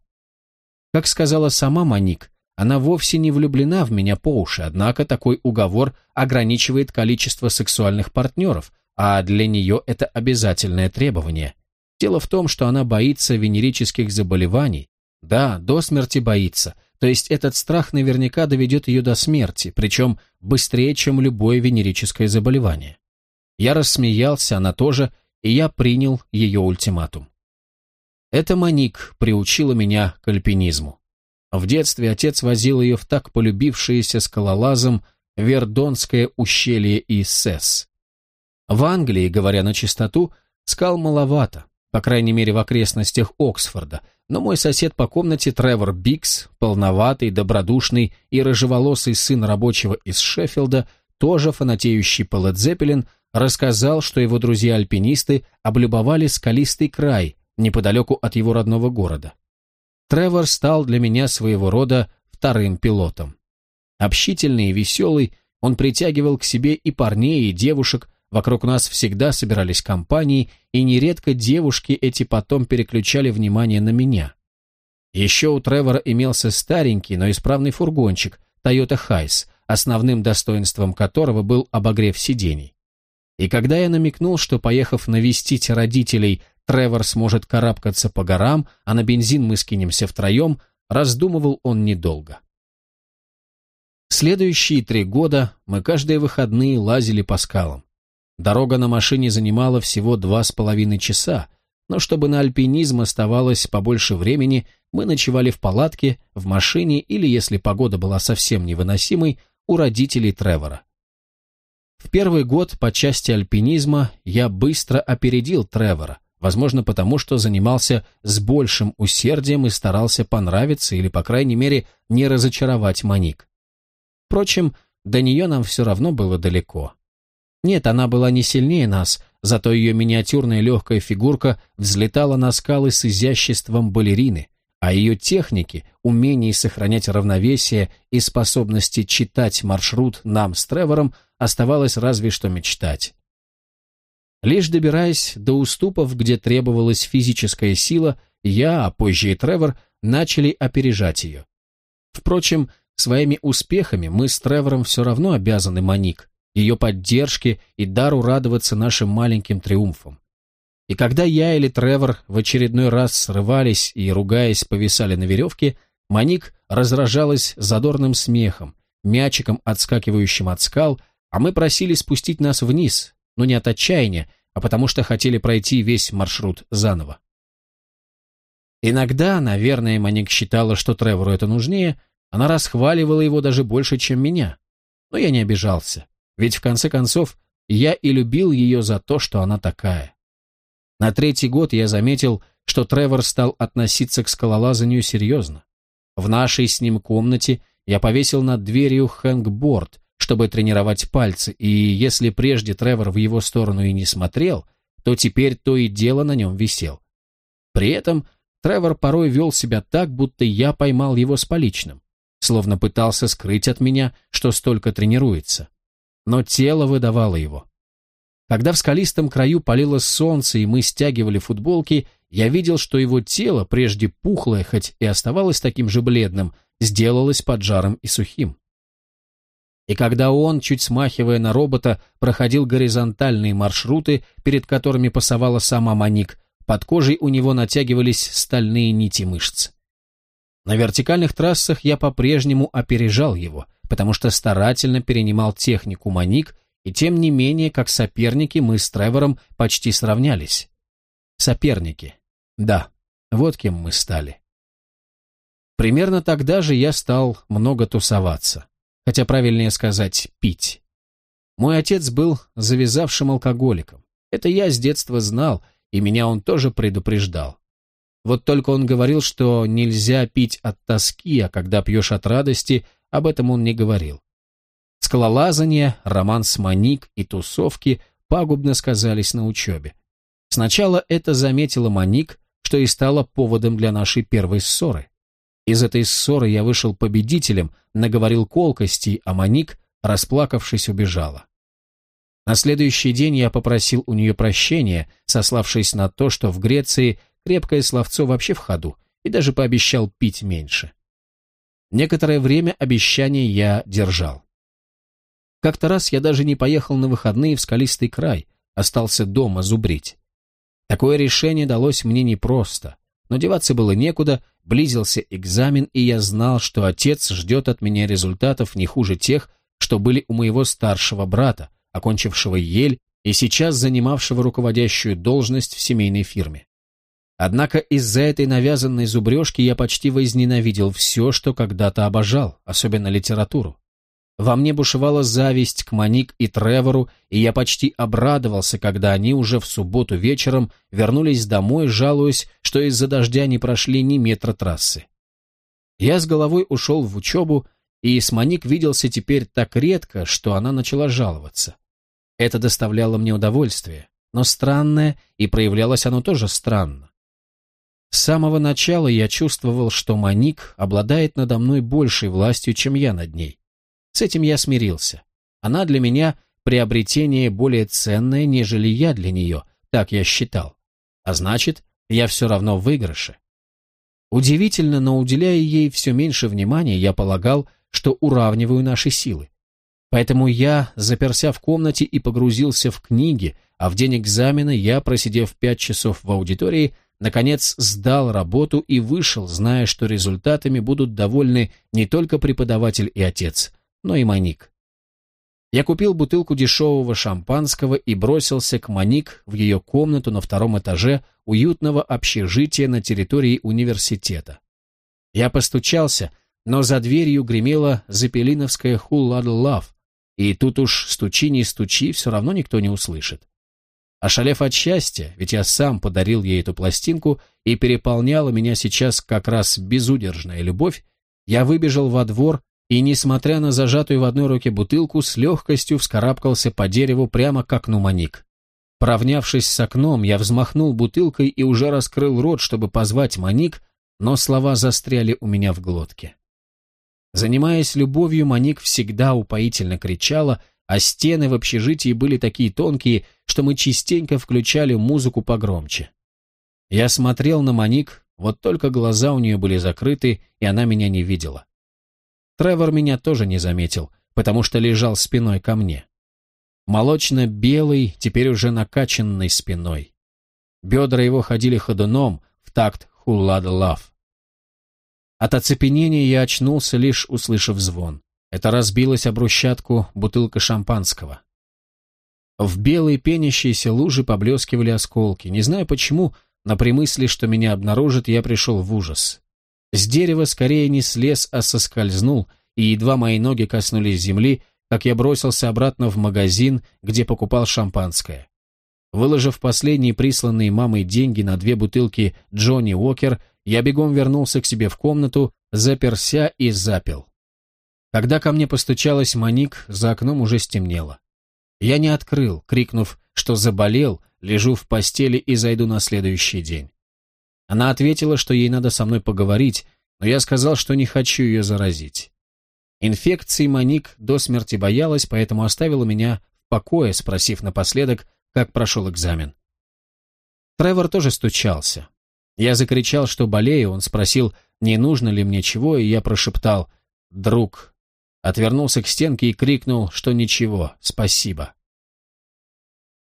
Как сказала сама Маник, она вовсе не влюблена в меня по уши, однако такой уговор ограничивает количество сексуальных партнеров, а для нее это обязательное требование. Дело в том, что она боится венерических заболеваний, да, до смерти боится, то есть этот страх наверняка доведет ее до смерти, причем быстрее, чем любое венерическое заболевание. Я рассмеялся, она тоже, и я принял ее ультиматум. Это Маник приучила меня к альпинизму. В детстве отец возил ее в так полюбившееся скалолазом Вердонское ущелье и Сесс. В Англии, говоря на чистоту, скал маловато, по крайней мере в окрестностях Оксфорда, но мой сосед по комнате Тревор Бикс, полноватый, добродушный и рыжеволосый сын рабочего из Шеффилда, тоже фанатеющий по Ледзеппелин, рассказал, что его друзья-альпинисты облюбовали скалистый край неподалеку от его родного города. Тревор стал для меня своего рода вторым пилотом. Общительный и веселый, он притягивал к себе и парней, и девушек, вокруг нас всегда собирались компании, и нередко девушки эти потом переключали внимание на меня. Еще у Тревора имелся старенький, но исправный фургончик, Toyota Хайс, основным достоинством которого был обогрев сидений. И когда я намекнул, что, поехав навестить родителей, Тревор сможет карабкаться по горам, а на бензин мы скинемся втроем, раздумывал он недолго. Следующие три года мы каждые выходные лазили по скалам. Дорога на машине занимала всего два с половиной часа, но чтобы на альпинизм оставалось побольше времени, мы ночевали в палатке, в машине или, если погода была совсем невыносимой, у родителей Тревора. В первый год по части альпинизма я быстро опередил Тревора, возможно потому, что занимался с большим усердием и старался понравиться или, по крайней мере, не разочаровать Моник. Впрочем, до нее нам все равно было далеко. Нет, она была не сильнее нас, зато ее миниатюрная легкая фигурка взлетала на скалы с изяществом балерины, а ее техники, умение сохранять равновесие и способности читать маршрут нам с Тревором оставалось разве что мечтать. Лишь добираясь до уступов, где требовалась физическая сила, я, а позже и Тревор, начали опережать ее. Впрочем, Своими успехами мы с Тревором все равно обязаны Моник, ее поддержке и дару радоваться нашим маленьким триумфам. И когда я или Тревор в очередной раз срывались и, ругаясь, повисали на веревке, Моник разражалась задорным смехом, мячиком, отскакивающим от скал, а мы просили спустить нас вниз, но не от отчаяния, а потому что хотели пройти весь маршрут заново. Иногда, наверное, Моник считала, что Тревору это нужнее, она расхваливала его даже больше, чем меня. Но я не обижался, ведь в конце концов я и любил ее за то, что она такая. На третий год я заметил, что Тревор стал относиться к скалолазанию серьезно. В нашей с ним комнате я повесил над дверью хэнгборд, чтобы тренировать пальцы, и если прежде Тревор в его сторону и не смотрел, то теперь то и дело на нем висел. При этом Тревор порой вел себя так, будто я поймал его с поличным словно пытался скрыть от меня, что столько тренируется. Но тело выдавало его. Когда в скалистом краю палило солнце, и мы стягивали футболки, я видел, что его тело, прежде пухлое, хоть и оставалось таким же бледным, сделалось поджаром и сухим. И когда он, чуть смахивая на робота, проходил горизонтальные маршруты, перед которыми пасовала сама Маник, под кожей у него натягивались стальные нити мышц. На вертикальных трассах я по-прежнему опережал его, потому что старательно перенимал технику Маник, и тем не менее, как соперники, мы с Тревором почти сравнялись. Соперники. Да, вот кем мы стали. Примерно тогда же я стал много тусоваться, хотя правильнее сказать «пить». Мой отец был завязавшим алкоголиком. Это я с детства знал, и меня он тоже предупреждал. Вот только он говорил, что нельзя пить от тоски, а когда пьешь от радости, об этом он не говорил. Скалолазание, роман с Моник и тусовки пагубно сказались на учебе. Сначала это заметила Моник, что и стало поводом для нашей первой ссоры. Из этой ссоры я вышел победителем, наговорил колкостей, а Моник, расплакавшись, убежала. На следующий день я попросил у нее прощения, сославшись на то, что в Греции крепкое словцо вообще в ходу, и даже пообещал пить меньше. Некоторое время обещание я держал. Как-то раз я даже не поехал на выходные в скалистый край, остался дома зубрить. Такое решение далось мне непросто, но деваться было некуда, близился экзамен, и я знал, что отец ждет от меня результатов не хуже тех, что были у моего старшего брата, окончившего Ель и сейчас занимавшего руководящую должность в семейной фирме. Однако из-за этой навязанной зубрежки я почти возненавидел все, что когда-то обожал, особенно литературу. Во мне бушевала зависть к Моник и Тревору, и я почти обрадовался, когда они уже в субботу вечером вернулись домой, жалуясь, что из-за дождя не прошли ни метра трассы. Я с головой ушел в учебу, и с Моник виделся теперь так редко, что она начала жаловаться. Это доставляло мне удовольствие, но странное, и проявлялось оно тоже странно. С самого начала я чувствовал, что Маник обладает надо мной большей властью, чем я над ней. С этим я смирился. Она для меня приобретение более ценное, нежели я для нее, так я считал. А значит, я все равно в выигрыше. Удивительно, но уделяя ей все меньше внимания, я полагал, что уравниваю наши силы. Поэтому я заперся в комнате и погрузился в книги, а в день экзамена я, просидев пять часов в аудитории, наконец сдал работу и вышел, зная, что результатами будут довольны не только преподаватель и отец, но и Моник. Я купил бутылку дешевого шампанского и бросился к Моник в ее комнату на втором этаже уютного общежития на территории университета. Я постучался, но за дверью гремела запелиновская «Хулладл-лав», и тут уж стучи не стучи, все равно никто не услышит. Ошалев от счастья, ведь я сам подарил ей эту пластинку и переполняла меня сейчас как раз безудержная любовь, я выбежал во двор и, несмотря на зажатую в одной руке бутылку, с легкостью вскарабкался по дереву прямо к окну Моник. Поравнявшись с окном, я взмахнул бутылкой и уже раскрыл рот, чтобы позвать Моник, но слова застряли у меня в глотке. Занимаясь любовью, Моник всегда упоительно кричала, а стены в общежитии были такие тонкие, что мы частенько включали музыку погромче. Я смотрел на Моник, вот только глаза у нее были закрыты, и она меня не видела. Тревор меня тоже не заметил, потому что лежал спиной ко мне. Молочно-белый, теперь уже накачанной спиной. Бедра его ходили ходуном в такт «Хуллада лав». От оцепенения я очнулся, лишь услышав звон. Это разбилась об брусчатку бутылка шампанского. В белой пенящейся луже поблескивали осколки. Не знаю почему, но при мысли, что меня обнаружат, я пришел в ужас. С дерева скорее не слез, а соскользнул, и едва мои ноги коснулись земли, как я бросился обратно в магазин, где покупал шампанское. Выложив последние присланные мамой деньги на две бутылки Джонни Уокер, я бегом вернулся к себе в комнату, заперся и запил. Когда ко мне постучалась Моник, за окном уже стемнело. Я не открыл, крикнув, что заболел, лежу в постели и зайду на следующий день. Она ответила, что ей надо со мной поговорить, но я сказал, что не хочу ее заразить. Инфекции Моник до смерти боялась, поэтому оставила меня в покое, спросив напоследок, как прошел экзамен. Тревор тоже стучался. Я закричал, что болею, он спросил, не нужно ли мне чего, и я прошептал «Друг». Отвернулся к стенке и крикнул, что ничего, спасибо.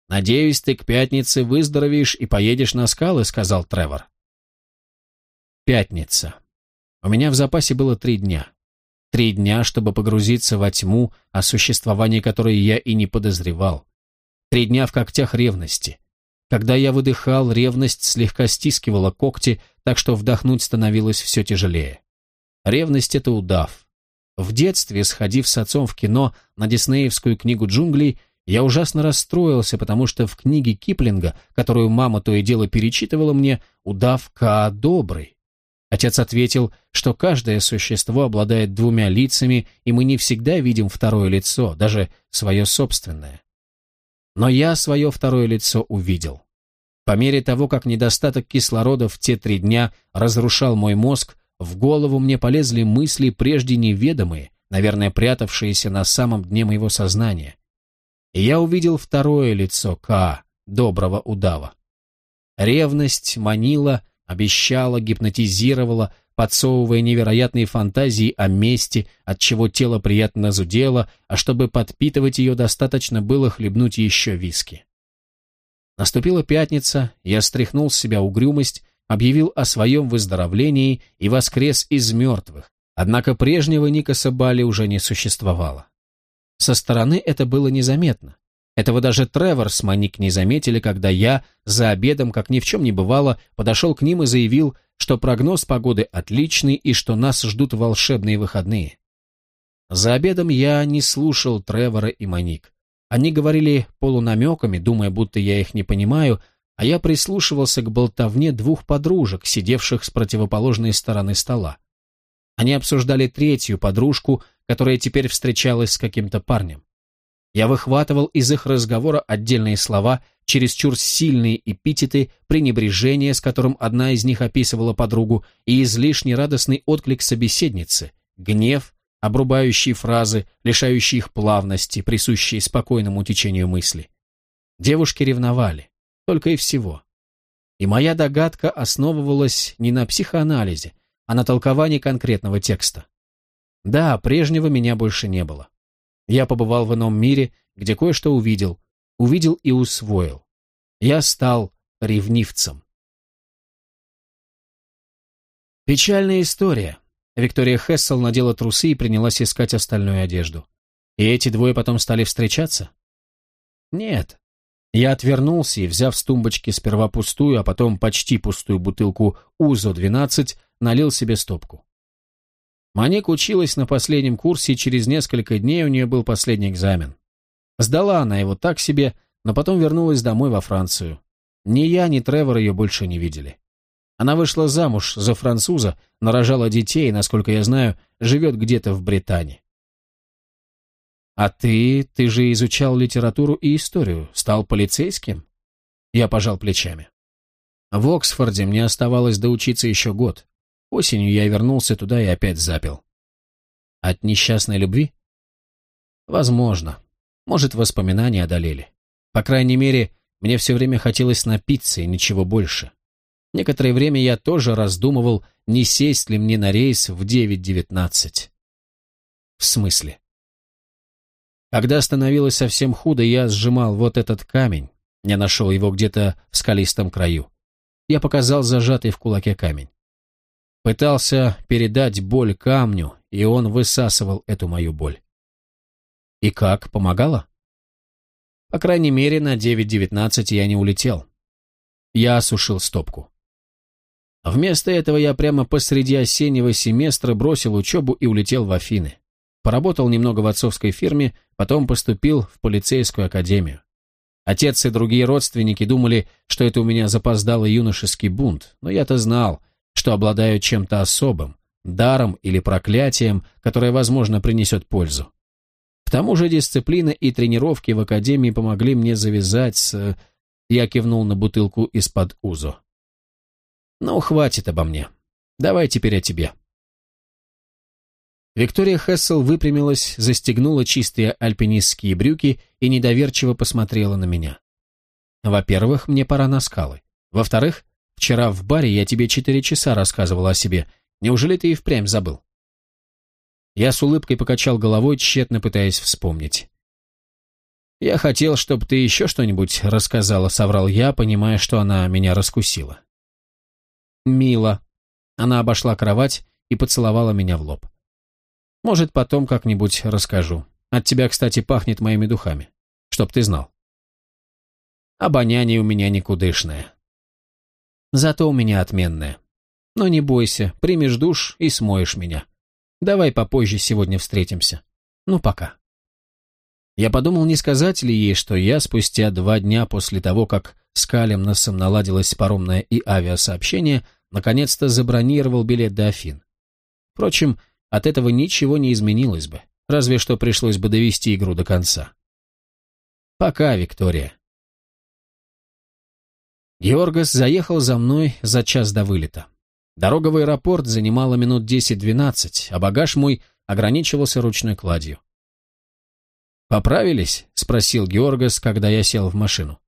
«Надеюсь, ты к пятнице выздоровеешь и поедешь на скалы», — сказал Тревор. Пятница. У меня в запасе было три дня. Три дня, чтобы погрузиться во тьму, о существовании которой я и не подозревал. Три дня в когтях ревности. Когда я выдыхал, ревность слегка стискивала когти, так что вдохнуть становилось все тяжелее. Ревность — это удав. В детстве, сходив с отцом в кино на диснеевскую книгу джунглей, я ужасно расстроился, потому что в книге Киплинга, которую мама то и дело перечитывала мне, удав Ка добрый. Отец ответил, что каждое существо обладает двумя лицами, и мы не всегда видим второе лицо, даже свое собственное. Но я свое второе лицо увидел. По мере того, как недостаток кислорода в те три дня разрушал мой мозг, в голову мне полезли мысли, прежде неведомые, наверное, прятавшиеся на самом дне моего сознания. И я увидел второе лицо Ка, доброго удава. Ревность манила, обещала, гипнотизировала, подсовывая невероятные фантазии о месте, от чего тело приятно зудело, а чтобы подпитывать ее, достаточно было хлебнуть еще виски. Наступила пятница, я стряхнул с себя угрюмость, объявил о своем выздоровлении и воскрес из мертвых, однако прежнего Никаса Бали уже не существовало. Со стороны это было незаметно. Этого даже Тревор с Моник не заметили, когда я, за обедом, как ни в чем не бывало, подошел к ним и заявил, что прогноз погоды отличный и что нас ждут волшебные выходные. За обедом я не слушал Тревора и Моник. Они говорили полунамеками, думая, будто я их не понимаю, а я прислушивался к болтовне двух подружек, сидевших с противоположной стороны стола. Они обсуждали третью подружку, которая теперь встречалась с каким-то парнем. Я выхватывал из их разговора отдельные слова, чересчур сильные эпитеты, пренебрежение, с которым одна из них описывала подругу, и излишне радостный отклик собеседницы, гнев, обрубающие фразы, лишающие их плавности, присущие спокойному течению мысли. Девушки ревновали, только и всего. И моя догадка основывалась не на психоанализе, а на толковании конкретного текста. Да, прежнего меня больше не было. Я побывал в ином мире, где кое-что увидел, увидел и усвоил. Я стал ревнивцем. Печальная история. Виктория Хессел надела трусы и принялась искать остальную одежду. И эти двое потом стали встречаться? Нет. Я отвернулся и, взяв с тумбочки сперва пустую, а потом почти пустую бутылку УЗО-12, налил себе стопку. Маник училась на последнем курсе, и через несколько дней у нее был последний экзамен. Сдала она его так себе, но потом вернулась домой во Францию. Ни я, ни Тревор ее больше не видели. Она вышла замуж за француза, нарожала детей насколько я знаю, живет где-то в Британии. «А ты, ты же изучал литературу и историю, стал полицейским?» Я пожал плечами. В Оксфорде мне оставалось доучиться еще год. Осенью я вернулся туда и опять запил. От несчастной любви? Возможно. Может, воспоминания одолели. По крайней мере, мне все время хотелось напиться и ничего больше. Некоторое время я тоже раздумывал, не сесть ли мне на рейс в 9.19. В смысле? Когда становилось совсем худо, я сжимал вот этот камень. Я нашел его где-то в скалистом краю. Я показал зажатый в кулаке камень. Пытался передать боль камню, и он высасывал эту мою боль. И как, помогало? По крайней мере, на 9.19 я не улетел. Я осушил стопку. Вместо этого я прямо посреди осеннего семестра бросил учебу и улетел в Афины. Поработал немного в отцовской фирме, потом поступил в полицейскую академию. Отец и другие родственники думали, что это у меня запоздалый юношеский бунт, но я-то знал, что обладаю чем-то особым, даром или проклятием, которое, возможно, принесет пользу. К тому же дисциплина и тренировки в академии помогли мне завязать с... Я кивнул на бутылку из-под узо. Ну, хватит обо мне. Давай теперь о тебе. Виктория Хессел выпрямилась, застегнула чистые альпинистские брюки и недоверчиво посмотрела на меня. Во-первых, мне пора на скалы. Во-вторых, Вчера в баре я тебе четыре часа рассказывал о себе. Неужели ты и впрямь забыл?» Я с улыбкой покачал головой, тщетно пытаясь вспомнить. «Я хотел, чтобы ты еще что-нибудь рассказала», — соврал я, понимая, что она меня раскусила. «Мило». Она обошла кровать и поцеловала меня в лоб. «Может, потом как-нибудь расскажу. От тебя, кстати, пахнет моими духами. Чтоб ты знал». «Обоняние у меня никудышное. Зато у меня отменная. Но не бойся, примешь душ и смоешь меня. Давай попозже сегодня встретимся. Ну, пока. Я подумал, не сказать ли ей, что я спустя два дня после того, как с Калемносом наладилось паромное и авиасообщение, наконец-то забронировал билет до Афин. Впрочем, от этого ничего не изменилось бы, разве что пришлось бы довести игру до конца. Пока, Виктория. Георгас заехал за мной за час до вылета. Дорога в аэропорт занимала минут 10-12, а багаж мой ограничивался ручной кладью. «Поправились?» — спросил Георгас, когда я сел в машину.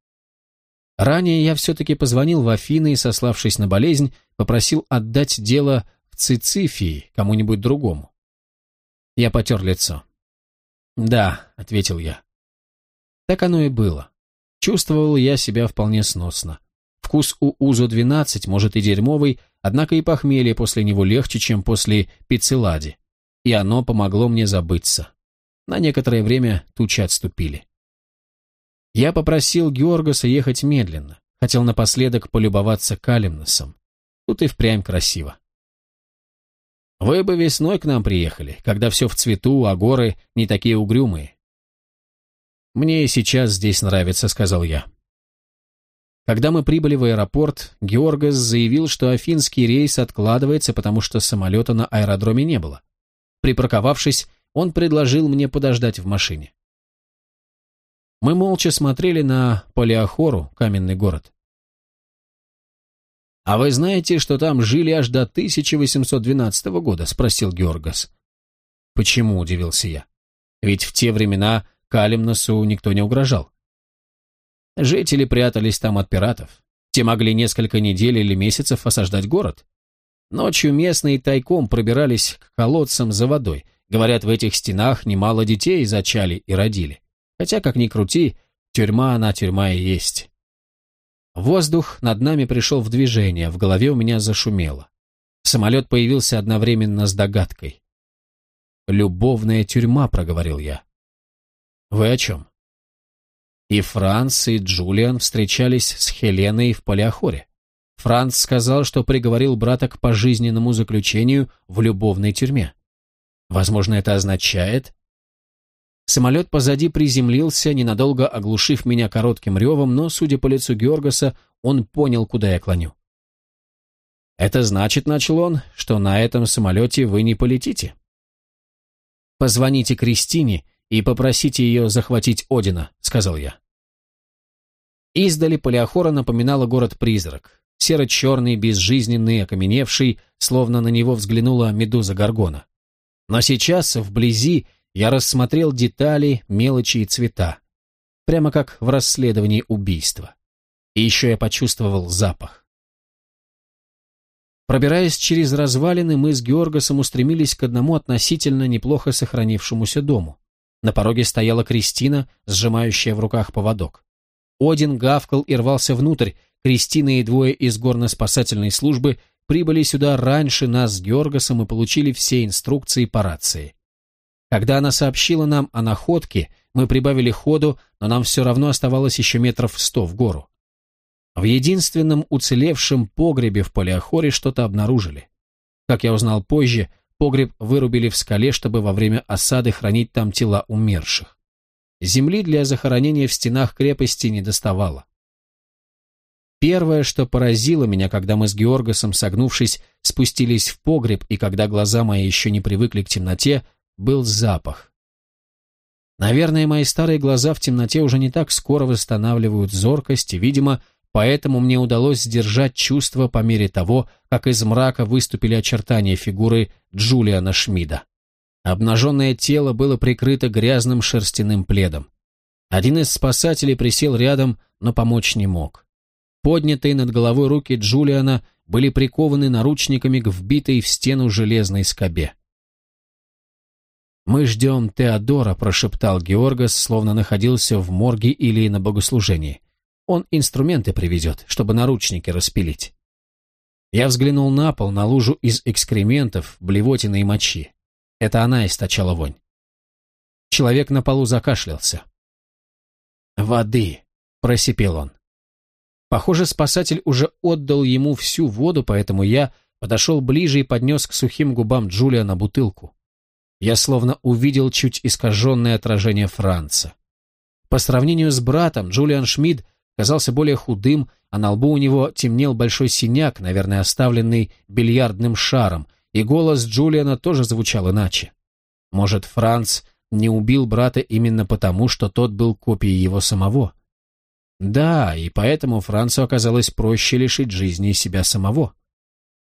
Ранее я все-таки позвонил в Афины и, сославшись на болезнь, попросил отдать дело в Цицифии кому-нибудь другому. Я потер лицо. «Да», — ответил я. Так оно и было. Чувствовал я себя вполне сносно. Вкус у УЗО-12 может и дерьмовый, однако и похмелье после него легче, чем после пиццелади. И оно помогло мне забыться. На некоторое время тучи отступили. Я попросил Георгаса ехать медленно, хотел напоследок полюбоваться Калимносом. Тут и впрямь красиво. Вы бы весной к нам приехали, когда все в цвету, а горы не такие угрюмые. Мне и сейчас здесь нравится, сказал я. Когда мы прибыли в аэропорт, Георгас заявил, что афинский рейс откладывается, потому что самолета на аэродроме не было. Припарковавшись, он предложил мне подождать в машине. Мы молча смотрели на Полиахору, каменный город. «А вы знаете, что там жили аж до 1812 года?» — спросил Георгас. «Почему?» – удивился я. «Ведь в те времена Калимносу никто не угрожал». Жители прятались там от пиратов. Те могли несколько недель или месяцев осаждать город. Ночью местные тайком пробирались к колодцам за водой. Говорят, в этих стенах немало детей зачали и родили. Хотя, как ни крути, тюрьма она тюрьма и есть. Воздух над нами пришел в движение, в голове у меня зашумело. Самолет появился одновременно с догадкой. «Любовная тюрьма», — проговорил я. «Вы о чем?» И Франц, и Джулиан встречались с Хеленой в Палеохоре. Франц сказал, что приговорил брата к пожизненному заключению в любовной тюрьме. Возможно, это означает... Самолет позади приземлился, ненадолго оглушив меня коротким ревом, но, судя по лицу Георгаса, он понял, куда я клоню. «Это значит, — начал он, — что на этом самолете вы не полетите. Позвоните Кристине и попросите ее захватить Одина», — сказал я. Издали Палеохора напоминала город-призрак серо-черный, безжизненный, окаменевший, словно на него взглянула медуза Гаргона. Но сейчас, вблизи, я рассмотрел детали, мелочи и цвета. Прямо как в расследовании убийства. И еще я почувствовал запах. Пробираясь через развалины, мы с Георгосом устремились к одному относительно неплохо сохранившемуся дому. На пороге стояла Кристина, сжимающая в руках поводок. Один гавкал и рвался внутрь, Кристина и двое из горно-спасательной службы прибыли сюда раньше нас с Георгасом и получили все инструкции по рации. Когда она сообщила нам о находке, мы прибавили ходу, но нам все равно оставалось еще метров сто в гору. В единственном уцелевшем погребе в Полиохоре что-то обнаружили. Как я узнал позже, погреб вырубили в скале, чтобы во время осады хранить там тела умерших. Земли для захоронения в стенах крепости не доставало. Первое, что поразило меня, когда мы с Георгосом, согнувшись, спустились в погреб, и когда глаза мои еще не привыкли к темноте, был запах. Наверное, мои старые глаза в темноте уже не так скоро восстанавливают зоркость, и, видимо, поэтому мне удалось сдержать чувство по мере того, как из мрака выступили очертания фигуры Джулиана Шмида. Обнаженное тело было прикрыто грязным шерстяным пледом. Один из спасателей присел рядом, но помочь не мог. Поднятые над головой руки Джулиана были прикованы наручниками к вбитой в стену железной скобе. «Мы ждем Теодора», — прошептал Георгас, словно находился в морге или на богослужении. «Он инструменты приведет, чтобы наручники распилить». Я взглянул на пол, на лужу из экскрементов, блевотины и мочи. Это она источала вонь. Человек на полу закашлялся. «Воды», — просипел он. Похоже, спасатель уже отдал ему всю воду, поэтому я подошел ближе и поднес к сухим губам Джулиана бутылку. Я словно увидел чуть искаженное отражение Франца. По сравнению с братом, Джулиан Шмидт казался более худым, а на лбу у него темнел большой синяк, наверное, оставленный бильярдным шаром, и голос Джулиана тоже звучал иначе. Может, Франц не убил брата именно потому, что тот был копией его самого? Да, и поэтому Францу оказалось проще лишить жизни себя самого.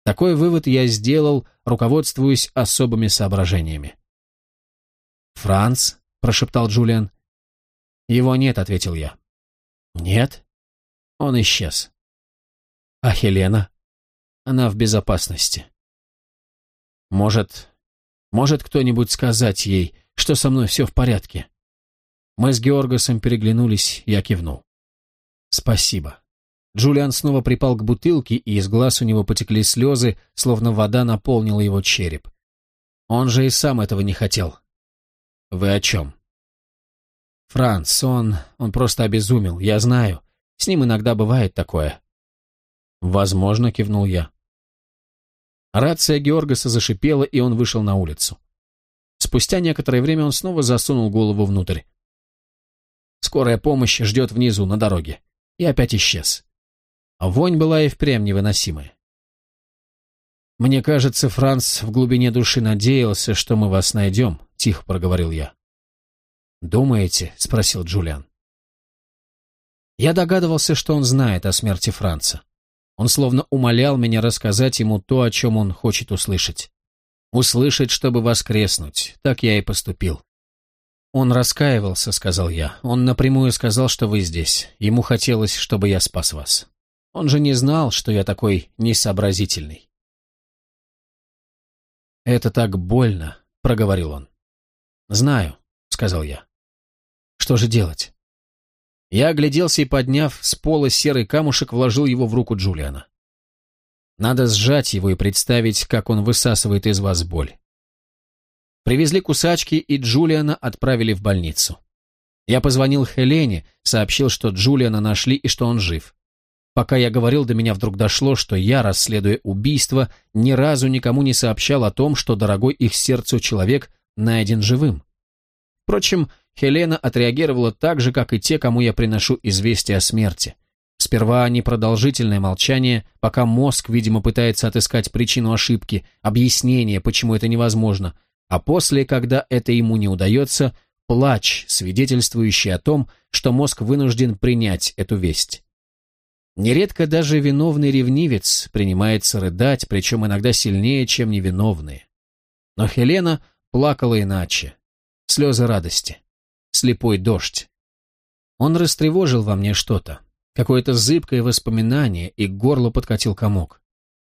Такой вывод я сделал, руководствуясь особыми соображениями. «Франц?» – прошептал Джулиан. «Его нет», – ответил я. «Нет?» Он исчез. «А Хелена?» «Она в безопасности». «Может, может кто-нибудь сказать ей, что со мной все в порядке?» Мы с Георгасом переглянулись, я кивнул. «Спасибо». Джулиан снова припал к бутылке, и из глаз у него потекли слезы, словно вода наполнила его череп. Он же и сам этого не хотел. «Вы о чем?» «Франц, он... он просто обезумел, я знаю. С ним иногда бывает такое». «Возможно», — кивнул я. Рация Георгаса зашипела, и он вышел на улицу. Спустя некоторое время он снова засунул голову внутрь. «Скорая помощь ждет внизу, на дороге и опять исчез. Вонь была и впрямь невыносимая. «Мне кажется, Франц в глубине души надеялся, что мы вас найдем», — тихо проговорил я. «Думаете?» — спросил Джулиан. Я догадывался, что он знает о смерти Франца. Он словно умолял меня рассказать ему то, о чем он хочет услышать. Услышать, чтобы воскреснуть. Так я и поступил. Он раскаивался, сказал я. Он напрямую сказал, что вы здесь. Ему хотелось, чтобы я спас вас. Он же не знал, что я такой несообразительный. «Это так больно», — проговорил он. «Знаю», — сказал я. «Что же делать?» Я огляделся и, подняв с пола серый камушек, вложил его в руку Джулиана. Надо сжать его и представить, как он высасывает из вас боль. Привезли кусачки, и Джулиана отправили в больницу. Я позвонил Хелене, сообщил, что Джулиана нашли и что он жив. Пока я говорил, до меня вдруг дошло, что я, расследуя убийство, ни разу никому не сообщал о том, что дорогой их сердцу человек найден живым. Впрочем, Хелена отреагировала так же, как и те, кому я приношу известие о смерти. Сперва непродолжительное молчание, пока мозг, видимо, пытается отыскать причину ошибки, объяснение, почему это невозможно, а после, когда это ему не удается, плач, свидетельствующий о том, что мозг вынужден принять эту весть. Нередко даже виновный ревнивец принимается рыдать, причем иногда сильнее, чем невиновные. Но Хелена плакала иначе. Слезы радости. Слепой дождь. Он растревожил во мне что-то. Какое-то зыбкое воспоминание, и к горлу подкатил комок.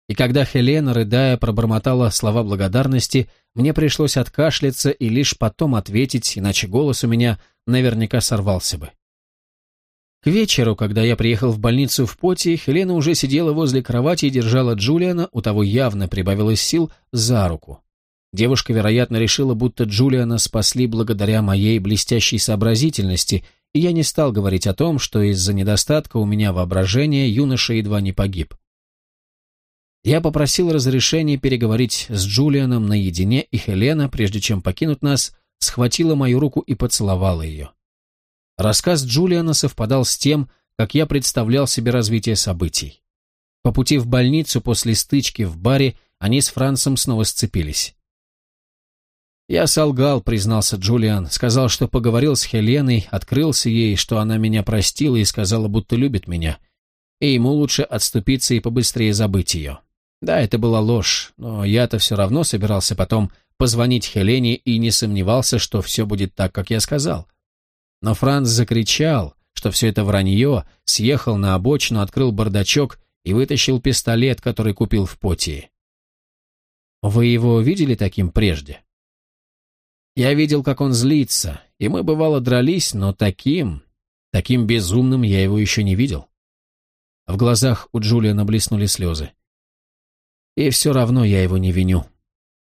И когда Хелена, рыдая, пробормотала слова благодарности, мне пришлось откашляться и лишь потом ответить, иначе голос у меня наверняка сорвался бы. К вечеру, когда я приехал в больницу в поте, Хелена уже сидела возле кровати и держала Джулиана, у того явно прибавилось сил, за руку. Девушка, вероятно, решила, будто Джулиана спасли благодаря моей блестящей сообразительности, и я не стал говорить о том, что из-за недостатка у меня воображения юноша едва не погиб. Я попросил разрешения переговорить с Джулианом наедине, и Хелена, прежде чем покинуть нас, схватила мою руку и поцеловала ее. Рассказ Джулиана совпадал с тем, как я представлял себе развитие событий. По пути в больницу после стычки в баре они с Францем снова сцепились. «Я солгал», — признался Джулиан, сказал, что поговорил с Хеленой, открылся ей, что она меня простила и сказала, будто любит меня, и ему лучше отступиться и побыстрее забыть ее. Да, это была ложь, но я-то все равно собирался потом позвонить Хелене и не сомневался, что все будет так, как я сказал. Но Франц закричал, что все это вранье, съехал на обочину, открыл бардачок и вытащил пистолет, который купил в Потии. «Вы его видели таким прежде?» Я видел, как он злится, и мы, бывало, дрались, но таким, таким безумным я его еще не видел. В глазах у Джулиана блеснули слезы. И все равно я его не виню.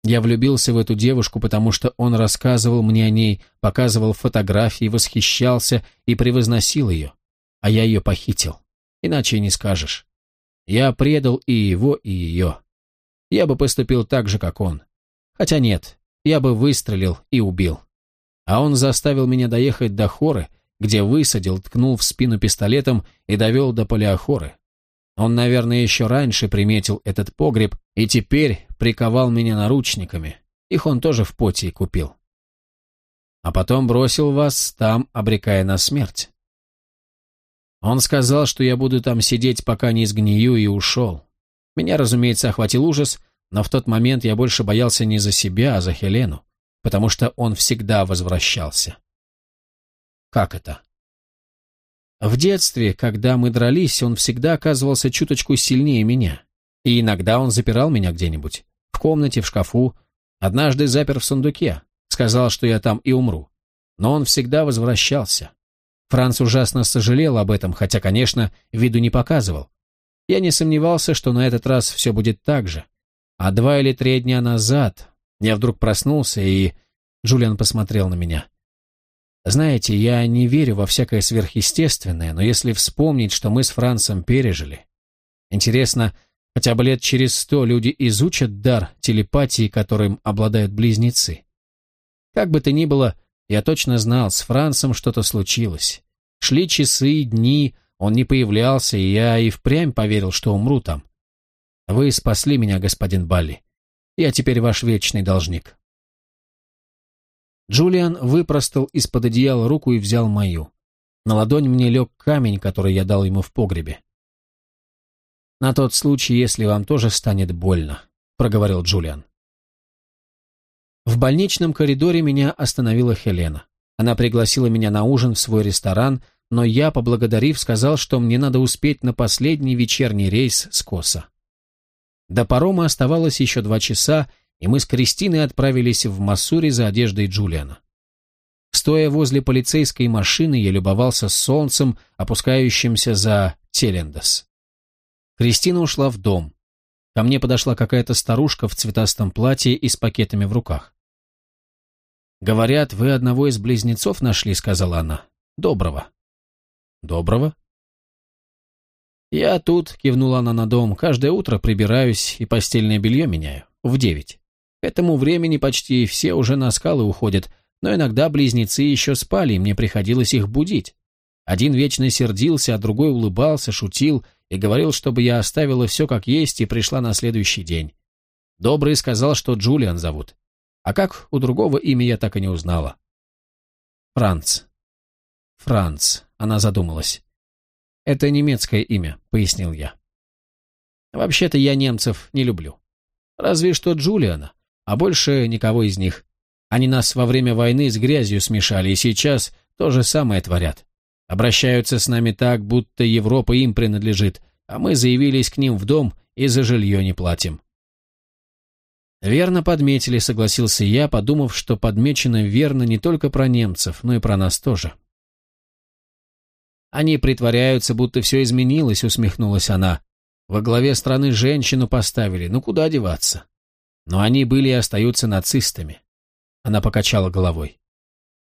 Я влюбился в эту девушку, потому что он рассказывал мне о ней, показывал фотографии, восхищался и превозносил ее. А я ее похитил. Иначе не скажешь. Я предал и его, и ее. Я бы поступил так же, как он. Хотя нет, я бы выстрелил и убил. А он заставил меня доехать до Хоры, где высадил, ткнул в спину пистолетом и довел до Палеохоры. Он, наверное, еще раньше приметил этот погреб и теперь приковал меня наручниками. Их он тоже в поте купил. А потом бросил вас там, обрекая на смерть. Он сказал, что я буду там сидеть, пока не сгнию, и ушел. Меня, разумеется, охватил ужас, но в тот момент я больше боялся не за себя, а за Хелену, потому что он всегда возвращался. Как это? В детстве, когда мы дрались, он всегда оказывался чуточку сильнее меня. И иногда он запирал меня где-нибудь. В комнате, в шкафу. Однажды запер в сундуке. Сказал, что я там и умру. Но он всегда возвращался. Франц ужасно сожалел об этом, хотя, конечно, виду не показывал. Я не сомневался, что на этот раз все будет так же. А два или три дня назад я вдруг проснулся, и... Джулиан посмотрел на меня. Знаете, я не верю во всякое сверхъестественное, но если вспомнить, что мы с Францем пережили... Интересно, хотя бы лет через сто люди изучат дар телепатии, которым обладают близнецы. Как бы то ни было, я точно знал, с Францем что-то случилось. Шли часы, дни, он не появлялся, и я и впрямь поверил, что умру там. Вы спасли меня, господин Балли. Я теперь ваш вечный должник. Джулиан выпростал из-под одеяла руку и взял мою. На ладонь мне лег камень, который я дал ему в погребе. «На тот случай, если вам тоже станет больно», — проговорил Джулиан. В больничном коридоре меня остановила Хелена. Она пригласила меня на ужин в свой ресторан, но я, поблагодарив, сказал, что мне надо успеть на последний вечерний рейс с Коса. До парома оставалось еще два часа, и мы с Кристиной отправились в Массури за одеждой Джулиана. Стоя возле полицейской машины, я любовался солнцем, опускающимся за Телендас. Кристина ушла в дом. Ко мне подошла какая-то старушка в цветастом платье и с пакетами в руках. «Говорят, вы одного из близнецов нашли», — сказала она. «Доброго». «Доброго?» «Я тут», — кивнула она на дом, — «каждое утро прибираюсь и постельное белье меняю. В девять. К этому времени почти все уже на скалы уходят, но иногда близнецы еще спали, и мне приходилось их будить. Один вечно сердился, а другой улыбался, шутил и говорил, чтобы я оставила все как есть и пришла на следующий день. Добрый сказал, что Джулиан зовут. А как у другого имя я так и не узнала. Франц. Франц. Она задумалась. Это немецкое имя, пояснил я. Вообще-то я немцев не люблю. Разве что Джулиана, а больше никого из них. Они нас во время войны с грязью смешали, и сейчас то же самое творят. Обращаются с нами так, будто Европа им принадлежит, а мы заявились к ним в дом и за жилье не платим. «Верно подметили», — согласился я, подумав, что подмечено верно не только про немцев, но и про нас тоже. «Они притворяются, будто все изменилось», — усмехнулась она. «Во главе страны женщину поставили, ну куда деваться?» «Но они были и остаются нацистами». Она покачала головой.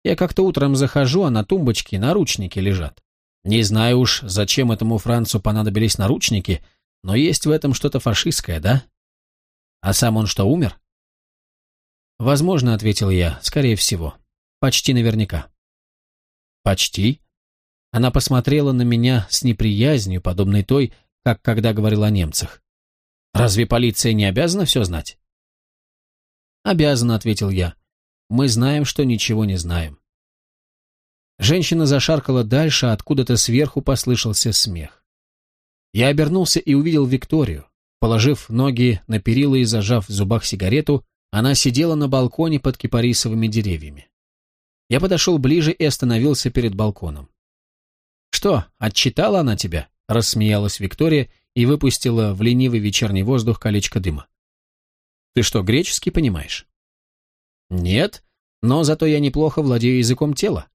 «Я как-то утром захожу, а на тумбочке наручники лежат. Не знаю уж, зачем этому Францу понадобились наручники, но есть в этом что-то фашистское, да?» А сам он что, умер? Возможно, ответил я, скорее всего. Почти наверняка. Почти? Она посмотрела на меня с неприязнью, подобной той, как когда говорил о немцах. Разве полиция не обязана все знать? Обязана, ответил я. Мы знаем, что ничего не знаем. Женщина зашаркала дальше, а откуда-то сверху послышался смех. Я обернулся и увидел Викторию. Положив ноги на перила и зажав в зубах сигарету, она сидела на балконе под кипарисовыми деревьями. Я подошел ближе и остановился перед балконом. «Что, отчитала она тебя?» — рассмеялась Виктория и выпустила в ленивый вечерний воздух колечко дыма. «Ты что, греческий понимаешь?» «Нет, но зато я неплохо владею языком тела».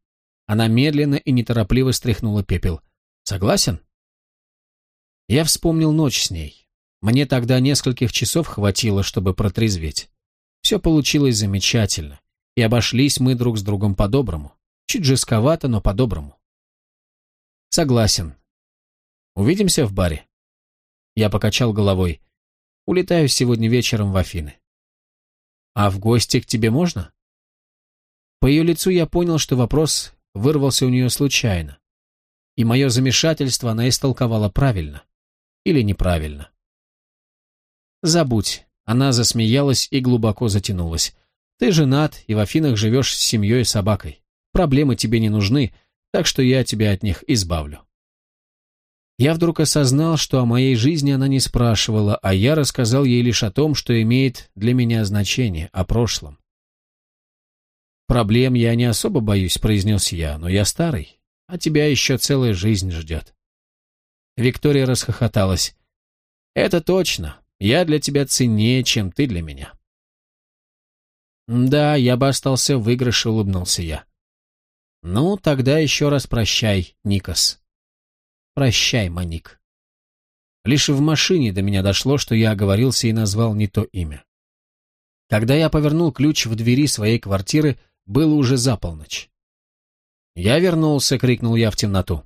Она медленно и неторопливо стряхнула пепел. «Согласен?» Я вспомнил ночь с ней. Мне тогда нескольких часов хватило, чтобы протрезветь. Все получилось замечательно, и обошлись мы друг с другом по-доброму. Чуть жестковато, но по-доброму. Согласен. Увидимся в баре? Я покачал головой. Улетаю сегодня вечером в Афины. А в гости к тебе можно? По ее лицу я понял, что вопрос вырвался у нее случайно. И мое замешательство она истолковала правильно. Или неправильно. «Забудь». Она засмеялась и глубоко затянулась. «Ты женат и в Афинах живешь с семьей и собакой. Проблемы тебе не нужны, так что я тебя от них избавлю». Я вдруг осознал, что о моей жизни она не спрашивала, а я рассказал ей лишь о том, что имеет для меня значение, о прошлом. «Проблем я не особо боюсь», — произнес я, — «но я старый, а тебя еще целая жизнь ждет». Виктория расхохоталась. «Это точно. Я для тебя ценнее, чем ты для меня. Да, я бы остался в выигрыше, улыбнулся я. Ну, тогда еще раз прощай, Никос. Прощай, Маник. Лишь в машине до меня дошло, что я оговорился и назвал не то имя. Когда я повернул ключ в двери своей квартиры, было уже за полночь. «Я вернулся!» — крикнул я в темноту.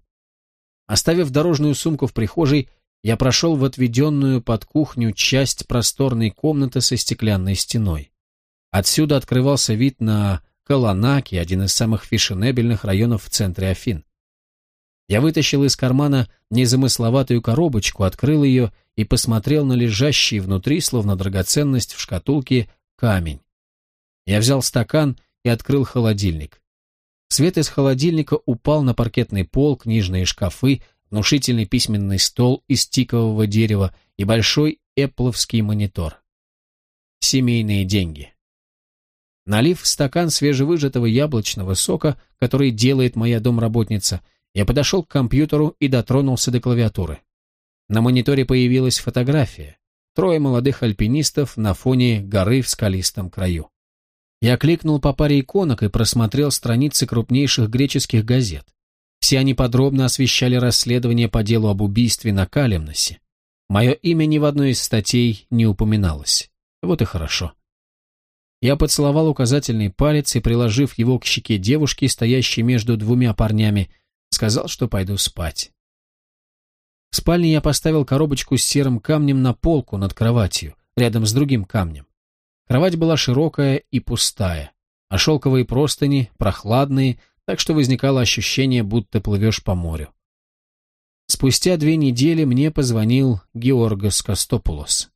Оставив дорожную сумку в прихожей, я прошел в отведенную под кухню часть просторной комнаты со стеклянной стеной. Отсюда открывался вид на Каланаки, один из самых фешенебельных районов в центре Афин. Я вытащил из кармана незамысловатую коробочку, открыл ее и посмотрел на лежащий внутри, словно драгоценность в шкатулке, камень. Я взял стакан и открыл холодильник. Свет из холодильника упал на паркетный пол, книжные шкафы, внушительный письменный стол из тикового дерева и большой эппловский монитор. Семейные деньги. Налив в стакан свежевыжатого яблочного сока, который делает моя домработница, я подошел к компьютеру и дотронулся до клавиатуры. На мониторе появилась фотография. Трое молодых альпинистов на фоне горы в скалистом краю. Я кликнул по паре иконок и просмотрел страницы крупнейших греческих газет. Все они подробно освещали расследование по делу об убийстве на Калемносе. Мое имя ни в одной из статей не упоминалось. Вот и хорошо. Я поцеловал указательный палец и, приложив его к щеке девушки, стоящей между двумя парнями, сказал, что пойду спать. В спальне я поставил коробочку с серым камнем на полку над кроватью, рядом с другим камнем. Кровать была широкая и пустая, а шелковые простыни прохладные, так что возникало ощущение, будто плывешь по морю. Спустя две недели мне позвонил Георгос Костопулос.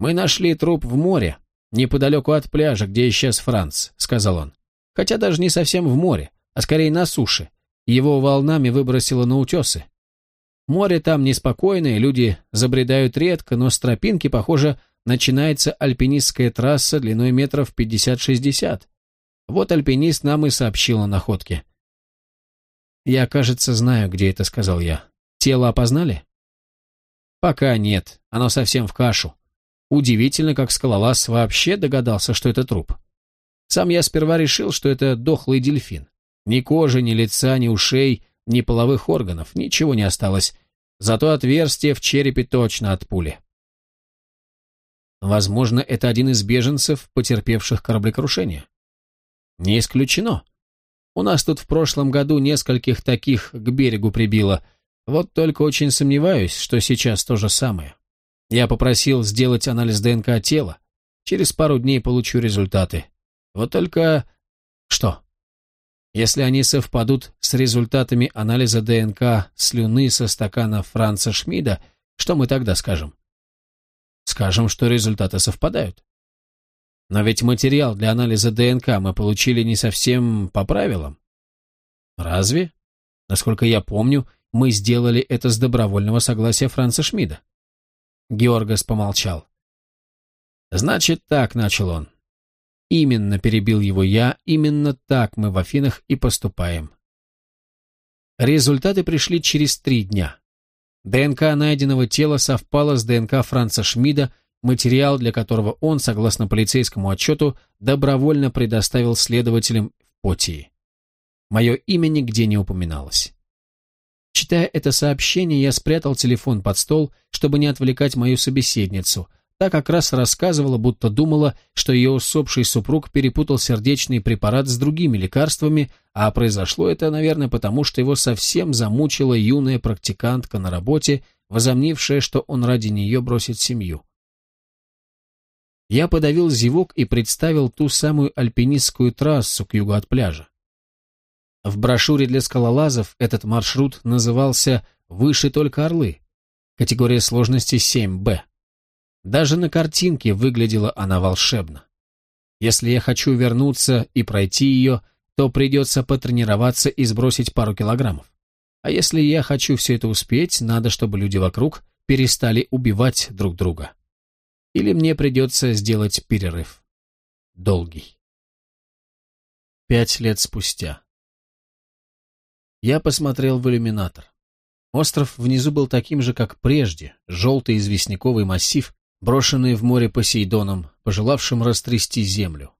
«Мы нашли труп в море, неподалеку от пляжа, где исчез Франц», — сказал он. «Хотя даже не совсем в море, а скорее на суше. Его волнами выбросило на утесы. Море там неспокойное, люди забредают редко, но с тропинки, похоже, начинается альпинистская трасса длиной метров 50-60. Вот альпинист нам и сообщил о находке». «Я, кажется, знаю, где это», — сказал я. «Тело опознали?» «Пока нет, оно совсем в кашу. Удивительно, как скалолаз вообще догадался, что это труп. Сам я сперва решил, что это дохлый дельфин. Ни кожи, ни лица, ни ушей, ни половых органов, ничего не осталось. Зато отверстие в черепе точно от пули. Возможно, это один из беженцев, потерпевших кораблекрушение. Не исключено. У нас тут в прошлом году нескольких таких к берегу прибило. Вот только очень сомневаюсь, что сейчас то же самое. Я попросил сделать анализ ДНК тела. Через пару дней получу результаты. Вот только... Что? Если они совпадут с результатами анализа ДНК слюны со стакана Франца Шмида, что мы тогда скажем? Скажем, что результаты совпадают. Но ведь материал для анализа ДНК мы получили не совсем по правилам. Разве? Насколько я помню, мы сделали это с добровольного согласия Франца Шмида. Георгас помолчал. «Значит, так», — начал он. «Именно», — перебил его я, — «именно так мы в Афинах и поступаем». Результаты пришли через три дня. ДНК найденного тела совпала с ДНК Франца Шмида, материал для которого он, согласно полицейскому отчету, добровольно предоставил следователям в Потии. Мое имя нигде не упоминалось. Читая это сообщение, я спрятал телефон под стол, чтобы не отвлекать мою собеседницу. Та как раз рассказывала, будто думала, что ее усопший супруг перепутал сердечный препарат с другими лекарствами, а произошло это, наверное, потому что его совсем замучила юная практикантка на работе, возомнившая, что он ради нее бросит семью. Я подавил зевок и представил ту самую альпинистскую трассу к югу от пляжа. В брошюре для скалолазов этот маршрут назывался «Выше только орлы», категория сложности 7Б. Даже на картинке выглядела она волшебно. Если я хочу вернуться и пройти ее, то придется потренироваться и сбросить пару килограммов. А если я хочу все это успеть, надо, чтобы люди вокруг перестали убивать друг друга. Или мне придется сделать перерыв. Долгий. Пять лет спустя. Я посмотрел в иллюминатор. Остров внизу был таким же, как прежде, желтый известняковый массив, брошенный в море Посейдоном, пожелавшим растрясти землю.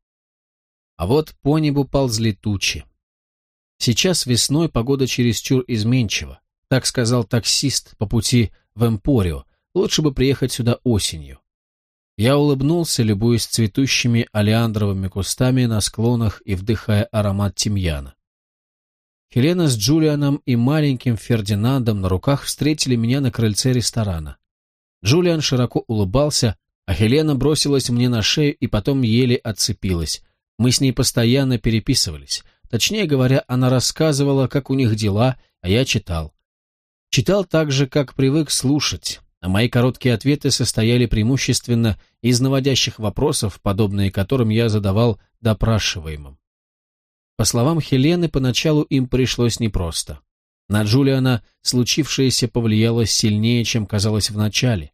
А вот по небу ползли тучи. Сейчас весной погода чересчур изменчива, так сказал таксист по пути в Эмпорио, лучше бы приехать сюда осенью. Я улыбнулся, любуясь цветущими алиандровыми кустами на склонах и вдыхая аромат тимьяна. Хелена с Джулианом и маленьким Фердинандом на руках встретили меня на крыльце ресторана. Джулиан широко улыбался, а Хелена бросилась мне на шею и потом еле отцепилась. Мы с ней постоянно переписывались. Точнее говоря, она рассказывала, как у них дела, а я читал. Читал так же, как привык слушать, а мои короткие ответы состояли преимущественно из наводящих вопросов, подобные которым я задавал допрашиваемым. По словам Хелены, поначалу им пришлось непросто. На Джулиана случившееся повлияло сильнее, чем казалось вначале.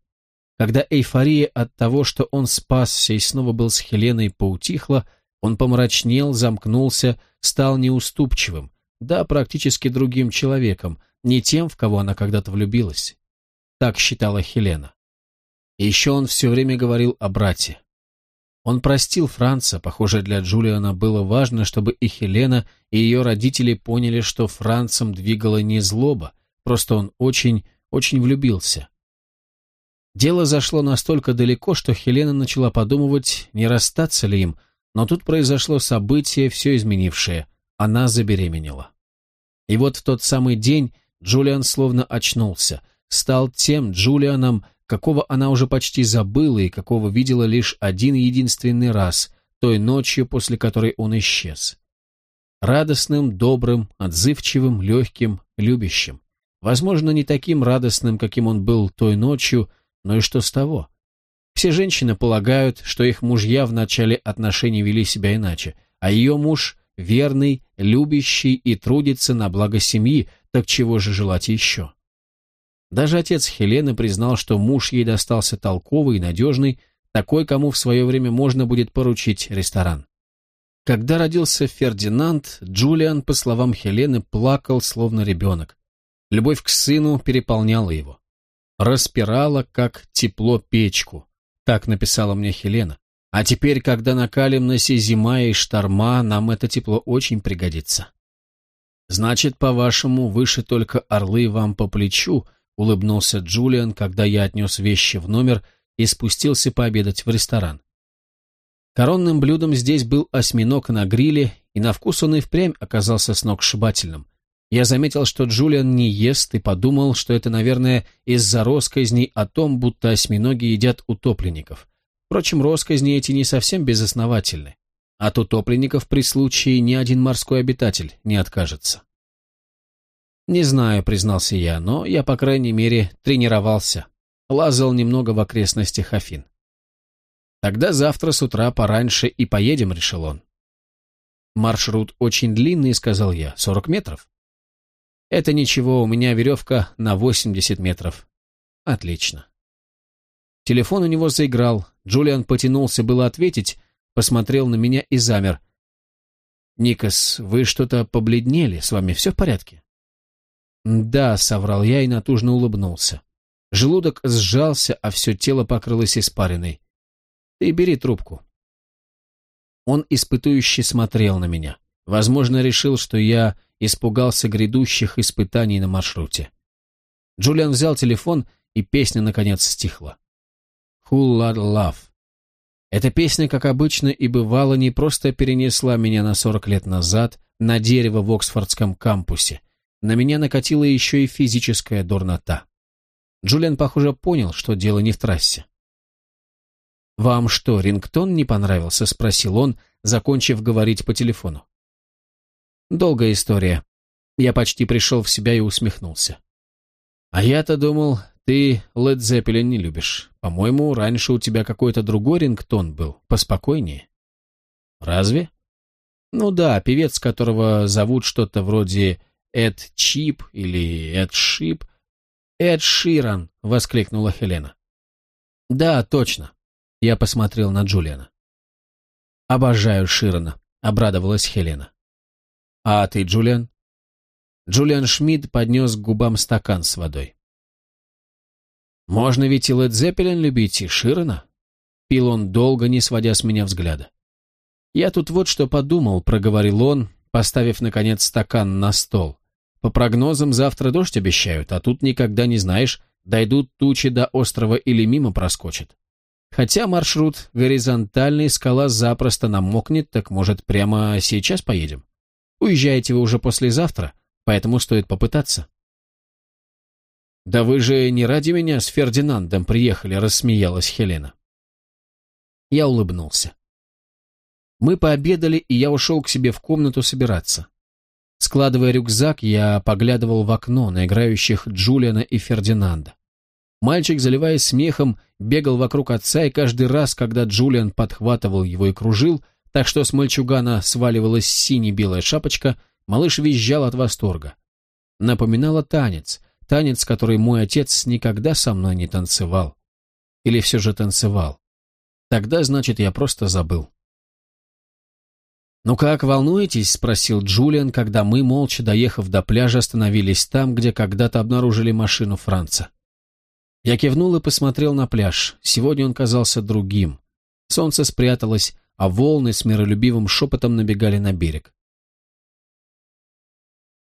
Когда эйфория от того, что он спасся и снова был с Хеленой, поутихла, он помрачнел, замкнулся, стал неуступчивым, да, практически другим человеком, не тем, в кого она когда-то влюбилась. Так считала Хелена. Еще он все время говорил о брате. Он простил Франца, похоже, для Джулиана было важно, чтобы и Хелена, и ее родители поняли, что Францем двигала не злоба, просто он очень, очень влюбился. Дело зашло настолько далеко, что Хелена начала подумывать, не расстаться ли им, но тут произошло событие, все изменившее. Она забеременела. И вот в тот самый день Джулиан словно очнулся, стал тем Джулианом, какого она уже почти забыла и какого видела лишь один единственный раз, той ночью, после которой он исчез. Радостным, добрым, отзывчивым, легким, любящим. Возможно, не таким радостным, каким он был той ночью, но и что с того? Все женщины полагают, что их мужья в начале отношений вели себя иначе, а ее муж верный, любящий и трудится на благо семьи, так чего же желать еще? Даже отец Хелены признал, что муж ей достался толковый и надежный, такой, кому в свое время можно будет поручить ресторан. Когда родился Фердинанд, Джулиан, по словам Хелены, плакал, словно ребенок. Любовь к сыну переполняла его. Распирала, как тепло печку. Так написала мне Хелена. А теперь, когда на зима и шторма, нам это тепло очень пригодится. Значит, по-вашему, выше только орлы вам по плечу, улыбнулся Джулиан, когда я отнес вещи в номер и спустился пообедать в ресторан. Коронным блюдом здесь был осьминог на гриле, и на вкус он и впрямь оказался сногсшибательным. Я заметил, что Джулиан не ест, и подумал, что это, наверное, из-за росказней о том, будто осьминоги едят утопленников. Впрочем, росказни эти не совсем безосновательны. От утопленников при случае ни один морской обитатель не откажется. «Не знаю», — признался я, — «но я, по крайней мере, тренировался. Лазал немного в окрестностях Афин». «Тогда завтра с утра пораньше и поедем», — решил он. «Маршрут очень длинный», — сказал я, — «сорок метров». «Это ничего, у меня веревка на восемьдесят метров». «Отлично». Телефон у него заиграл. Джулиан потянулся было ответить, посмотрел на меня и замер. «Никас, вы что-то побледнели, с вами все в порядке?» «Да», — соврал я и натужно улыбнулся. Желудок сжался, а все тело покрылось испариной. «Ты бери трубку». Он испытующе смотрел на меня. Возможно, решил, что я испугался грядущих испытаний на маршруте. Джулиан взял телефон, и песня, наконец, стихла. Who Lot Love. Эта песня, как обычно и бывало, не просто перенесла меня на 40 лет назад на дерево в Оксфордском кампусе. На меня накатила еще и физическая дурнота. Джулиан, похоже, понял, что дело не в трассе. «Вам что, рингтон не понравился?» — спросил он, закончив говорить по телефону. «Долгая история». Я почти пришел в себя и усмехнулся. «А я-то думал, ты Led Zeppelin не любишь. По-моему, раньше у тебя какой-то другой рингтон был, поспокойнее. Разве? Ну да, певец, которого зовут что-то вроде Эд Чип или Эд Шип. Эд Ширан, воскликнула Хелена. Да, точно. Я посмотрел на Джулиана. Обожаю Ширана, обрадовалась Хелена. А ты, Джулиан? Джулиан Шмидт поднес к губам стакан с водой. Можно ведь и Лед Зеппелин любить, и Широна. Пил он долго, не сводя с меня взгляда. Я тут вот что подумал, проговорил он, поставив, наконец, стакан на стол. По прогнозам, завтра дождь обещают, а тут никогда не знаешь, дойдут тучи до острова или мимо проскочат. Хотя маршрут горизонтальный, скала запросто намокнет, так может прямо сейчас поедем? Уезжаете вы уже послезавтра, поэтому стоит попытаться. «Да вы же не ради меня с Фердинандом приехали», — рассмеялась Хелена. Я улыбнулся. Мы пообедали, и я ушел к себе в комнату собираться. Складывая рюкзак, я поглядывал в окно на играющих Джулиана и Фердинанда. Мальчик, заливаясь смехом, бегал вокруг отца, и каждый раз, когда Джулиан подхватывал его и кружил, так что с мальчугана сваливалась сине-белая шапочка, малыш визжал от восторга. Напоминало танец, танец, который мой отец никогда со мной не танцевал. Или все же танцевал? Тогда, значит, я просто забыл. «Ну как, волнуетесь?» — спросил Джулиан, когда мы, молча доехав до пляжа, остановились там, где когда-то обнаружили машину Франца. Я кивнул и посмотрел на пляж. Сегодня он казался другим. Солнце спряталось, а волны с миролюбивым шепотом набегали на берег.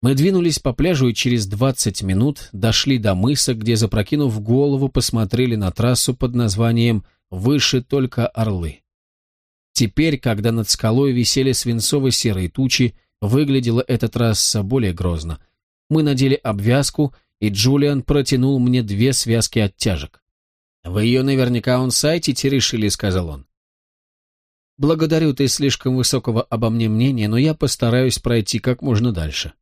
Мы двинулись по пляжу и через двадцать минут дошли до мыса, где, запрокинув голову, посмотрели на трассу под названием «Выше только орлы». Теперь, когда над скалой висели свинцово-серые тучи, выглядела эта трасса более грозно. Мы надели обвязку, и Джулиан протянул мне две связки оттяжек. «Вы ее наверняка он сайтите решили», — сказал он. «Благодарю, ты слишком высокого обо мне мнения, но я постараюсь пройти как можно дальше».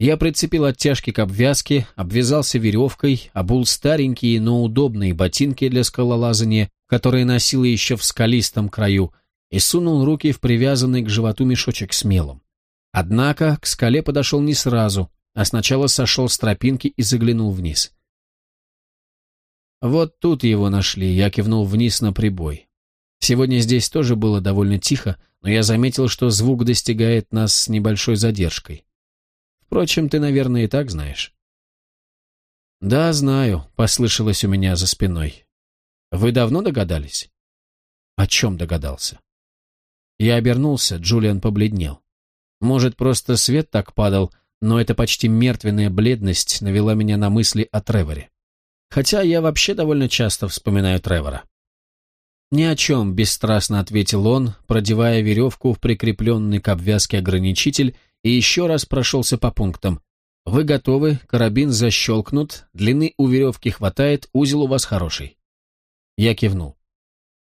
Я прицепил оттяжки к обвязке, обвязался веревкой, обул старенькие, но удобные ботинки для скалолазания, которые носил еще в скалистом краю, и сунул руки в привязанный к животу мешочек с мелом. Однако к скале подошел не сразу, а сначала сошел с тропинки и заглянул вниз. Вот тут его нашли, я кивнул вниз на прибой. Сегодня здесь тоже было довольно тихо, но я заметил, что звук достигает нас с небольшой задержкой. Впрочем, ты, наверное, и так знаешь». «Да, знаю», — послышалось у меня за спиной. «Вы давно догадались?» «О чем догадался?» Я обернулся, Джулиан побледнел. Может, просто свет так падал, но эта почти мертвенная бледность навела меня на мысли о Треворе. Хотя я вообще довольно часто вспоминаю Тревора. «Ни о чем», — бесстрастно ответил он, продевая веревку в прикрепленный к обвязке ограничитель и еще раз прошелся по пунктам. Вы готовы, карабин защелкнут, длины у веревки хватает, узел у вас хороший. Я кивнул.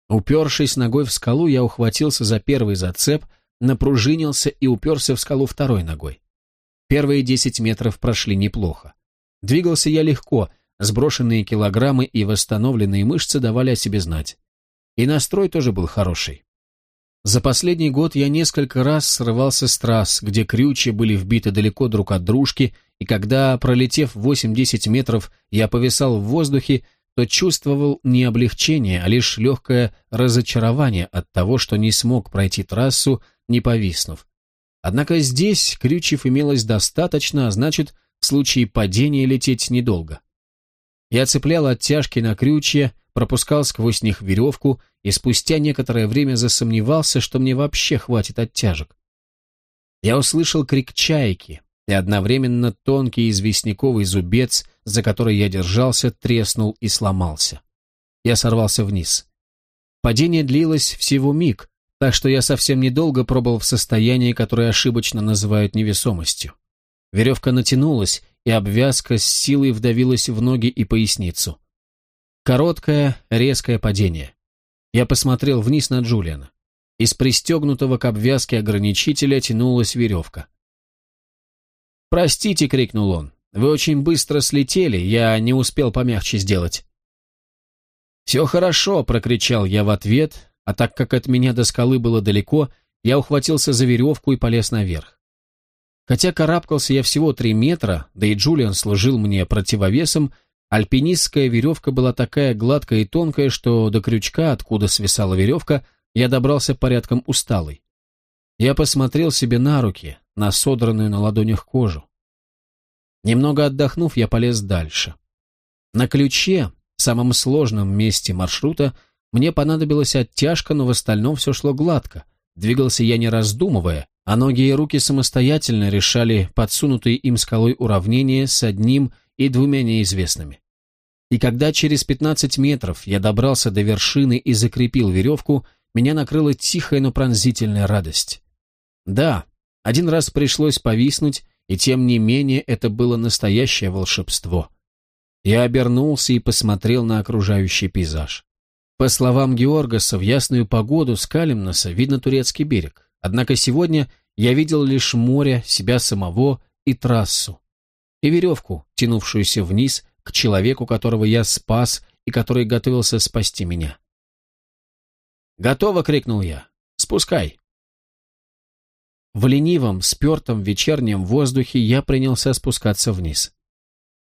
Упершись ногой в скалу, я ухватился за первый зацеп, напружинился и уперся в скалу второй ногой. Первые десять метров прошли неплохо. Двигался я легко, сброшенные килограммы и восстановленные мышцы давали о себе знать. И настрой тоже был хороший. За последний год я несколько раз срывался с трасс, где крючья были вбиты далеко друг от дружки, и когда, пролетев 8-10 метров, я повисал в воздухе, то чувствовал не облегчение, а лишь легкое разочарование от того, что не смог пройти трассу, не повиснув. Однако здесь крючев имелось достаточно, а значит, в случае падения лететь недолго. Я цеплял оттяжки на крючья, пропускал сквозь них веревку и спустя некоторое время засомневался, что мне вообще хватит оттяжек. Я услышал крик чайки, и одновременно тонкий известняковый зубец, за который я держался, треснул и сломался. Я сорвался вниз. Падение длилось всего миг, так что я совсем недолго пробыл в состоянии, которое ошибочно называют невесомостью. Веревка натянулась, и обвязка с силой вдавилась в ноги и поясницу. Короткое, резкое падение. Я посмотрел вниз на Джулиана. Из пристегнутого к обвязке ограничителя тянулась веревка. «Простите», — крикнул он, — «вы очень быстро слетели, я не успел помягче сделать». «Все хорошо», — прокричал я в ответ, а так как от меня до скалы было далеко, я ухватился за веревку и полез наверх. Хотя карабкался я всего три метра, да и Джулиан служил мне противовесом, Альпинистская веревка была такая гладкая и тонкая, что до крючка, откуда свисала веревка, я добрался порядком усталый. Я посмотрел себе на руки, на содранную на ладонях кожу. Немного отдохнув, я полез дальше. На ключе, самом сложном месте маршрута, мне понадобилась оттяжка, но в остальном все шло гладко. Двигался я не раздумывая, а ноги и руки самостоятельно решали подсунутые им скалой уравнения с одним и двумя неизвестными. И когда через 15 метров я добрался до вершины и закрепил веревку, меня накрыла тихая, но пронзительная радость. Да, один раз пришлось повиснуть, и тем не менее это было настоящее волшебство. Я обернулся и посмотрел на окружающий пейзаж. По словам Георгаса, в ясную погоду с Калимноса видно турецкий берег. Однако сегодня я видел лишь море, себя самого и трассу. И веревку, тянувшуюся вниз к человеку, которого я спас и который готовился спасти меня. «Готово!» — крикнул я. «Спускай!» В ленивом, спертом вечернем воздухе я принялся спускаться вниз.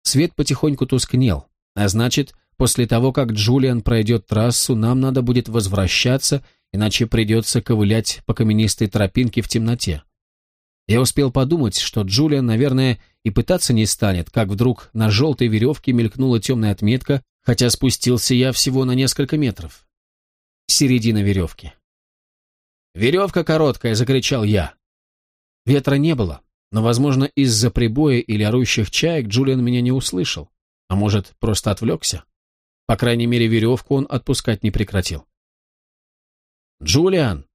Свет потихоньку тускнел, а значит, После того, как Джулиан пройдет трассу, нам надо будет возвращаться, иначе придется ковылять по каменистой тропинке в темноте. Я успел подумать, что Джулиан, наверное, и пытаться не станет, как вдруг на желтой веревке мелькнула темная отметка, хотя спустился я всего на несколько метров. Середина веревки. «Веревка короткая!» — закричал я. Ветра не было, но, возможно, из-за прибоя или орущих чаек Джулиан меня не услышал, а может, просто отвлекся. По крайней мере, веревку он отпускать не прекратил. «Джулиан!»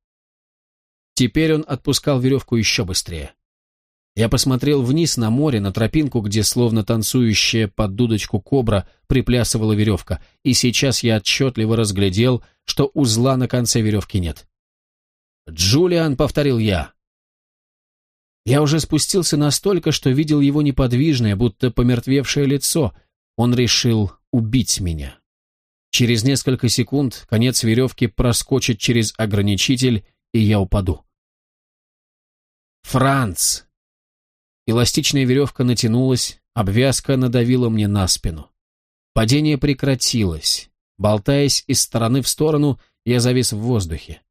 Теперь он отпускал веревку еще быстрее. Я посмотрел вниз на море, на тропинку, где словно танцующая под дудочку кобра приплясывала веревка, и сейчас я отчетливо разглядел, что узла на конце веревки нет. «Джулиан», — повторил я. Я уже спустился настолько, что видел его неподвижное, будто помертвевшее лицо. Он решил убить меня. Через несколько секунд конец веревки проскочит через ограничитель, и я упаду. «Франц!» Эластичная веревка натянулась, обвязка надавила мне на спину. Падение прекратилось. Болтаясь из стороны в сторону, я завис в воздухе.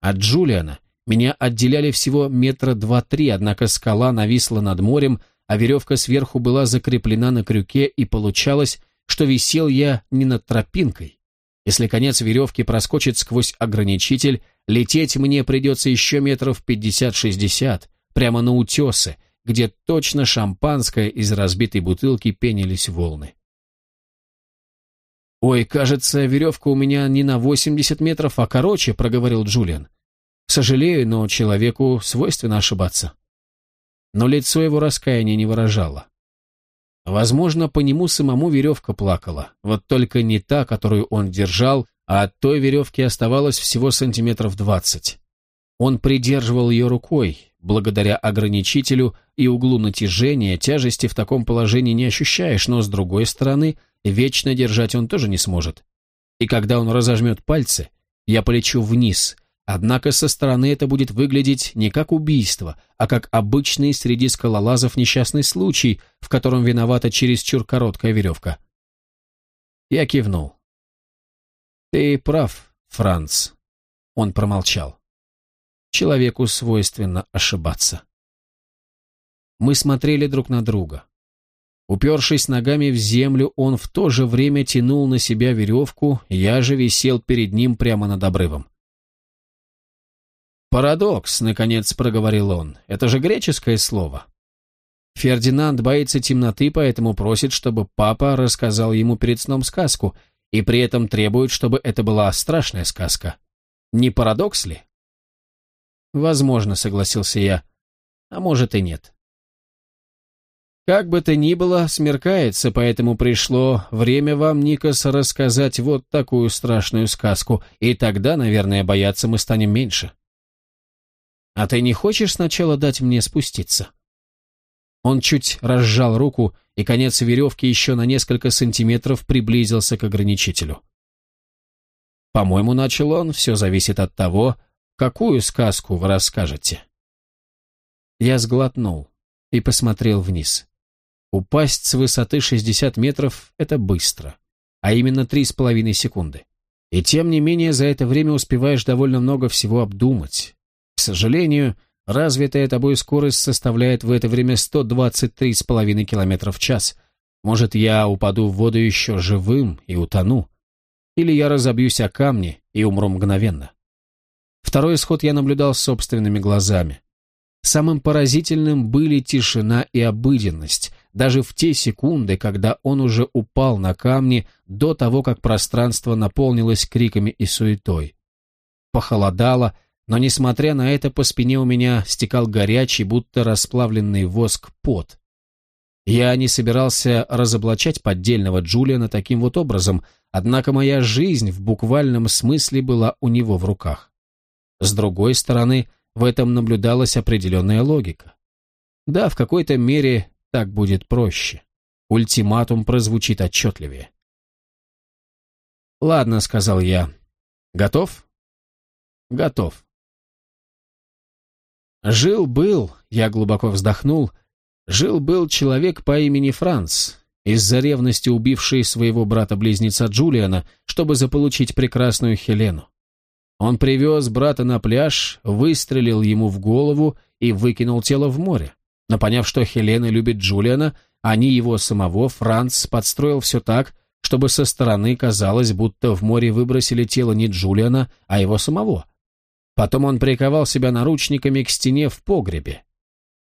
От Джулиана меня отделяли всего метра два-три, однако скала нависла над морем, а веревка сверху была закреплена на крюке, и получалось, что висел я не над тропинкой. Если конец веревки проскочит сквозь ограничитель, лететь мне придется еще метров пятьдесят-шестьдесят, прямо на утесы, где точно шампанское из разбитой бутылки пенились волны. «Ой, кажется, веревка у меня не на восемьдесят метров, а короче», — проговорил Джулиан. «Сожалею, но человеку свойственно ошибаться». Но лицо его раскаяния не выражало. Возможно, по нему самому веревка плакала, вот только не та, которую он держал, а от той веревки оставалось всего сантиметров двадцать. Он придерживал ее рукой, благодаря ограничителю и углу натяжения, тяжести в таком положении не ощущаешь, но, с другой стороны, вечно держать он тоже не сможет. И когда он разожмет пальцы, я полечу вниз, Однако со стороны это будет выглядеть не как убийство, а как обычный среди скалолазов несчастный случай, в котором виновата чересчур короткая веревка. Я кивнул. «Ты прав, Франц», — он промолчал. «Человеку свойственно ошибаться». Мы смотрели друг на друга. Упершись ногами в землю, он в то же время тянул на себя веревку, я же висел перед ним прямо над обрывом. «Парадокс», — наконец проговорил он, — «это же греческое слово». Фердинанд боится темноты, поэтому просит, чтобы папа рассказал ему перед сном сказку, и при этом требует, чтобы это была страшная сказка. Не парадокс ли? Возможно, согласился я. А может и нет. Как бы то ни было, смеркается, поэтому пришло время вам, Никос, рассказать вот такую страшную сказку, и тогда, наверное, бояться мы станем меньше. А ты не хочешь сначала дать мне спуститься?» Он чуть разжал руку, и конец веревки еще на несколько сантиметров приблизился к ограничителю. «По-моему, начал он, все зависит от того, какую сказку вы расскажете». Я сглотнул и посмотрел вниз. Упасть с высоты 60 метров — это быстро, а именно три с половиной секунды. И тем не менее за это время успеваешь довольно много всего обдумать, к сожалению, развитая тобой скорость составляет в это время 123,5 км в час. Может, я упаду в воду еще живым и утону. Или я разобьюсь о камни и умру мгновенно. Второй исход я наблюдал собственными глазами. Самым поразительным были тишина и обыденность, даже в те секунды, когда он уже упал на камни до того, как пространство наполнилось криками и суетой. Похолодало, но, несмотря на это, по спине у меня стекал горячий, будто расплавленный воск пот. Я не собирался разоблачать поддельного Джулиана таким вот образом, однако моя жизнь в буквальном смысле была у него в руках. С другой стороны, в этом наблюдалась определенная логика. Да, в какой-то мере так будет проще. Ультиматум прозвучит отчетливее. «Ладно», — сказал я. «Готов?» «Готов». Жил-был, я глубоко вздохнул, жил-был человек по имени Франц, из-за ревности убивший своего брата-близнеца Джулиана, чтобы заполучить прекрасную Хелену. Он привез брата на пляж, выстрелил ему в голову и выкинул тело в море. Но поняв, что Хелена любит Джулиана, не его самого, Франц подстроил все так, чтобы со стороны казалось, будто в море выбросили тело не Джулиана, а его самого. Потом он приковал себя наручниками к стене в погребе.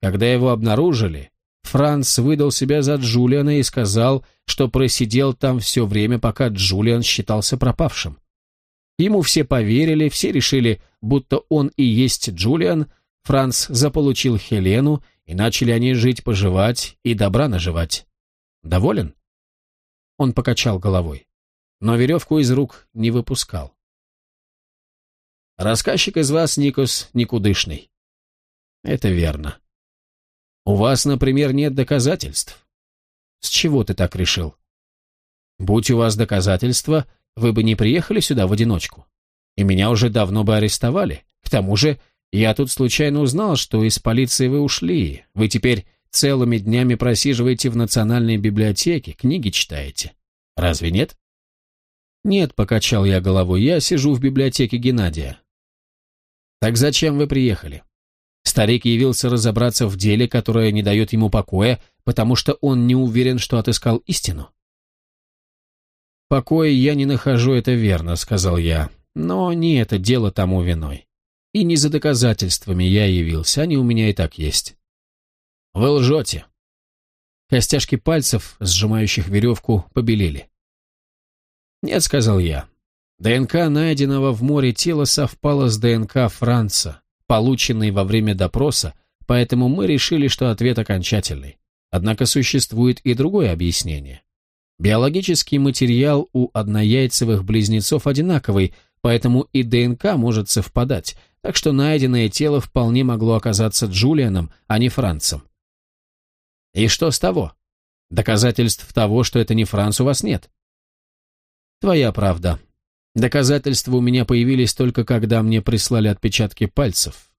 Когда его обнаружили, Франц выдал себя за Джулиана и сказал, что просидел там все время, пока Джулиан считался пропавшим. Ему все поверили, все решили, будто он и есть Джулиан, Франц заполучил Хелену, и начали они жить-поживать и добра наживать. Доволен? Он покачал головой, но веревку из рук не выпускал. Рассказчик из вас, Никос, никудышный. Это верно. У вас, например, нет доказательств. С чего ты так решил? Будь у вас доказательства, вы бы не приехали сюда в одиночку. И меня уже давно бы арестовали. К тому же, я тут случайно узнал, что из полиции вы ушли. Вы теперь целыми днями просиживаете в национальной библиотеке, книги читаете. Разве нет? Нет, покачал я головой, я сижу в библиотеке Геннадия. Так зачем вы приехали? Старик явился разобраться в деле, которое не дает ему покоя, потому что он не уверен, что отыскал истину. «Покоя я не нахожу, это верно», — сказал я, — «но не это дело тому виной. И не за доказательствами я явился, они у меня и так есть». «Вы лжете». Костяшки пальцев, сжимающих веревку, побелели. «Нет», — сказал я. ДНК найденного в море тела совпало с ДНК Франца, полученной во время допроса, поэтому мы решили, что ответ окончательный. Однако существует и другое объяснение. Биологический материал у однояйцевых близнецов одинаковый, поэтому и ДНК может совпадать, так что найденное тело вполне могло оказаться Джулианом, а не Францем. И что с того? Доказательств того, что это не Франц, у вас нет. Твоя правда. Доказательства у меня появились только когда мне прислали отпечатки пальцев.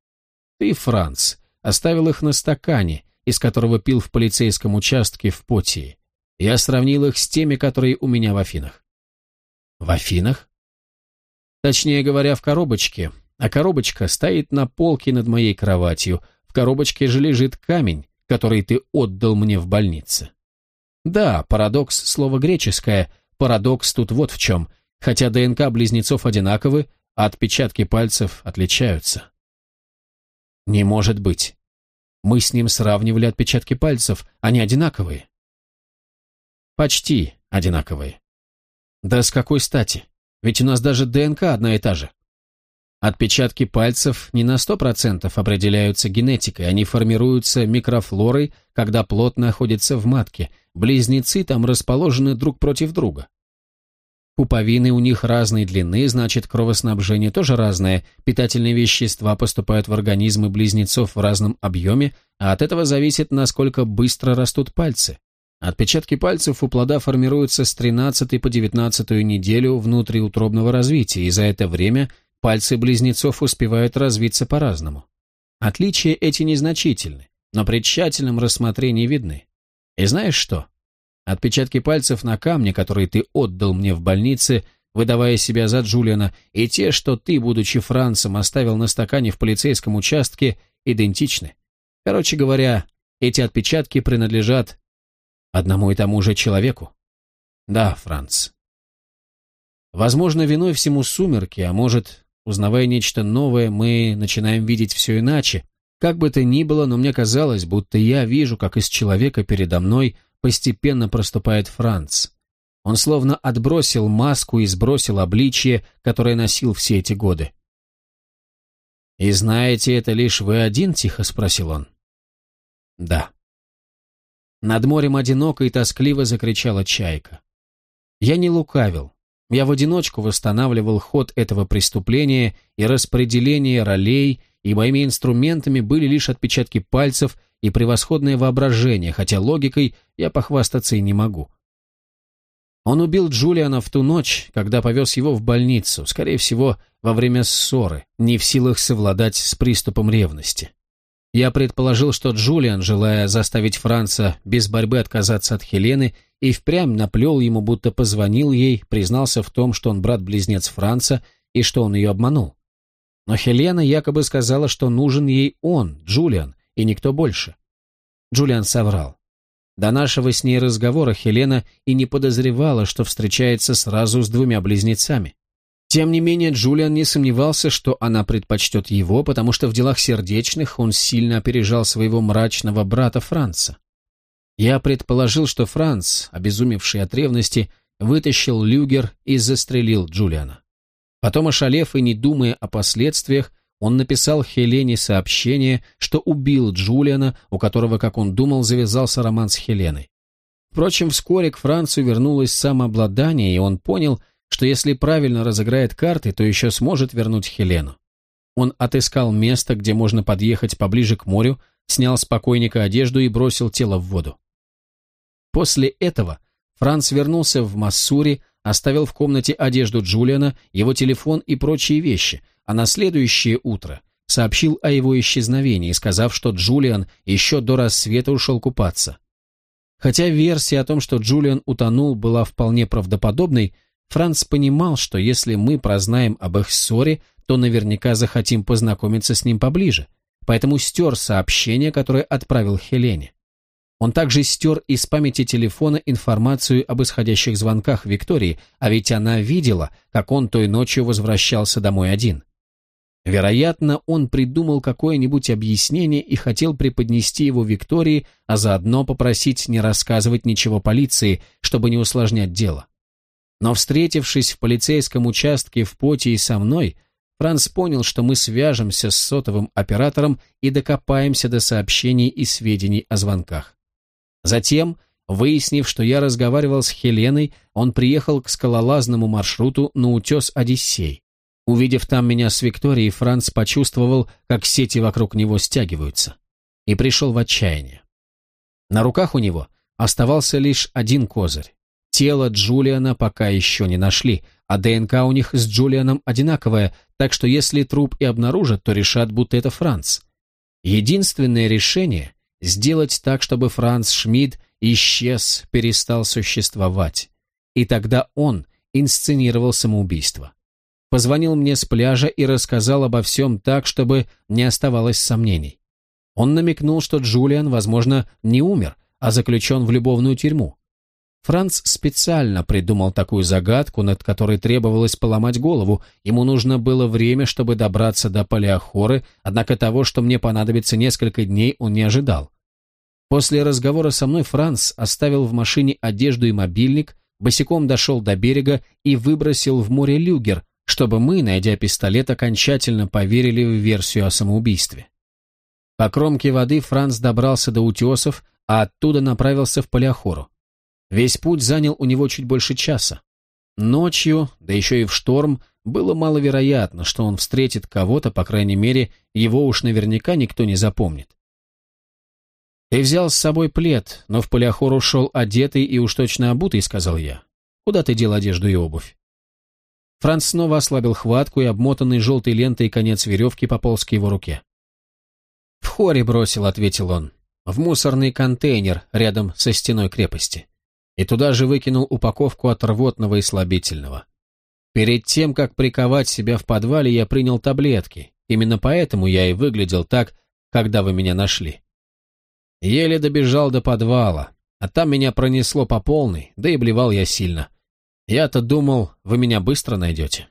Ты, Франц, оставил их на стакане, из которого пил в полицейском участке в Потии. Я сравнил их с теми, которые у меня в Афинах. В Афинах? Точнее говоря, в коробочке. А коробочка стоит на полке над моей кроватью. В коробочке же лежит камень, который ты отдал мне в больнице. Да, парадокс — слово греческое, Парадокс тут вот в чем. Хотя ДНК близнецов одинаковы, а отпечатки пальцев отличаются. Не может быть. Мы с ним сравнивали отпечатки пальцев, они одинаковые. Почти одинаковые. Да с какой стати? Ведь у нас даже ДНК одна и та же. Отпечатки пальцев не на 100% определяются генетикой, они формируются микрофлорой, когда плод находится в матке, близнецы там расположены друг против друга. Пуповины у них разной длины, значит, кровоснабжение тоже разное, питательные вещества поступают в организмы близнецов в разном объеме, а от этого зависит, насколько быстро растут пальцы. Отпечатки пальцев у плода формируются с 13 по 19 неделю внутриутробного развития, и за это время Пальцы близнецов успевают развиться по-разному. Отличия эти незначительны, но при тщательном рассмотрении видны. И знаешь что? Отпечатки пальцев на камне, которые ты отдал мне в больнице, выдавая себя за Джулиана, и те, что ты, будучи Францем, оставил на стакане в полицейском участке, идентичны. Короче говоря, эти отпечатки принадлежат одному и тому же человеку. Да, Франц. Возможно, виной всему сумерки, а может, Узнавая нечто новое, мы начинаем видеть все иначе. Как бы то ни было, но мне казалось, будто я вижу, как из человека передо мной постепенно проступает Франц. Он словно отбросил маску и сбросил обличье, которое носил все эти годы. «И знаете это лишь вы один?» — тихо спросил он. «Да». Над морем одиноко и тоскливо закричала чайка. Я не лукавил. Я в одиночку восстанавливал ход этого преступления и распределение ролей, и моими инструментами были лишь отпечатки пальцев и превосходное воображение, хотя логикой я похвастаться и не могу. Он убил Джулиана в ту ночь, когда повез его в больницу, скорее всего, во время ссоры, не в силах совладать с приступом ревности. Я предположил, что Джулиан, желая заставить Франца без борьбы отказаться от Хелены, и впрямь наплел ему, будто позвонил ей, признался в том, что он брат-близнец Франца и что он ее обманул. Но Хелена якобы сказала, что нужен ей он, Джулиан, и никто больше. Джулиан соврал. До нашего с ней разговора Хелена и не подозревала, что встречается сразу с двумя близнецами. Тем не менее, Джулиан не сомневался, что она предпочтет его, потому что в делах сердечных он сильно опережал своего мрачного брата Франца. Я предположил, что Франц, обезумевший от ревности, вытащил люгер и застрелил Джулиана. Потом, ошалев и не думая о последствиях, он написал Хелене сообщение, что убил Джулиана, у которого, как он думал, завязался роман с Хеленой. Впрочем, вскоре к Францу вернулось самообладание, и он понял, что если правильно разыграет карты, то еще сможет вернуть Хелену. Он отыскал место, где можно подъехать поближе к морю, снял с покойника одежду и бросил тело в воду. После этого Франц вернулся в Массури, оставил в комнате одежду Джулиана, его телефон и прочие вещи, а на следующее утро сообщил о его исчезновении, сказав, что Джулиан еще до рассвета ушел купаться. Хотя версия о том, что Джулиан утонул, была вполне правдоподобной, Франц понимал, что если мы прознаем об их ссоре, то наверняка захотим познакомиться с ним поближе, поэтому стер сообщение, которое отправил Хелене. Он также стер из памяти телефона информацию об исходящих звонках Виктории, а ведь она видела, как он той ночью возвращался домой один. Вероятно, он придумал какое-нибудь объяснение и хотел преподнести его Виктории, а заодно попросить не рассказывать ничего полиции, чтобы не усложнять дело. Но встретившись в полицейском участке в поте и со мной, Франц понял, что мы свяжемся с сотовым оператором и докопаемся до сообщений и сведений о звонках. Затем, выяснив, что я разговаривал с Хеленой, он приехал к скалолазному маршруту на утес Одиссей. Увидев там меня с Викторией, Франц почувствовал, как сети вокруг него стягиваются, и пришел в отчаяние. На руках у него оставался лишь один козырь. Тело Джулиана пока еще не нашли, а ДНК у них с Джулианом одинаковое, так что если труп и обнаружат, то решат, будто это Франц. Единственное решение — сделать так, чтобы Франц Шмидт исчез, перестал существовать. И тогда он инсценировал самоубийство. Позвонил мне с пляжа и рассказал обо всем так, чтобы не оставалось сомнений. Он намекнул, что Джулиан, возможно, не умер, а заключен в любовную тюрьму. Франц специально придумал такую загадку, над которой требовалось поломать голову. Ему нужно было время, чтобы добраться до Палеохоры, однако того, что мне понадобится несколько дней, он не ожидал. После разговора со мной Франц оставил в машине одежду и мобильник, босиком дошел до берега и выбросил в море люгер, чтобы мы, найдя пистолет, окончательно поверили в версию о самоубийстве. По кромке воды Франц добрался до утесов, а оттуда направился в Палеохору. Весь путь занял у него чуть больше часа. Ночью, да еще и в шторм, было маловероятно, что он встретит кого-то, по крайней мере, его уж наверняка никто не запомнит. «Ты взял с собой плед, но в Полиохор ушел одетый и уж точно обутый», — сказал я. «Куда ты дел одежду и обувь?» Франц снова ослабил хватку, и обмотанный желтой лентой конец веревки пополз к его руке. «В хоре бросил», — ответил он, — «в мусорный контейнер рядом со стеной крепости» и туда же выкинул упаковку от рвотного и слабительного. Перед тем, как приковать себя в подвале, я принял таблетки. Именно поэтому я и выглядел так, когда вы меня нашли. Еле добежал до подвала, а там меня пронесло по полной, да и блевал я сильно. Я-то думал, вы меня быстро найдете.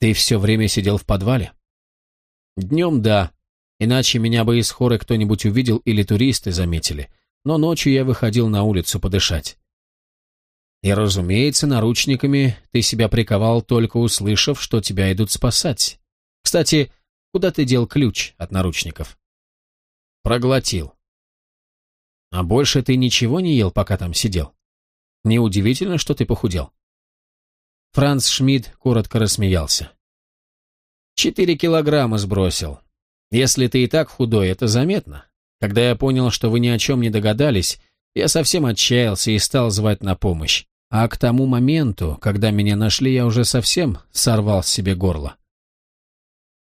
Ты все время сидел в подвале? Днем да, иначе меня бы из хоры кто-нибудь увидел или туристы заметили но ночью я выходил на улицу подышать. И, разумеется, наручниками ты себя приковал, только услышав, что тебя идут спасать. Кстати, куда ты дел ключ от наручников? Проглотил. А больше ты ничего не ел, пока там сидел? Неудивительно, что ты похудел. Франц Шмидт коротко рассмеялся. Четыре килограмма сбросил. Если ты и так худой, это заметно. Когда я понял, что вы ни о чем не догадались, я совсем отчаялся и стал звать на помощь. А к тому моменту, когда меня нашли, я уже совсем сорвал себе горло.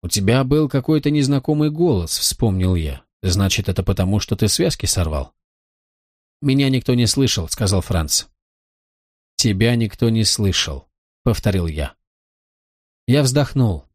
«У тебя был какой-то незнакомый голос», — вспомнил я. «Значит, это потому, что ты связки сорвал?» «Меня никто не слышал», — сказал Франц. «Тебя никто не слышал», — повторил я. Я вздохнул.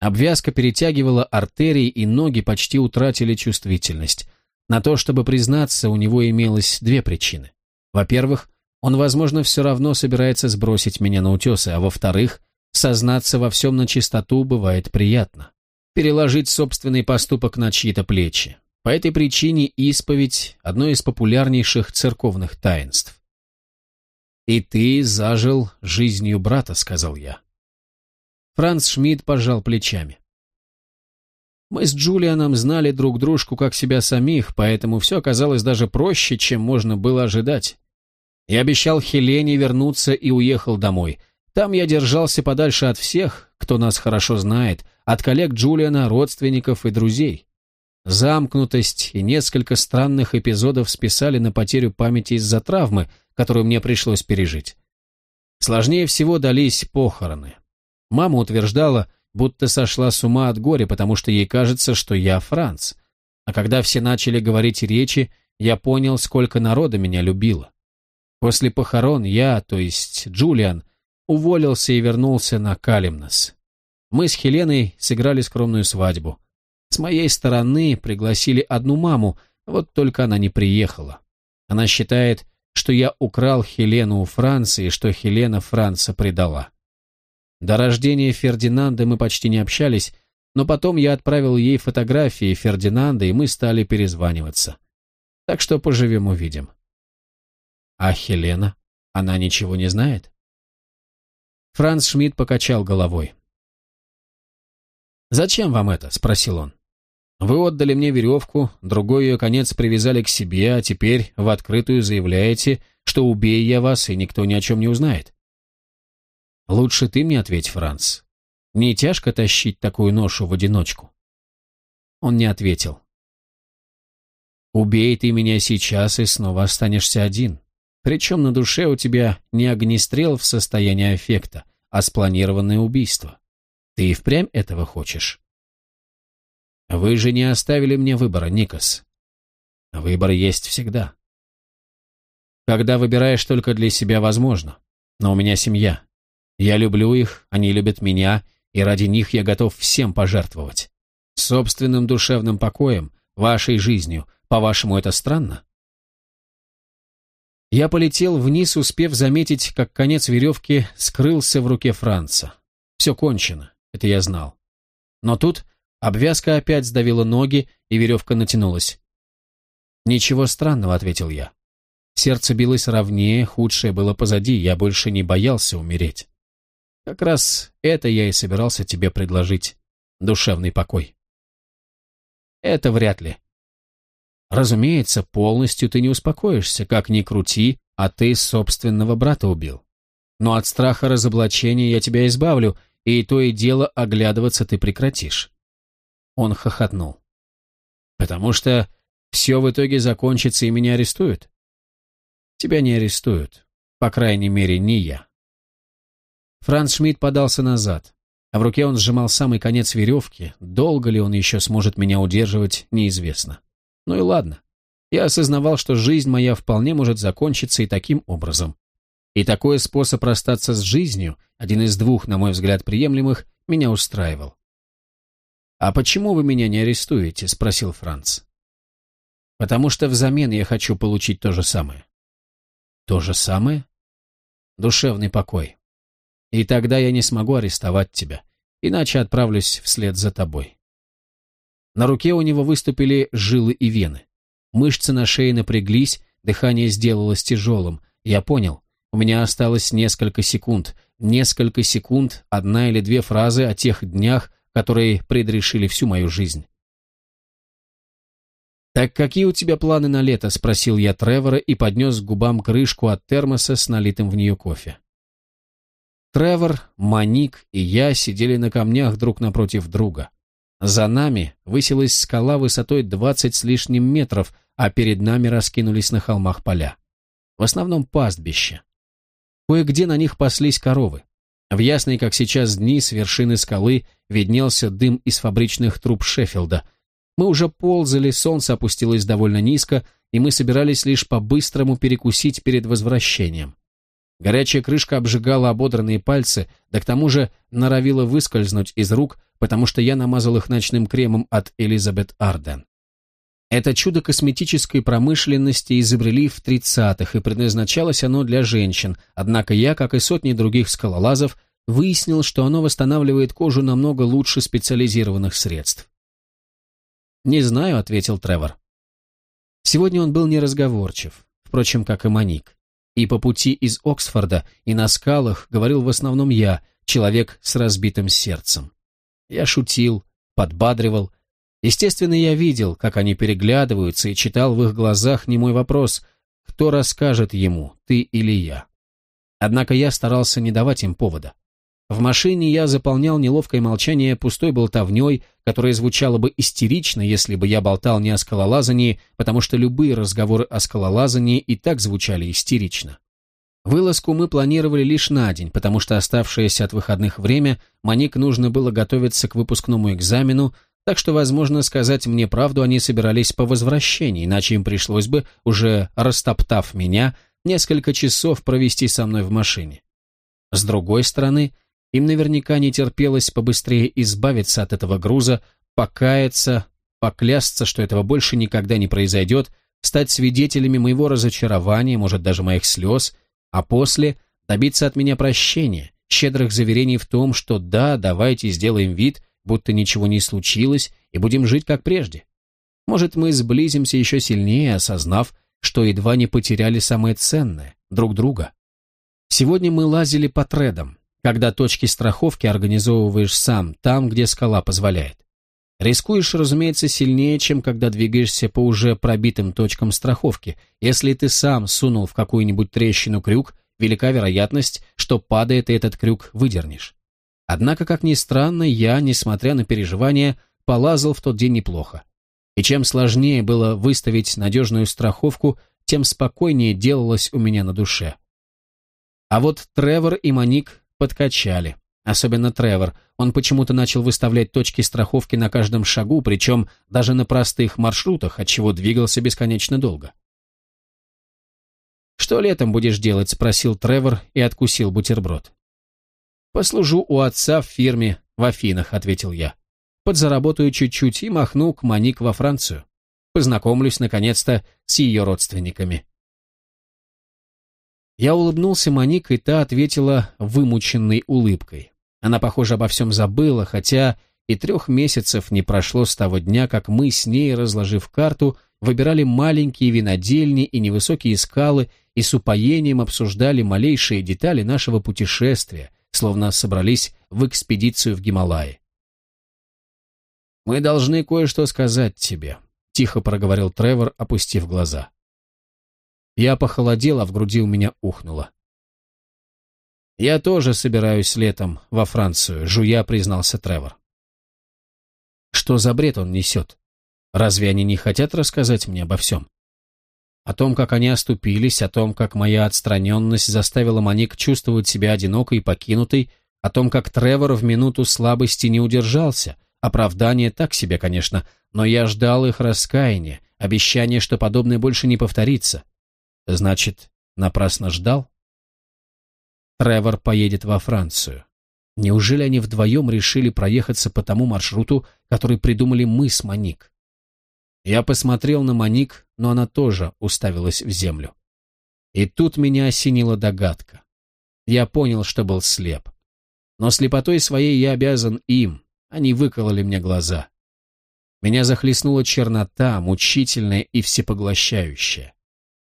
Обвязка перетягивала артерии, и ноги почти утратили чувствительность. На то, чтобы признаться, у него имелось две причины. Во-первых, он, возможно, все равно собирается сбросить меня на утесы, а во-вторых, сознаться во всем на чистоту бывает приятно. Переложить собственный поступок на чьи-то плечи. По этой причине исповедь – одно из популярнейших церковных таинств. «И ты зажил жизнью брата», – сказал я. Франц Шмидт пожал плечами. Мы с Джулианом знали друг дружку как себя самих, поэтому все оказалось даже проще, чем можно было ожидать. Я обещал Хелене вернуться и уехал домой. Там я держался подальше от всех, кто нас хорошо знает, от коллег Джулиана, родственников и друзей. Замкнутость и несколько странных эпизодов списали на потерю памяти из-за травмы, которую мне пришлось пережить. Сложнее всего дались похороны. Мама утверждала, будто сошла с ума от горя, потому что ей кажется, что я Франц. А когда все начали говорить речи, я понял, сколько народа меня любило. После похорон я, то есть Джулиан, уволился и вернулся на Калимнос. Мы с Хеленой сыграли скромную свадьбу. С моей стороны пригласили одну маму, вот только она не приехала. Она считает, что я украл Хелену у Франции что Хелена Франца предала. До рождения Фердинанда мы почти не общались, но потом я отправил ей фотографии Фердинанда, и мы стали перезваниваться. Так что поживем-увидим. А Хелена? Она ничего не знает? Франц Шмидт покачал головой. «Зачем вам это?» – спросил он. «Вы отдали мне веревку, другой ее конец привязали к себе, а теперь в открытую заявляете, что убей я вас, и никто ни о чем не узнает». «Лучше ты мне ответь, Франц. Не тяжко тащить такую ношу в одиночку?» Он не ответил. «Убей ты меня сейчас, и снова останешься один. Причем на душе у тебя не огнестрел в состоянии аффекта, а спланированное убийство. Ты и впрямь этого хочешь? Вы же не оставили мне выбора, Никос. Выбор есть всегда. Когда выбираешь только для себя, возможно. Но у меня семья. Я люблю их, они любят меня, и ради них я готов всем пожертвовать. Собственным душевным покоем, вашей жизнью. По-вашему, это странно? Я полетел вниз, успев заметить, как конец веревки скрылся в руке Франца. Все кончено, это я знал. Но тут обвязка опять сдавила ноги, и веревка натянулась. «Ничего странного», — ответил я. Сердце билось ровнее, худшее было позади, я больше не боялся умереть. Как раз это я и собирался тебе предложить. Душевный покой. Это вряд ли. Разумеется, полностью ты не успокоишься, как ни крути, а ты собственного брата убил. Но от страха разоблачения я тебя избавлю, и то и дело оглядываться ты прекратишь. Он хохотнул. Потому что все в итоге закончится и меня арестуют? Тебя не арестуют, по крайней мере, не я. Франц Шмидт подался назад, а в руке он сжимал самый конец веревки. Долго ли он еще сможет меня удерживать, неизвестно. Ну и ладно. Я осознавал, что жизнь моя вполне может закончиться и таким образом. И такой способ расстаться с жизнью, один из двух, на мой взгляд, приемлемых, меня устраивал. «А почему вы меня не арестуете?» – спросил Франц. «Потому что взамен я хочу получить то же самое». «То же самое?» «Душевный покой. И тогда я не смогу арестовать тебя, иначе отправлюсь вслед за тобой». На руке у него выступили жилы и вены. Мышцы на шее напряглись, дыхание сделалось тяжелым. Я понял, у меня осталось несколько секунд. Несколько секунд, одна или две фразы о тех днях, которые предрешили всю мою жизнь. «Так какие у тебя планы на лето?» – спросил я Тревора и поднес к губам крышку от термоса с налитым в нее кофе. Тревор, Маник и я сидели на камнях друг напротив друга. За нами высилась скала высотой двадцать с лишним метров, а перед нами раскинулись на холмах поля. В основном пастбище. Кое-где на них паслись коровы. В ясные, как сейчас, дни с вершины скалы виднелся дым из фабричных труб Шеффилда. Мы уже ползали, солнце опустилось довольно низко, и мы собирались лишь по-быстрому перекусить перед возвращением. Горячая крышка обжигала ободранные пальцы, да к тому же норовила выскользнуть из рук, потому что я намазал их ночным кремом от Элизабет Арден. Это чудо косметической промышленности изобрели в 30-х, и предназначалось оно для женщин, однако я, как и сотни других скалолазов, выяснил, что оно восстанавливает кожу намного лучше специализированных средств. «Не знаю», — ответил Тревор. Сегодня он был неразговорчив, впрочем, как и Моник. И по пути из Оксфорда и на скалах говорил в основном я, человек с разбитым сердцем. Я шутил, подбадривал. Естественно, я видел, как они переглядываются, и читал в их глазах немой вопрос, кто расскажет ему, ты или я. Однако я старался не давать им повода. В машине я заполнял неловкое молчание пустой болтовней, которая звучала бы истерично, если бы я болтал не о скалолазании, потому что любые разговоры о скалолазании и так звучали истерично. Вылазку мы планировали лишь на день, потому что оставшееся от выходных время Моник нужно было готовиться к выпускному экзамену, так что, возможно, сказать мне правду они собирались по возвращении, иначе им пришлось бы, уже растоптав меня, несколько часов провести со мной в машине. С другой стороны, им наверняка не терпелось побыстрее избавиться от этого груза, покаяться, поклясться, что этого больше никогда не произойдет, стать свидетелями моего разочарования, может, даже моих слез, а после добиться от меня прощения, щедрых заверений в том, что да, давайте сделаем вид, будто ничего не случилось, и будем жить как прежде. Может, мы сблизимся еще сильнее, осознав, что едва не потеряли самое ценное – друг друга. Сегодня мы лазили по тредам, когда точки страховки организовываешь сам, там, где скала позволяет. Рискуешь, разумеется, сильнее, чем когда двигаешься по уже пробитым точкам страховки. Если ты сам сунул в какую-нибудь трещину крюк, велика вероятность, что падает и этот крюк выдернешь. Однако, как ни странно, я, несмотря на переживания, полазал в тот день неплохо. И чем сложнее было выставить надежную страховку, тем спокойнее делалось у меня на душе. А вот Тревор и Моник подкачали. Особенно Тревор. Он почему-то начал выставлять точки страховки на каждом шагу, причем даже на простых маршрутах, отчего двигался бесконечно долго. «Что летом будешь делать?» – спросил Тревор и откусил бутерброд. «Послужу у отца в фирме в Афинах», – ответил я. «Подзаработаю чуть-чуть и махну к Моник во Францию. Познакомлюсь, наконец-то, с ее родственниками». Я улыбнулся Моник, и та ответила вымученной улыбкой. Она, похоже, обо всем забыла, хотя и трех месяцев не прошло с того дня, как мы с ней, разложив карту, выбирали маленькие винодельни и невысокие скалы и с упоением обсуждали малейшие детали нашего путешествия, словно собрались в экспедицию в Гималаи. «Мы должны кое-что сказать тебе», — тихо проговорил Тревор, опустив глаза. Я похолодел, а в груди у меня ухнуло. «Я тоже собираюсь летом во Францию», — жуя признался Тревор. «Что за бред он несет? Разве они не хотят рассказать мне обо всем?» О том, как они оступились, о том, как моя отстраненность заставила Моник чувствовать себя одинокой и покинутой, о том, как Тревор в минуту слабости не удержался. Оправдание так себе, конечно, но я ждал их раскаяния, обещания, что подобное больше не повторится. Значит, напрасно ждал? Тревор поедет во Францию. Неужели они вдвоем решили проехаться по тому маршруту, который придумали мы с Моник? Я посмотрел на Моник, но она тоже уставилась в землю. И тут меня осенила догадка. Я понял, что был слеп. Но слепотой своей я обязан им, они выкололи мне глаза. Меня захлестнула чернота, мучительная и всепоглощающая.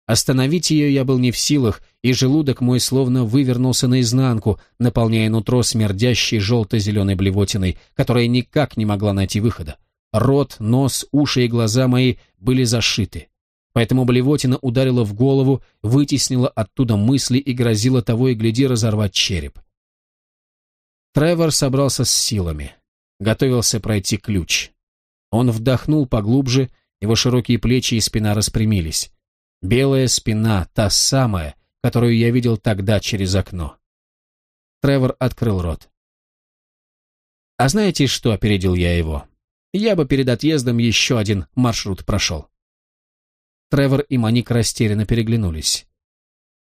Остановить ее я был не в силах, и желудок мой словно вывернулся наизнанку, наполняя нутро смердящей желто-зеленой блевотиной, которая никак не могла найти выхода. Рот, нос, уши и глаза мои были зашиты. Поэтому блевотина ударила в голову, вытеснила оттуда мысли и грозила того и гляди разорвать череп. Тревор собрался с силами. Готовился пройти ключ. Он вдохнул поглубже, его широкие плечи и спина распрямились. Белая спина, та самая, которую я видел тогда через окно. Тревор открыл рот. «А знаете, что опередил я его? Я бы перед отъездом еще один маршрут прошел». Тревор и Моник растерянно переглянулись.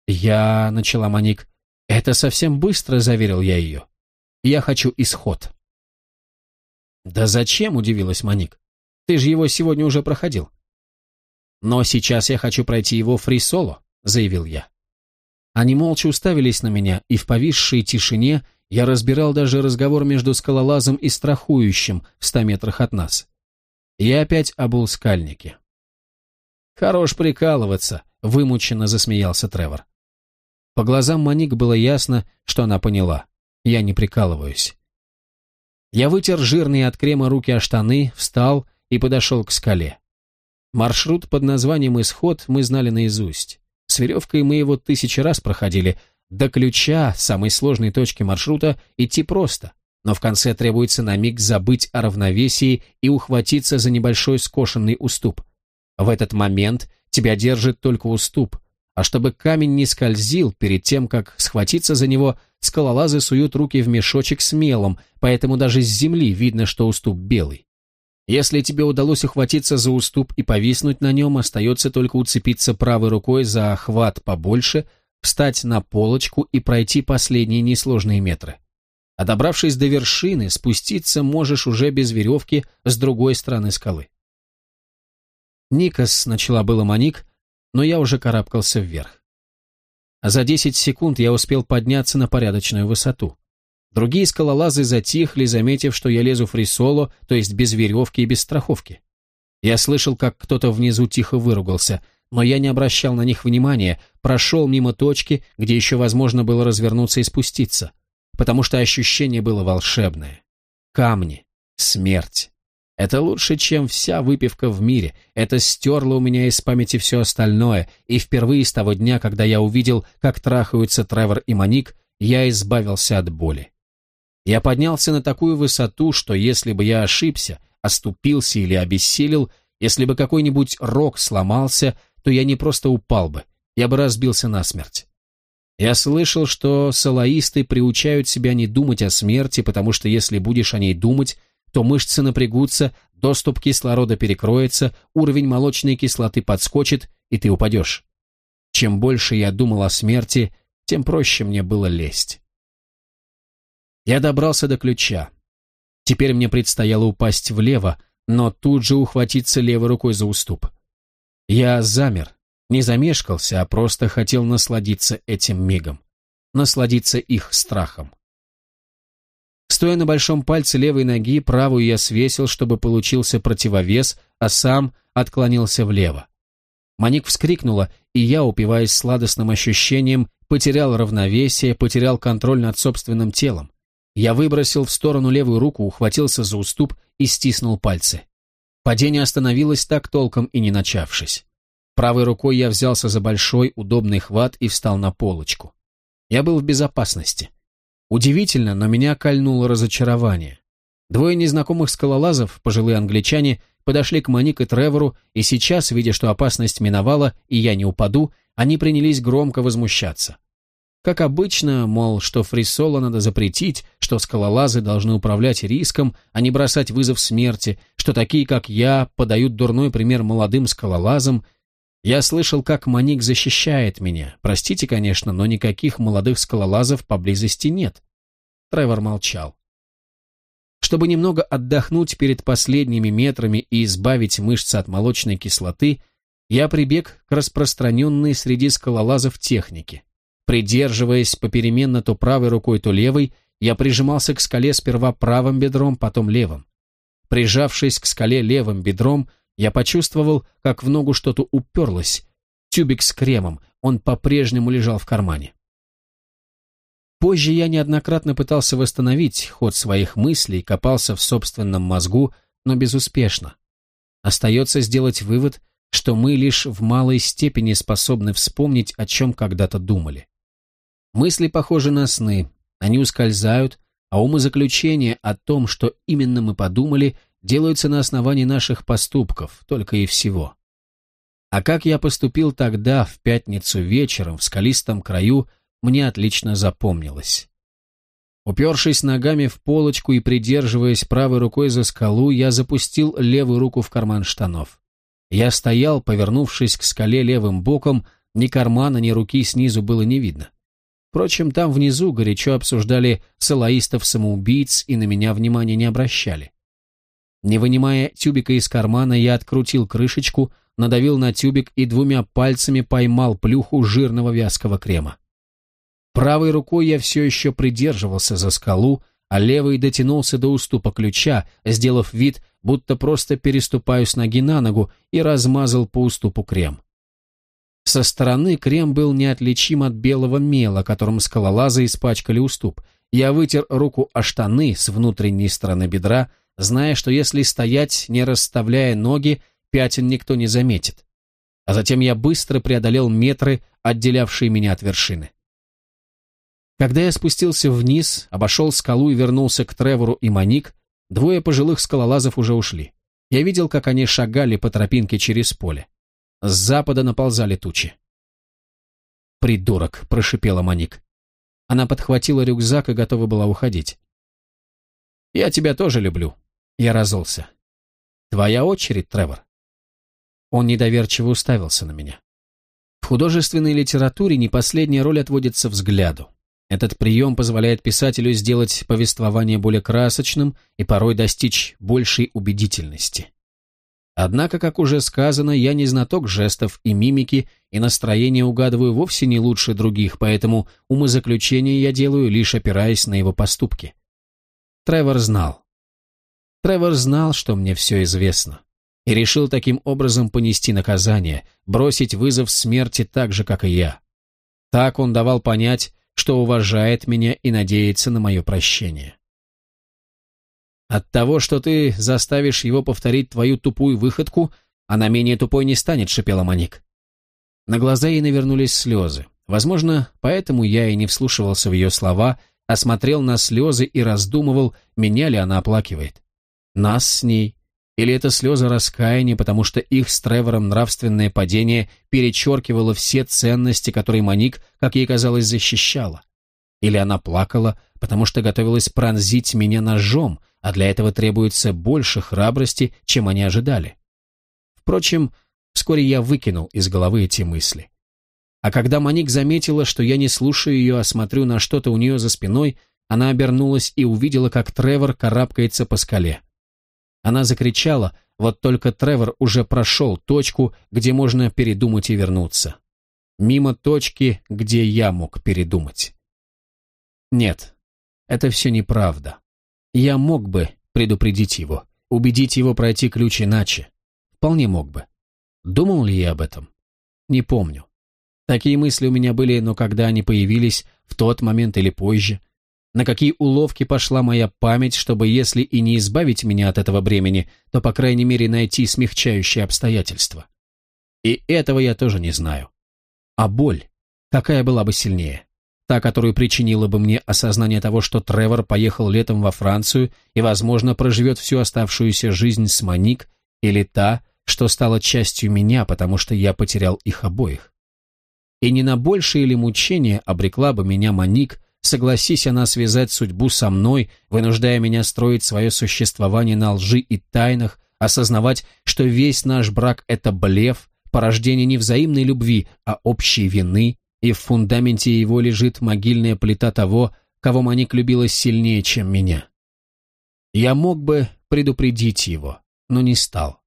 «Я...» — начала Моник. «Это совсем быстро», — заверил я ее. «Я хочу исход». «Да зачем?» — удивилась Моник. «Ты же его сегодня уже проходил». «Но сейчас я хочу пройти его фри-соло», — заявил я. Они молча уставились на меня, и в повисшей тишине я разбирал даже разговор между скалолазом и страхующим в ста метрах от нас. Я опять обул скальники. «Хорош прикалываться», — вымученно засмеялся Тревор. По глазам Моник было ясно, что она поняла. Я не прикалываюсь. Я вытер жирные от крема руки о штаны, встал и подошел к скале. Маршрут под названием «Исход» мы знали наизусть. С веревкой мы его тысячи раз проходили. До ключа, самой сложной точки маршрута, идти просто, но в конце требуется на миг забыть о равновесии и ухватиться за небольшой скошенный уступ. В этот момент тебя держит только уступ, а чтобы камень не скользил перед тем, как схватиться за него, скалолазы суют руки в мешочек с мелом, поэтому даже с земли видно, что уступ белый. Если тебе удалось ухватиться за уступ и повиснуть на нем, остается только уцепиться правой рукой за охват побольше, встать на полочку и пройти последние несложные метры. А добравшись до вершины, спуститься можешь уже без веревки с другой стороны скалы. Никос начала было Моник, но я уже карабкался вверх. За десять секунд я успел подняться на порядочную высоту. Другие скалолазы затихли, заметив, что я лезу фрисоло, то есть без веревки и без страховки. Я слышал, как кто-то внизу тихо выругался, но я не обращал на них внимания, прошел мимо точки, где еще возможно было развернуться и спуститься, потому что ощущение было волшебное. Камни, смерть. Это лучше, чем вся выпивка в мире. Это стерло у меня из памяти все остальное, и впервые с того дня, когда я увидел, как трахаются Тревор и Моник, я избавился от боли. Я поднялся на такую высоту, что если бы я ошибся, оступился или обессилел, если бы какой-нибудь рог сломался, то я не просто упал бы, я бы разбился насмерть. Я слышал, что салаисты приучают себя не думать о смерти, потому что если будешь о ней думать, то мышцы напрягутся, доступ кислорода перекроется, уровень молочной кислоты подскочит, и ты упадешь. Чем больше я думал о смерти, тем проще мне было лезть. Я добрался до ключа. Теперь мне предстояло упасть влево, но тут же ухватиться левой рукой за уступ. Я замер, не замешкался, а просто хотел насладиться этим мигом, насладиться их страхом. Стоя на большом пальце левой ноги, правую я свесил, чтобы получился противовес, а сам отклонился влево. Маник вскрикнула, и я, упиваясь сладостным ощущением, потерял равновесие, потерял контроль над собственным телом. Я выбросил в сторону левую руку, ухватился за уступ и стиснул пальцы. Падение остановилось так толком и не начавшись. Правой рукой я взялся за большой, удобный хват и встал на полочку. Я был в безопасности. Удивительно, но меня кольнуло разочарование. Двое незнакомых скалолазов, пожилые англичане, подошли к Моник и Тревору, и сейчас, видя, что опасность миновала и я не упаду, они принялись громко возмущаться. Как обычно, мол, что фрисоло надо запретить, что скалолазы должны управлять риском, а не бросать вызов смерти, что такие, как я, подают дурной пример молодым скалолазам. Я слышал, как Маник защищает меня. Простите, конечно, но никаких молодых скалолазов поблизости нет. Тревор молчал. Чтобы немного отдохнуть перед последними метрами и избавить мышцы от молочной кислоты, я прибег к распространенной среди скалолазов технике. Придерживаясь попеременно то правой рукой, то левой, я прижимался к скале сперва правым бедром, потом левым. Прижавшись к скале левым бедром, я почувствовал, как в ногу что-то уперлось. Тюбик с кремом, он по-прежнему лежал в кармане. Позже я неоднократно пытался восстановить ход своих мыслей, копался в собственном мозгу, но безуспешно. Остается сделать вывод, что мы лишь в малой степени способны вспомнить, о чем когда-то думали. Мысли похожи на сны, они ускользают, а умозаключения о том, что именно мы подумали, делаются на основании наших поступков, только и всего. А как я поступил тогда, в пятницу вечером, в скалистом краю, мне отлично запомнилось. Упершись ногами в полочку и придерживаясь правой рукой за скалу, я запустил левую руку в карман штанов. Я стоял, повернувшись к скале левым боком, ни кармана, ни руки снизу было не видно. Впрочем, там внизу горячо обсуждали салаистов-самоубийц и на меня внимания не обращали. Не вынимая тюбика из кармана, я открутил крышечку, надавил на тюбик и двумя пальцами поймал плюху жирного вязкого крема. Правой рукой я все еще придерживался за скалу, а левой дотянулся до уступа ключа, сделав вид, будто просто переступаю с ноги на ногу и размазал по уступу крем. Со стороны крем был неотличим от белого мела, которым скалолазы испачкали уступ. Я вытер руку о штаны с внутренней стороны бедра, зная, что если стоять, не расставляя ноги, пятен никто не заметит. А затем я быстро преодолел метры, отделявшие меня от вершины. Когда я спустился вниз, обошел скалу и вернулся к Тревору и Моник, двое пожилых скалолазов уже ушли. Я видел, как они шагали по тропинке через поле. С запада наползали тучи. «Придурок!» – прошипела Моник. Она подхватила рюкзак и готова была уходить. «Я тебя тоже люблю». Я разулся. «Твоя очередь, Тревор». Он недоверчиво уставился на меня. В художественной литературе не последняя роль отводится взгляду. Этот прием позволяет писателю сделать повествование более красочным и порой достичь большей убедительности. Однако, как уже сказано, я не знаток жестов и мимики, и настроение угадываю вовсе не лучше других, поэтому умозаключение я делаю, лишь опираясь на его поступки. Тревор знал. Тревор знал, что мне все известно, и решил таким образом понести наказание, бросить вызов смерти так же, как и я. Так он давал понять, что уважает меня и надеется на мое прощение. От того, что ты заставишь его повторить твою тупую выходку, она менее тупой не станет, шипела Маник. На глаза ей навернулись слезы. Возможно, поэтому я и не вслушивался в ее слова, а смотрел на слезы и раздумывал, меня ли она оплакивает. Нас с ней или это слезы раскаяния, потому что их с Тревором нравственное падение перечеркивало все ценности, которые Моник, как ей казалось, защищала? Или она плакала, потому что готовилась пронзить меня ножом, а для этого требуется больше храбрости, чем они ожидали? Впрочем, вскоре я выкинул из головы эти мысли. А когда Моник заметила, что я не слушаю ее, а смотрю на что-то у нее за спиной, она обернулась и увидела, как Тревор карабкается по скале. Она закричала, вот только Тревор уже прошел точку, где можно передумать и вернуться. Мимо точки, где я мог передумать. Нет, это все неправда. Я мог бы предупредить его, убедить его пройти ключ иначе. Вполне мог бы. Думал ли я об этом? Не помню. Такие мысли у меня были, но когда они появились, в тот момент или позже, на какие уловки пошла моя память, чтобы, если и не избавить меня от этого бремени, то, по крайней мере, найти смягчающие обстоятельства. И этого я тоже не знаю. А боль? Какая была бы сильнее? Та, которую причинила бы мне осознание того, что Тревор поехал летом во Францию и, возможно, проживет всю оставшуюся жизнь с Моник, или та, что стала частью меня, потому что я потерял их обоих. И не на большее ли мучение обрекла бы меня Моник, Согласись она связать судьбу со мной, вынуждая меня строить свое существование на лжи и тайнах, осознавать, что весь наш брак — это блеф, порождение не взаимной любви, а общей вины, и в фундаменте его лежит могильная плита того, кого Маник любила сильнее, чем меня. Я мог бы предупредить его, но не стал.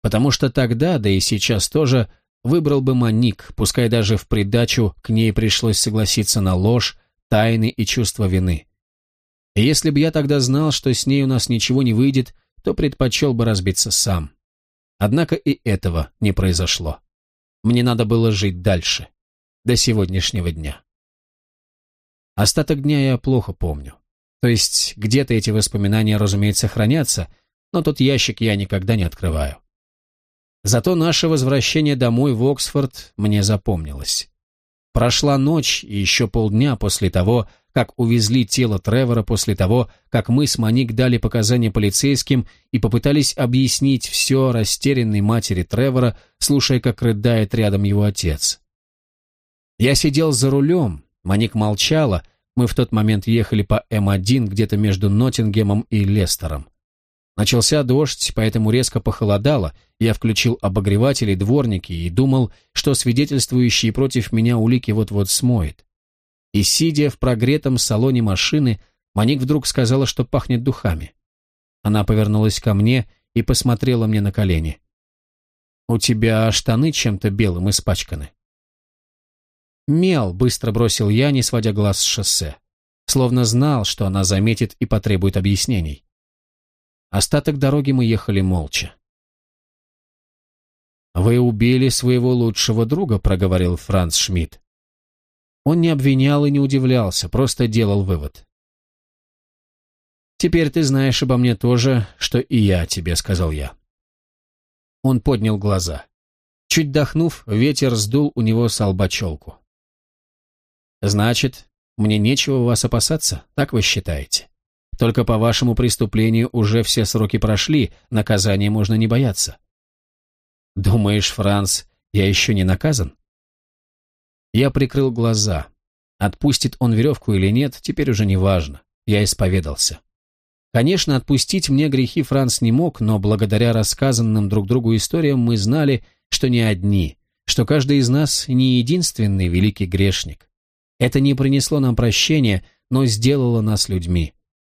Потому что тогда, да и сейчас тоже, выбрал бы Маник, пускай даже в придачу к ней пришлось согласиться на ложь, тайны и чувство вины. И если бы я тогда знал, что с ней у нас ничего не выйдет, то предпочел бы разбиться сам. Однако и этого не произошло. Мне надо было жить дальше, до сегодняшнего дня. Остаток дня я плохо помню. То есть где-то эти воспоминания, разумеется, хранятся, но тот ящик я никогда не открываю. Зато наше возвращение домой в Оксфорд мне запомнилось. Прошла ночь и еще полдня после того, как увезли тело Тревора, после того, как мы с Моник дали показания полицейским и попытались объяснить все растерянной матери Тревора, слушая, как рыдает рядом его отец. Я сидел за рулем, Моник молчала, Мы в тот момент ехали по М1 где-то между Ноттингемом и Лестером. Начался дождь, поэтому резко похолодало, я включил обогреватели, дворники и думал, что свидетельствующие против меня улики вот-вот смоет. И сидя в прогретом салоне машины, Маник вдруг сказала, что пахнет духами. Она повернулась ко мне и посмотрела мне на колени. «У тебя штаны чем-то белым испачканы». «Мел», — быстро бросил я, не сводя глаз с шоссе. Словно знал, что она заметит и потребует объяснений. Остаток дороги мы ехали молча. «Вы убили своего лучшего друга», — проговорил Франц Шмидт. Он не обвинял и не удивлялся, просто делал вывод. «Теперь ты знаешь обо мне то же, что и я тебе», — сказал я. Он поднял глаза. Чуть дохнув, ветер сдул у него с лба. «Значит, мне нечего вас опасаться, так вы считаете? Только по вашему преступлению уже все сроки прошли, наказания можно не бояться». «Думаешь, Франц, я еще не наказан?» Я прикрыл глаза. Отпустит он веревку или нет, теперь уже не важно. Я исповедался. Конечно, отпустить мне грехи Франц не мог, но благодаря рассказанным друг другу историям мы знали, что не одни, что каждый из нас не единственный великий грешник. Это не принесло нам прощения, но сделало нас людьми.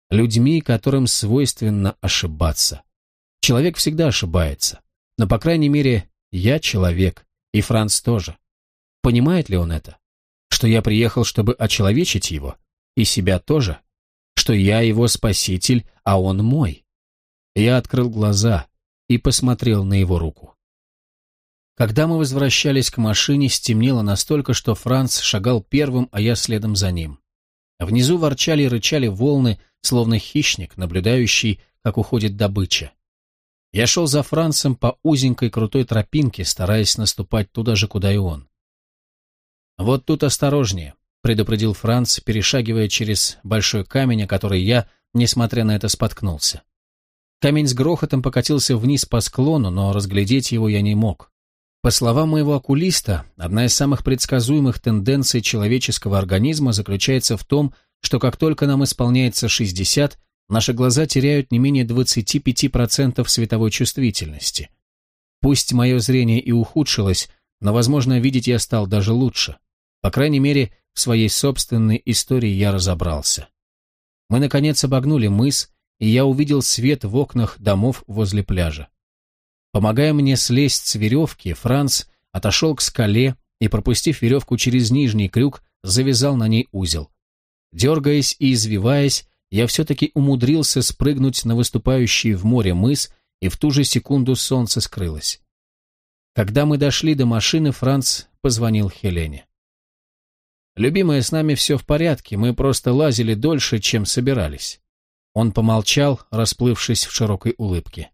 Людьми, которым свойственно ошибаться. Человек всегда ошибается. Но, по крайней мере, я человек, и Франц тоже. Понимает ли он это? Что я приехал, чтобы очеловечить его? И себя тоже? Что я его спаситель, а он мой? Я открыл глаза и посмотрел на его руку. Когда мы возвращались к машине, стемнело настолько, что Франц шагал первым, а я следом за ним. Внизу ворчали и рычали волны, словно хищник, наблюдающий, как уходит добыча. Я шел за Францем по узенькой крутой тропинке, стараясь наступать туда же, куда и он. «Вот тут осторожнее», — предупредил Франц, перешагивая через большой камень, о который я, несмотря на это, споткнулся. Камень с грохотом покатился вниз по склону, но разглядеть его я не мог. По словам моего окулиста, одна из самых предсказуемых тенденций человеческого организма заключается в том, что как только нам исполняется 60, наши глаза теряют не менее 25% световой чувствительности. Пусть мое зрение и ухудшилось, но, возможно, видеть я стал даже лучше. По крайней мере, в своей собственной истории я разобрался. Мы, наконец, обогнули мыс, и я увидел свет в окнах домов возле пляжа. Помогая мне слезть с веревки, Франц отошел к скале и, пропустив веревку через нижний крюк, завязал на ней узел. Дергаясь и извиваясь, я все-таки умудрился спрыгнуть на выступающий в море мыс, и в ту же секунду солнце скрылось. Когда мы дошли до машины, Франц позвонил Хелене. «Любимая, с нами все в порядке, мы просто лазили дольше, чем собирались». Он помолчал, расплывшись в широкой улыбке.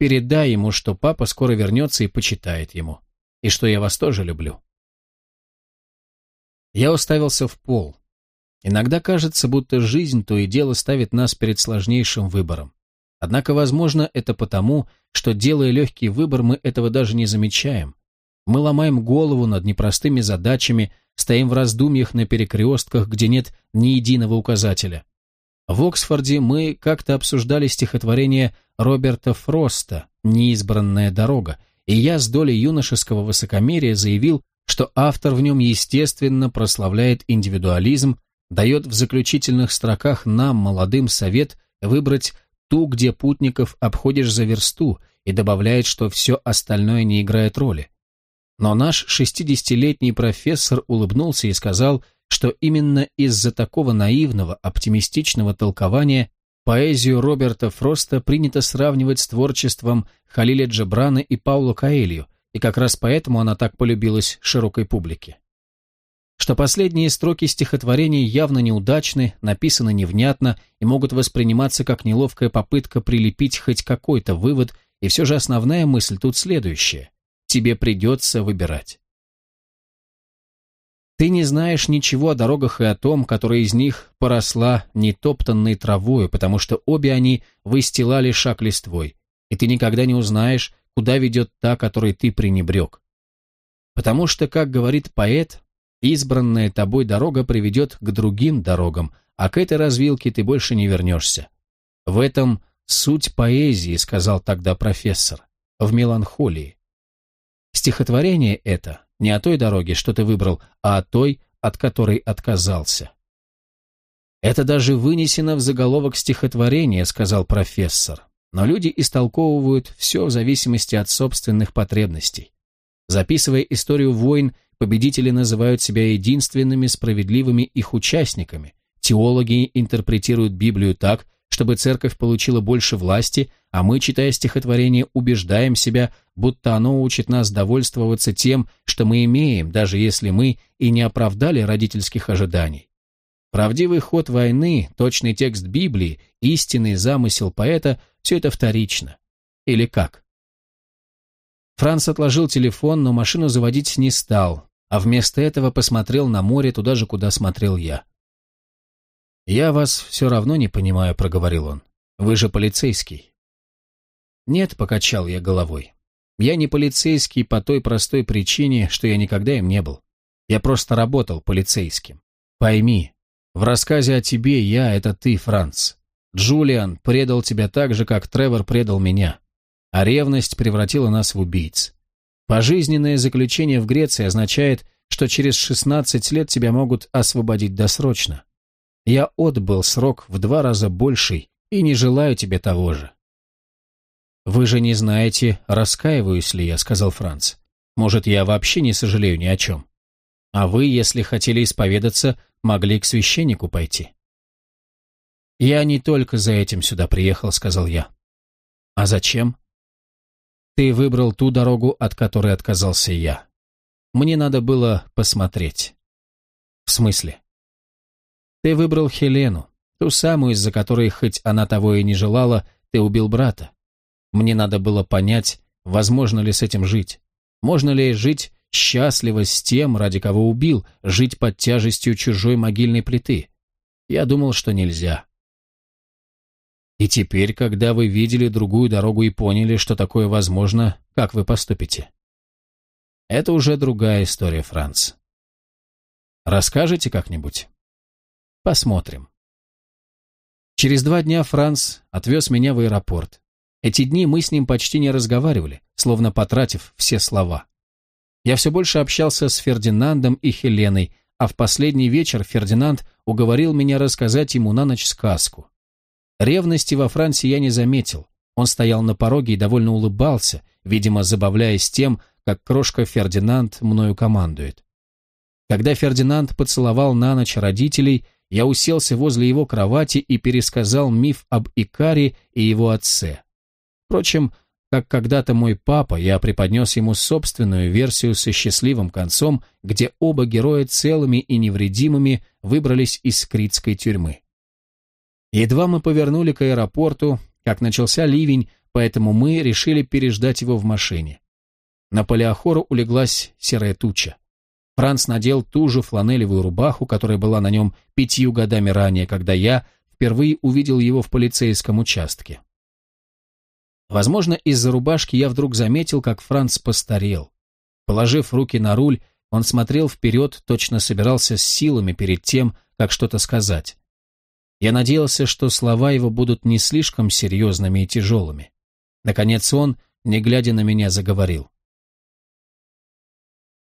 «Передай ему, что папа скоро вернется и почитает ему, и что я вас тоже люблю». Я уставился в пол. Иногда кажется, будто жизнь то и дело ставит нас перед сложнейшим выбором. Однако, возможно, это потому, что, делая легкий выбор, мы этого даже не замечаем. Мы ломаем голову над непростыми задачами, стоим в раздумьях на перекрестках, где нет ни единого указателя. В Оксфорде мы как-то обсуждали стихотворение Роберта Фроста «Неизбранная дорога», и я с долей юношеского высокомерия заявил, что автор в нем естественно прославляет индивидуализм, дает в заключительных строках нам, молодым, совет выбрать ту, где путников обходишь за версту, и добавляет, что все остальное не играет роли. Но наш шестидесятилетний профессор улыбнулся и сказал, что именно из-за такого наивного, оптимистичного толкования поэзию Роберта Фроста принято сравнивать с творчеством Халиля Джебрана и Пауло Каэлью, и как раз поэтому она так полюбилась широкой публике. Что последние строки стихотворения явно неудачны, написаны невнятно и могут восприниматься как неловкая попытка прилепить хоть какой-то вывод, и все же основная мысль тут следующая тебе придется выбирать. Ты не знаешь ничего о дорогах и о том, которая из них поросла нетоптанной травою, потому что обе они выстилали шаг листвой, и ты никогда не узнаешь, куда ведет та, которой ты пренебрег. Потому что, как говорит поэт, Избранная тобой дорога приведет к другим дорогам, а к этой развилке ты больше не вернешься. В этом суть поэзии, сказал тогда профессор, в меланхолии. Стихотворение это не о той дороге, что ты выбрал, а о той, от которой отказался. Это даже вынесено в заголовок стихотворения, сказал профессор. Но люди истолковывают все в зависимости от собственных потребностей. Записывая историю войн, победители называют себя единственными справедливыми их участниками. Теологи интерпретируют Библию так, чтобы церковь получила больше власти, а мы, читая стихотворение, убеждаем себя, будто оно учит нас довольствоваться тем, что мы имеем, даже если мы и не оправдали родительских ожиданий. Правдивый ход войны, точный текст Библии, истинный замысел поэта – все это вторично. Или как? Франц отложил телефон, но машину заводить не стал, а вместо этого посмотрел на море туда же, куда смотрел я. «Я вас все равно не понимаю», — проговорил он. «Вы же полицейский». «Нет», — покачал я головой. «Я не полицейский по той простой причине, что я никогда им не был. Я просто работал полицейским. Пойми, в рассказе о тебе я — это ты, Франц. Джулиан предал тебя так же, как Тревор предал меня. А ревность превратила нас в убийц. Пожизненное заключение в Греции означает, что через 16 лет тебя могут освободить досрочно. Я отбыл срок в два раза больший и не желаю тебе того же. «Вы же не знаете, раскаиваюсь ли я», — сказал Франц. «Может, я вообще не сожалею ни о чем. А вы, если хотели исповедаться, могли к священнику пойти». «Я не только за этим сюда приехал», — сказал я. «А зачем?» «Ты выбрал ту дорогу, от которой отказался я. Мне надо было посмотреть». «В смысле?» «Ты выбрал Хелену, ту самую, из-за которой, хоть она того и не желала, ты убил брата. Мне надо было понять, возможно ли с этим жить. Можно ли жить счастливо с тем, ради кого убил, жить под тяжестью чужой могильной плиты? Я думал, что нельзя. И теперь, когда вы видели другую дорогу и поняли, что такое возможно, как вы поступите? Это уже другая история, Франц. Расскажете как-нибудь? Посмотрим. Через два дня Франц отвез меня в аэропорт. Эти дни мы с ним почти не разговаривали, словно потратив все слова. Я все больше общался с Фердинандом и Хеленой, а в последний вечер Фердинанд уговорил меня рассказать ему на ночь сказку. Ревности во Франции я не заметил. Он стоял на пороге и довольно улыбался, видимо, забавляясь тем, как крошка Фердинанд мною командует. Когда Фердинанд поцеловал на ночь родителей, я уселся возле его кровати и пересказал миф об Икаре и его отце. Впрочем, как когда-то мой папа, я преподнес ему собственную версию со счастливым концом, где оба героя целыми и невредимыми выбрались из критской тюрьмы. Едва мы повернули к аэропорту, как начался ливень, поэтому мы решили переждать его в машине. На Палеохору улеглась серая туча. Франц надел ту же фланелевую рубаху, которая была на нем пятью годами ранее, когда я впервые увидел его в полицейском участке. Возможно, из-за рубашки я вдруг заметил, как Франц постарел. Положив руки на руль, он смотрел вперед, точно собирался с силами перед тем, как что-то сказать. Я надеялся, что слова его будут не слишком серьезными и тяжелыми. Наконец он, не глядя на меня, заговорил.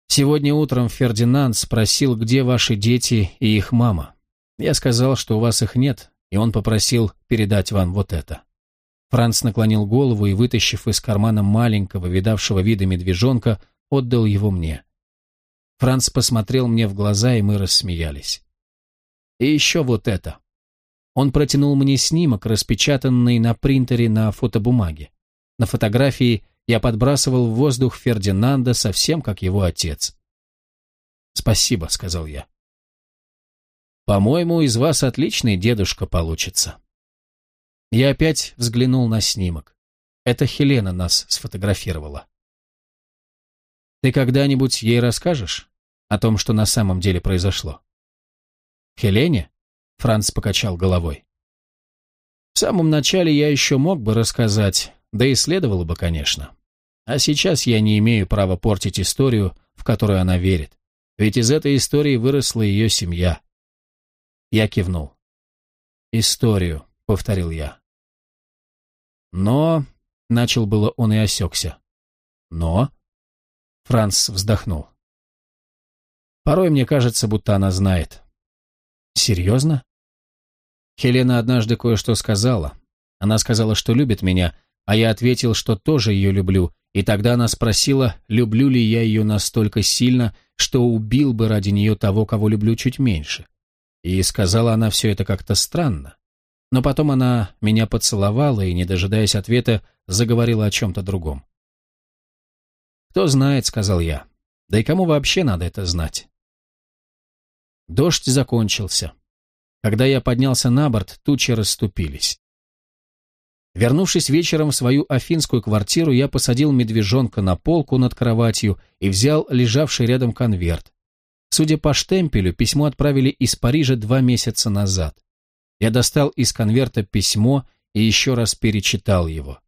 «Сегодня утром Фердинанд спросил, где ваши дети и их мама. Я сказал, что у вас их нет, и он попросил передать вам вот это». Франц наклонил голову и, вытащив из кармана маленького, видавшего вида медвежонка, отдал его мне. Франц посмотрел мне в глаза, и мы рассмеялись. «И еще вот это». Он протянул мне снимок, распечатанный на принтере на фотобумаге. На фотографии я подбрасывал в воздух Фердинанда совсем как его отец. «Спасибо», — сказал я. «По-моему, из вас отличный дедушка получится». Я опять взглянул на снимок. Это Хелена нас сфотографировала. «Ты когда-нибудь ей расскажешь о том, что на самом деле произошло?» «Хелене?» Франц покачал головой. В самом начале я еще мог бы рассказать, да и следовало бы, конечно. А сейчас я не имею права портить историю, в которую она верит. Ведь из этой истории выросла ее семья. Я кивнул. «Историю», — повторил я. «Но...» — начал было он и осекся. «Но...» — Франц вздохнул. «Порой мне кажется, будто она знает». «Серьезно?» Хелена однажды кое-что сказала. Она сказала, что любит меня, а я ответил, что тоже ее люблю, и тогда она спросила, люблю ли я ее настолько сильно, что убил бы ради нее того, кого люблю чуть меньше. И сказала она все это как-то странно. Но потом она меня поцеловала и, не дожидаясь ответа, заговорила о чем-то другом. «Кто знает», — сказал я. «Да и кому вообще надо это знать?» Дождь закончился. Когда я поднялся на борт, тучи расступились. Вернувшись вечером в свою афинскую квартиру, я посадил медвежонка на полку над кроватью и взял лежавший рядом конверт. Судя по штемпелю, письмо отправили из Парижа два месяца назад. Я достал из конверта письмо и еще раз перечитал его.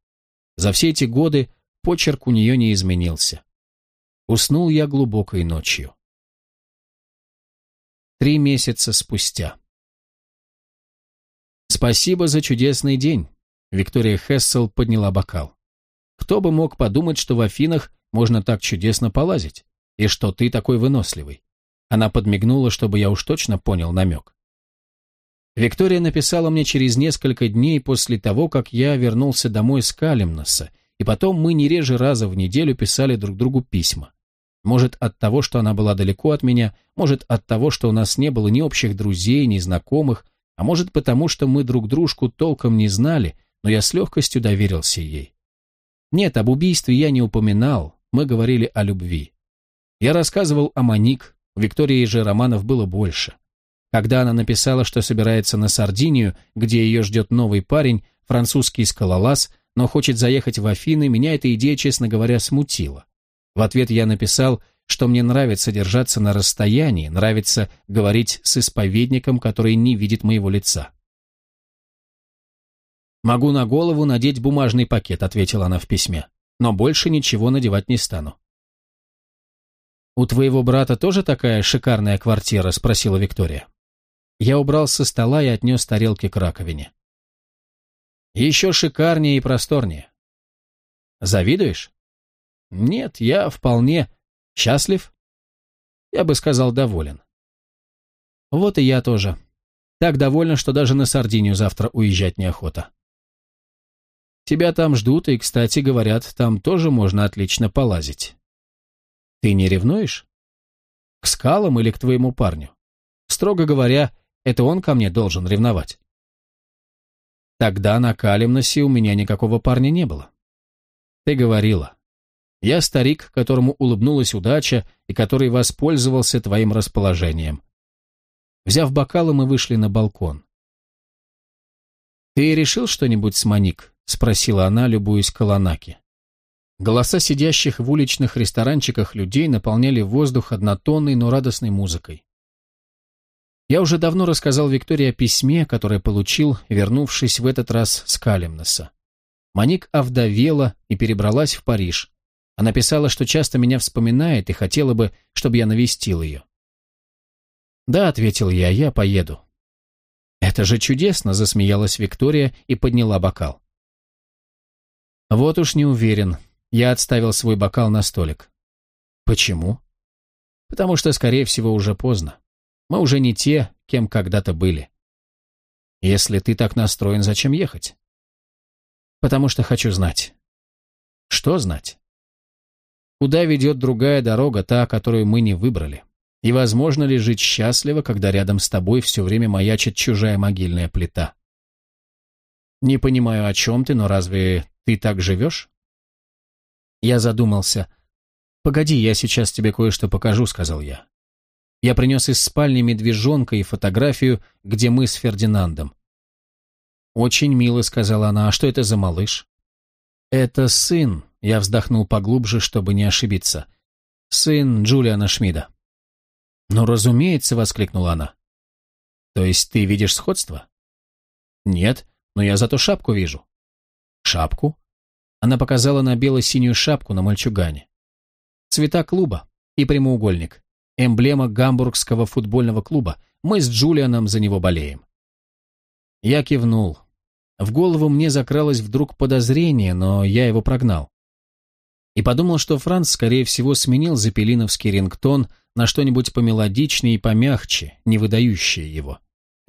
За все эти годы почерк у нее не изменился. Уснул я глубокой ночью. Три месяца спустя. Спасибо за чудесный день. Виктория Хессел подняла бокал. «Кто бы мог подумать, что в Афинах можно так чудесно полазить? И что ты такой выносливый?» Она подмигнула, чтобы я уж точно понял намек. Виктория написала мне через несколько дней после того, как я вернулся домой с Калимноса, и потом мы не реже раза в неделю писали друг другу письма. Может, от того, что она была далеко от меня, может, от того, что у нас не было ни общих друзей, ни знакомых, а может, потому, что мы друг дружку толком не знали, но я с легкостью доверился ей. Нет, об убийстве я не упоминал, мы говорили о любви. Я рассказывал о Маник, у Виктории же романов было больше. Когда она написала, что собирается на Сардинию, где ее ждет новый парень, французский скалолаз, но хочет заехать в Афины, меня эта идея, честно говоря, смутила. В ответ я написал, что мне нравится держаться на расстоянии, нравится говорить с исповедником, который не видит моего лица. «Могу на голову надеть бумажный пакет», — ответила она в письме. «Но больше ничего надевать не стану». «У твоего брата тоже такая шикарная квартира?» — спросила Виктория. Я убрал со стола и отнес тарелки к раковине. «Еще шикарнее и просторнее». «Завидуешь?» «Нет, я вполне счастлив». Я бы сказал, доволен. Вот и я тоже. Так довольна, что даже на Сардинию завтра уезжать неохота. Тебя там ждут, и, кстати, говорят, там тоже можно отлично полазить. Ты не ревнуешь? К скалам или к твоему парню? Строго говоря, это он ко мне должен ревновать. Тогда на Калимносе у меня никакого парня не было. Ты говорила. Я старик, которому улыбнулась удача и который воспользовался твоим расположением. Взяв бокалы, мы вышли на балкон. Ты решил что-нибудь с Маник? — спросила она, любуясь Каланаки. Голоса сидящих в уличных ресторанчиках людей наполняли воздух однотонной, но радостной музыкой. Я уже давно рассказал Виктории о письме, которое получил, вернувшись в этот раз с Калимноса. Маник овдовела и перебралась в Париж. Она писала, что часто меня вспоминает и хотела бы, чтобы я навестил ее. «Да», — ответил я, — «я поеду». «Это же чудесно!» — засмеялась Виктория и подняла бокал. Вот уж не уверен. Я отставил свой бокал на столик. Почему? Потому что, скорее всего, уже поздно. Мы уже не те, кем когда-то были. Если ты так настроен, зачем ехать? Потому что хочу знать. Что знать? Куда ведет другая дорога, та, которую мы не выбрали? И возможно ли жить счастливо, когда рядом с тобой все время маячит чужая могильная плита? Не понимаю, о чем ты, но разве ты так живешь?» Я задумался. «Погоди, я сейчас тебе кое-что покажу», — сказал я. Я принес из спальни медвежонка и фотографию, где мы с Фердинандом. «Очень мило», — сказала она. «А что это за малыш?» «Это сын», — я вздохнул поглубже, чтобы не ошибиться. «Сын Джулиана Шмида». «Ну, разумеется», — воскликнула она. «То есть ты видишь сходство?» «Нет, но я зато шапку вижу». «Шапку?» Она показала на бело-синюю шапку на мальчугане. «Цвета клуба и прямоугольник. эмблема гамбургского футбольного клуба. Мы с Джулианом за него болеем. Я кивнул. В голову мне закралось вдруг подозрение, но я его прогнал. И подумал, что Франц, скорее всего, сменил запелиновский рингтон на что-нибудь помелодичнее и помягче, не выдающее его.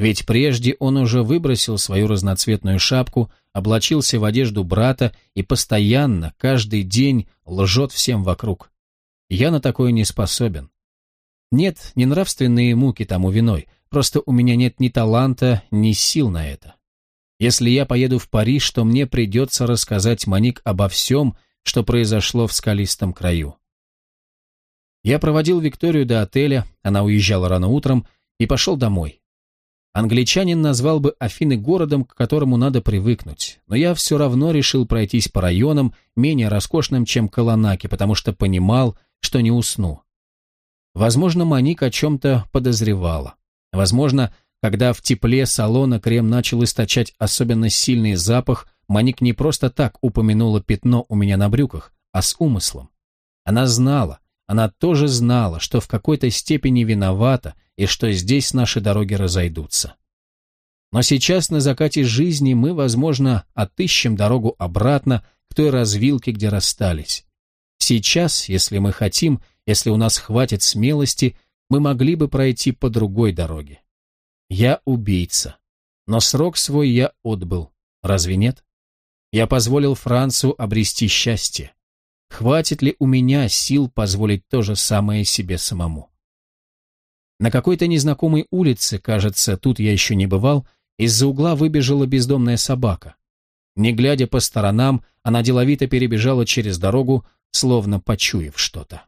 Ведь прежде он уже выбросил свою разноцветную шапку, облачился в одежду брата и постоянно, каждый день лжет всем вокруг. Я на такое не способен. Нет, не нравственные муки тому виной, просто у меня нет ни таланта, ни сил на это. Если я поеду в Париж, то мне придется рассказать Моник обо всем, что произошло в скалистом краю. Я проводил Викторию до отеля, она уезжала рано утром, и пошел домой. Англичанин назвал бы Афины городом, к которому надо привыкнуть, но я все равно решил пройтись по районам, менее роскошным, чем Колонаки, потому что понимал, что не усну. Возможно, Моник о чем-то подозревала. Возможно, когда в тепле салона крем начал источать особенно сильный запах, Моник не просто так упомянула пятно у меня на брюках, а с умыслом. Она знала, она тоже знала, что в какой-то степени виновата, и что здесь наши дороги разойдутся. Но сейчас на закате жизни мы, возможно, отыщем дорогу обратно к той развилке, где расстались. Сейчас, если мы хотим, если у нас хватит смелости, мы могли бы пройти по другой дороге. Я убийца. Но срок свой я отбыл. Разве нет? Я позволил Францу обрести счастье. Хватит ли у меня сил позволить то же самое себе самому? На какой-то незнакомой улице, кажется, тут я еще не бывал, из-за угла выбежала бездомная собака. Не глядя по сторонам, она деловито перебежала через дорогу, словно почуяв что-то.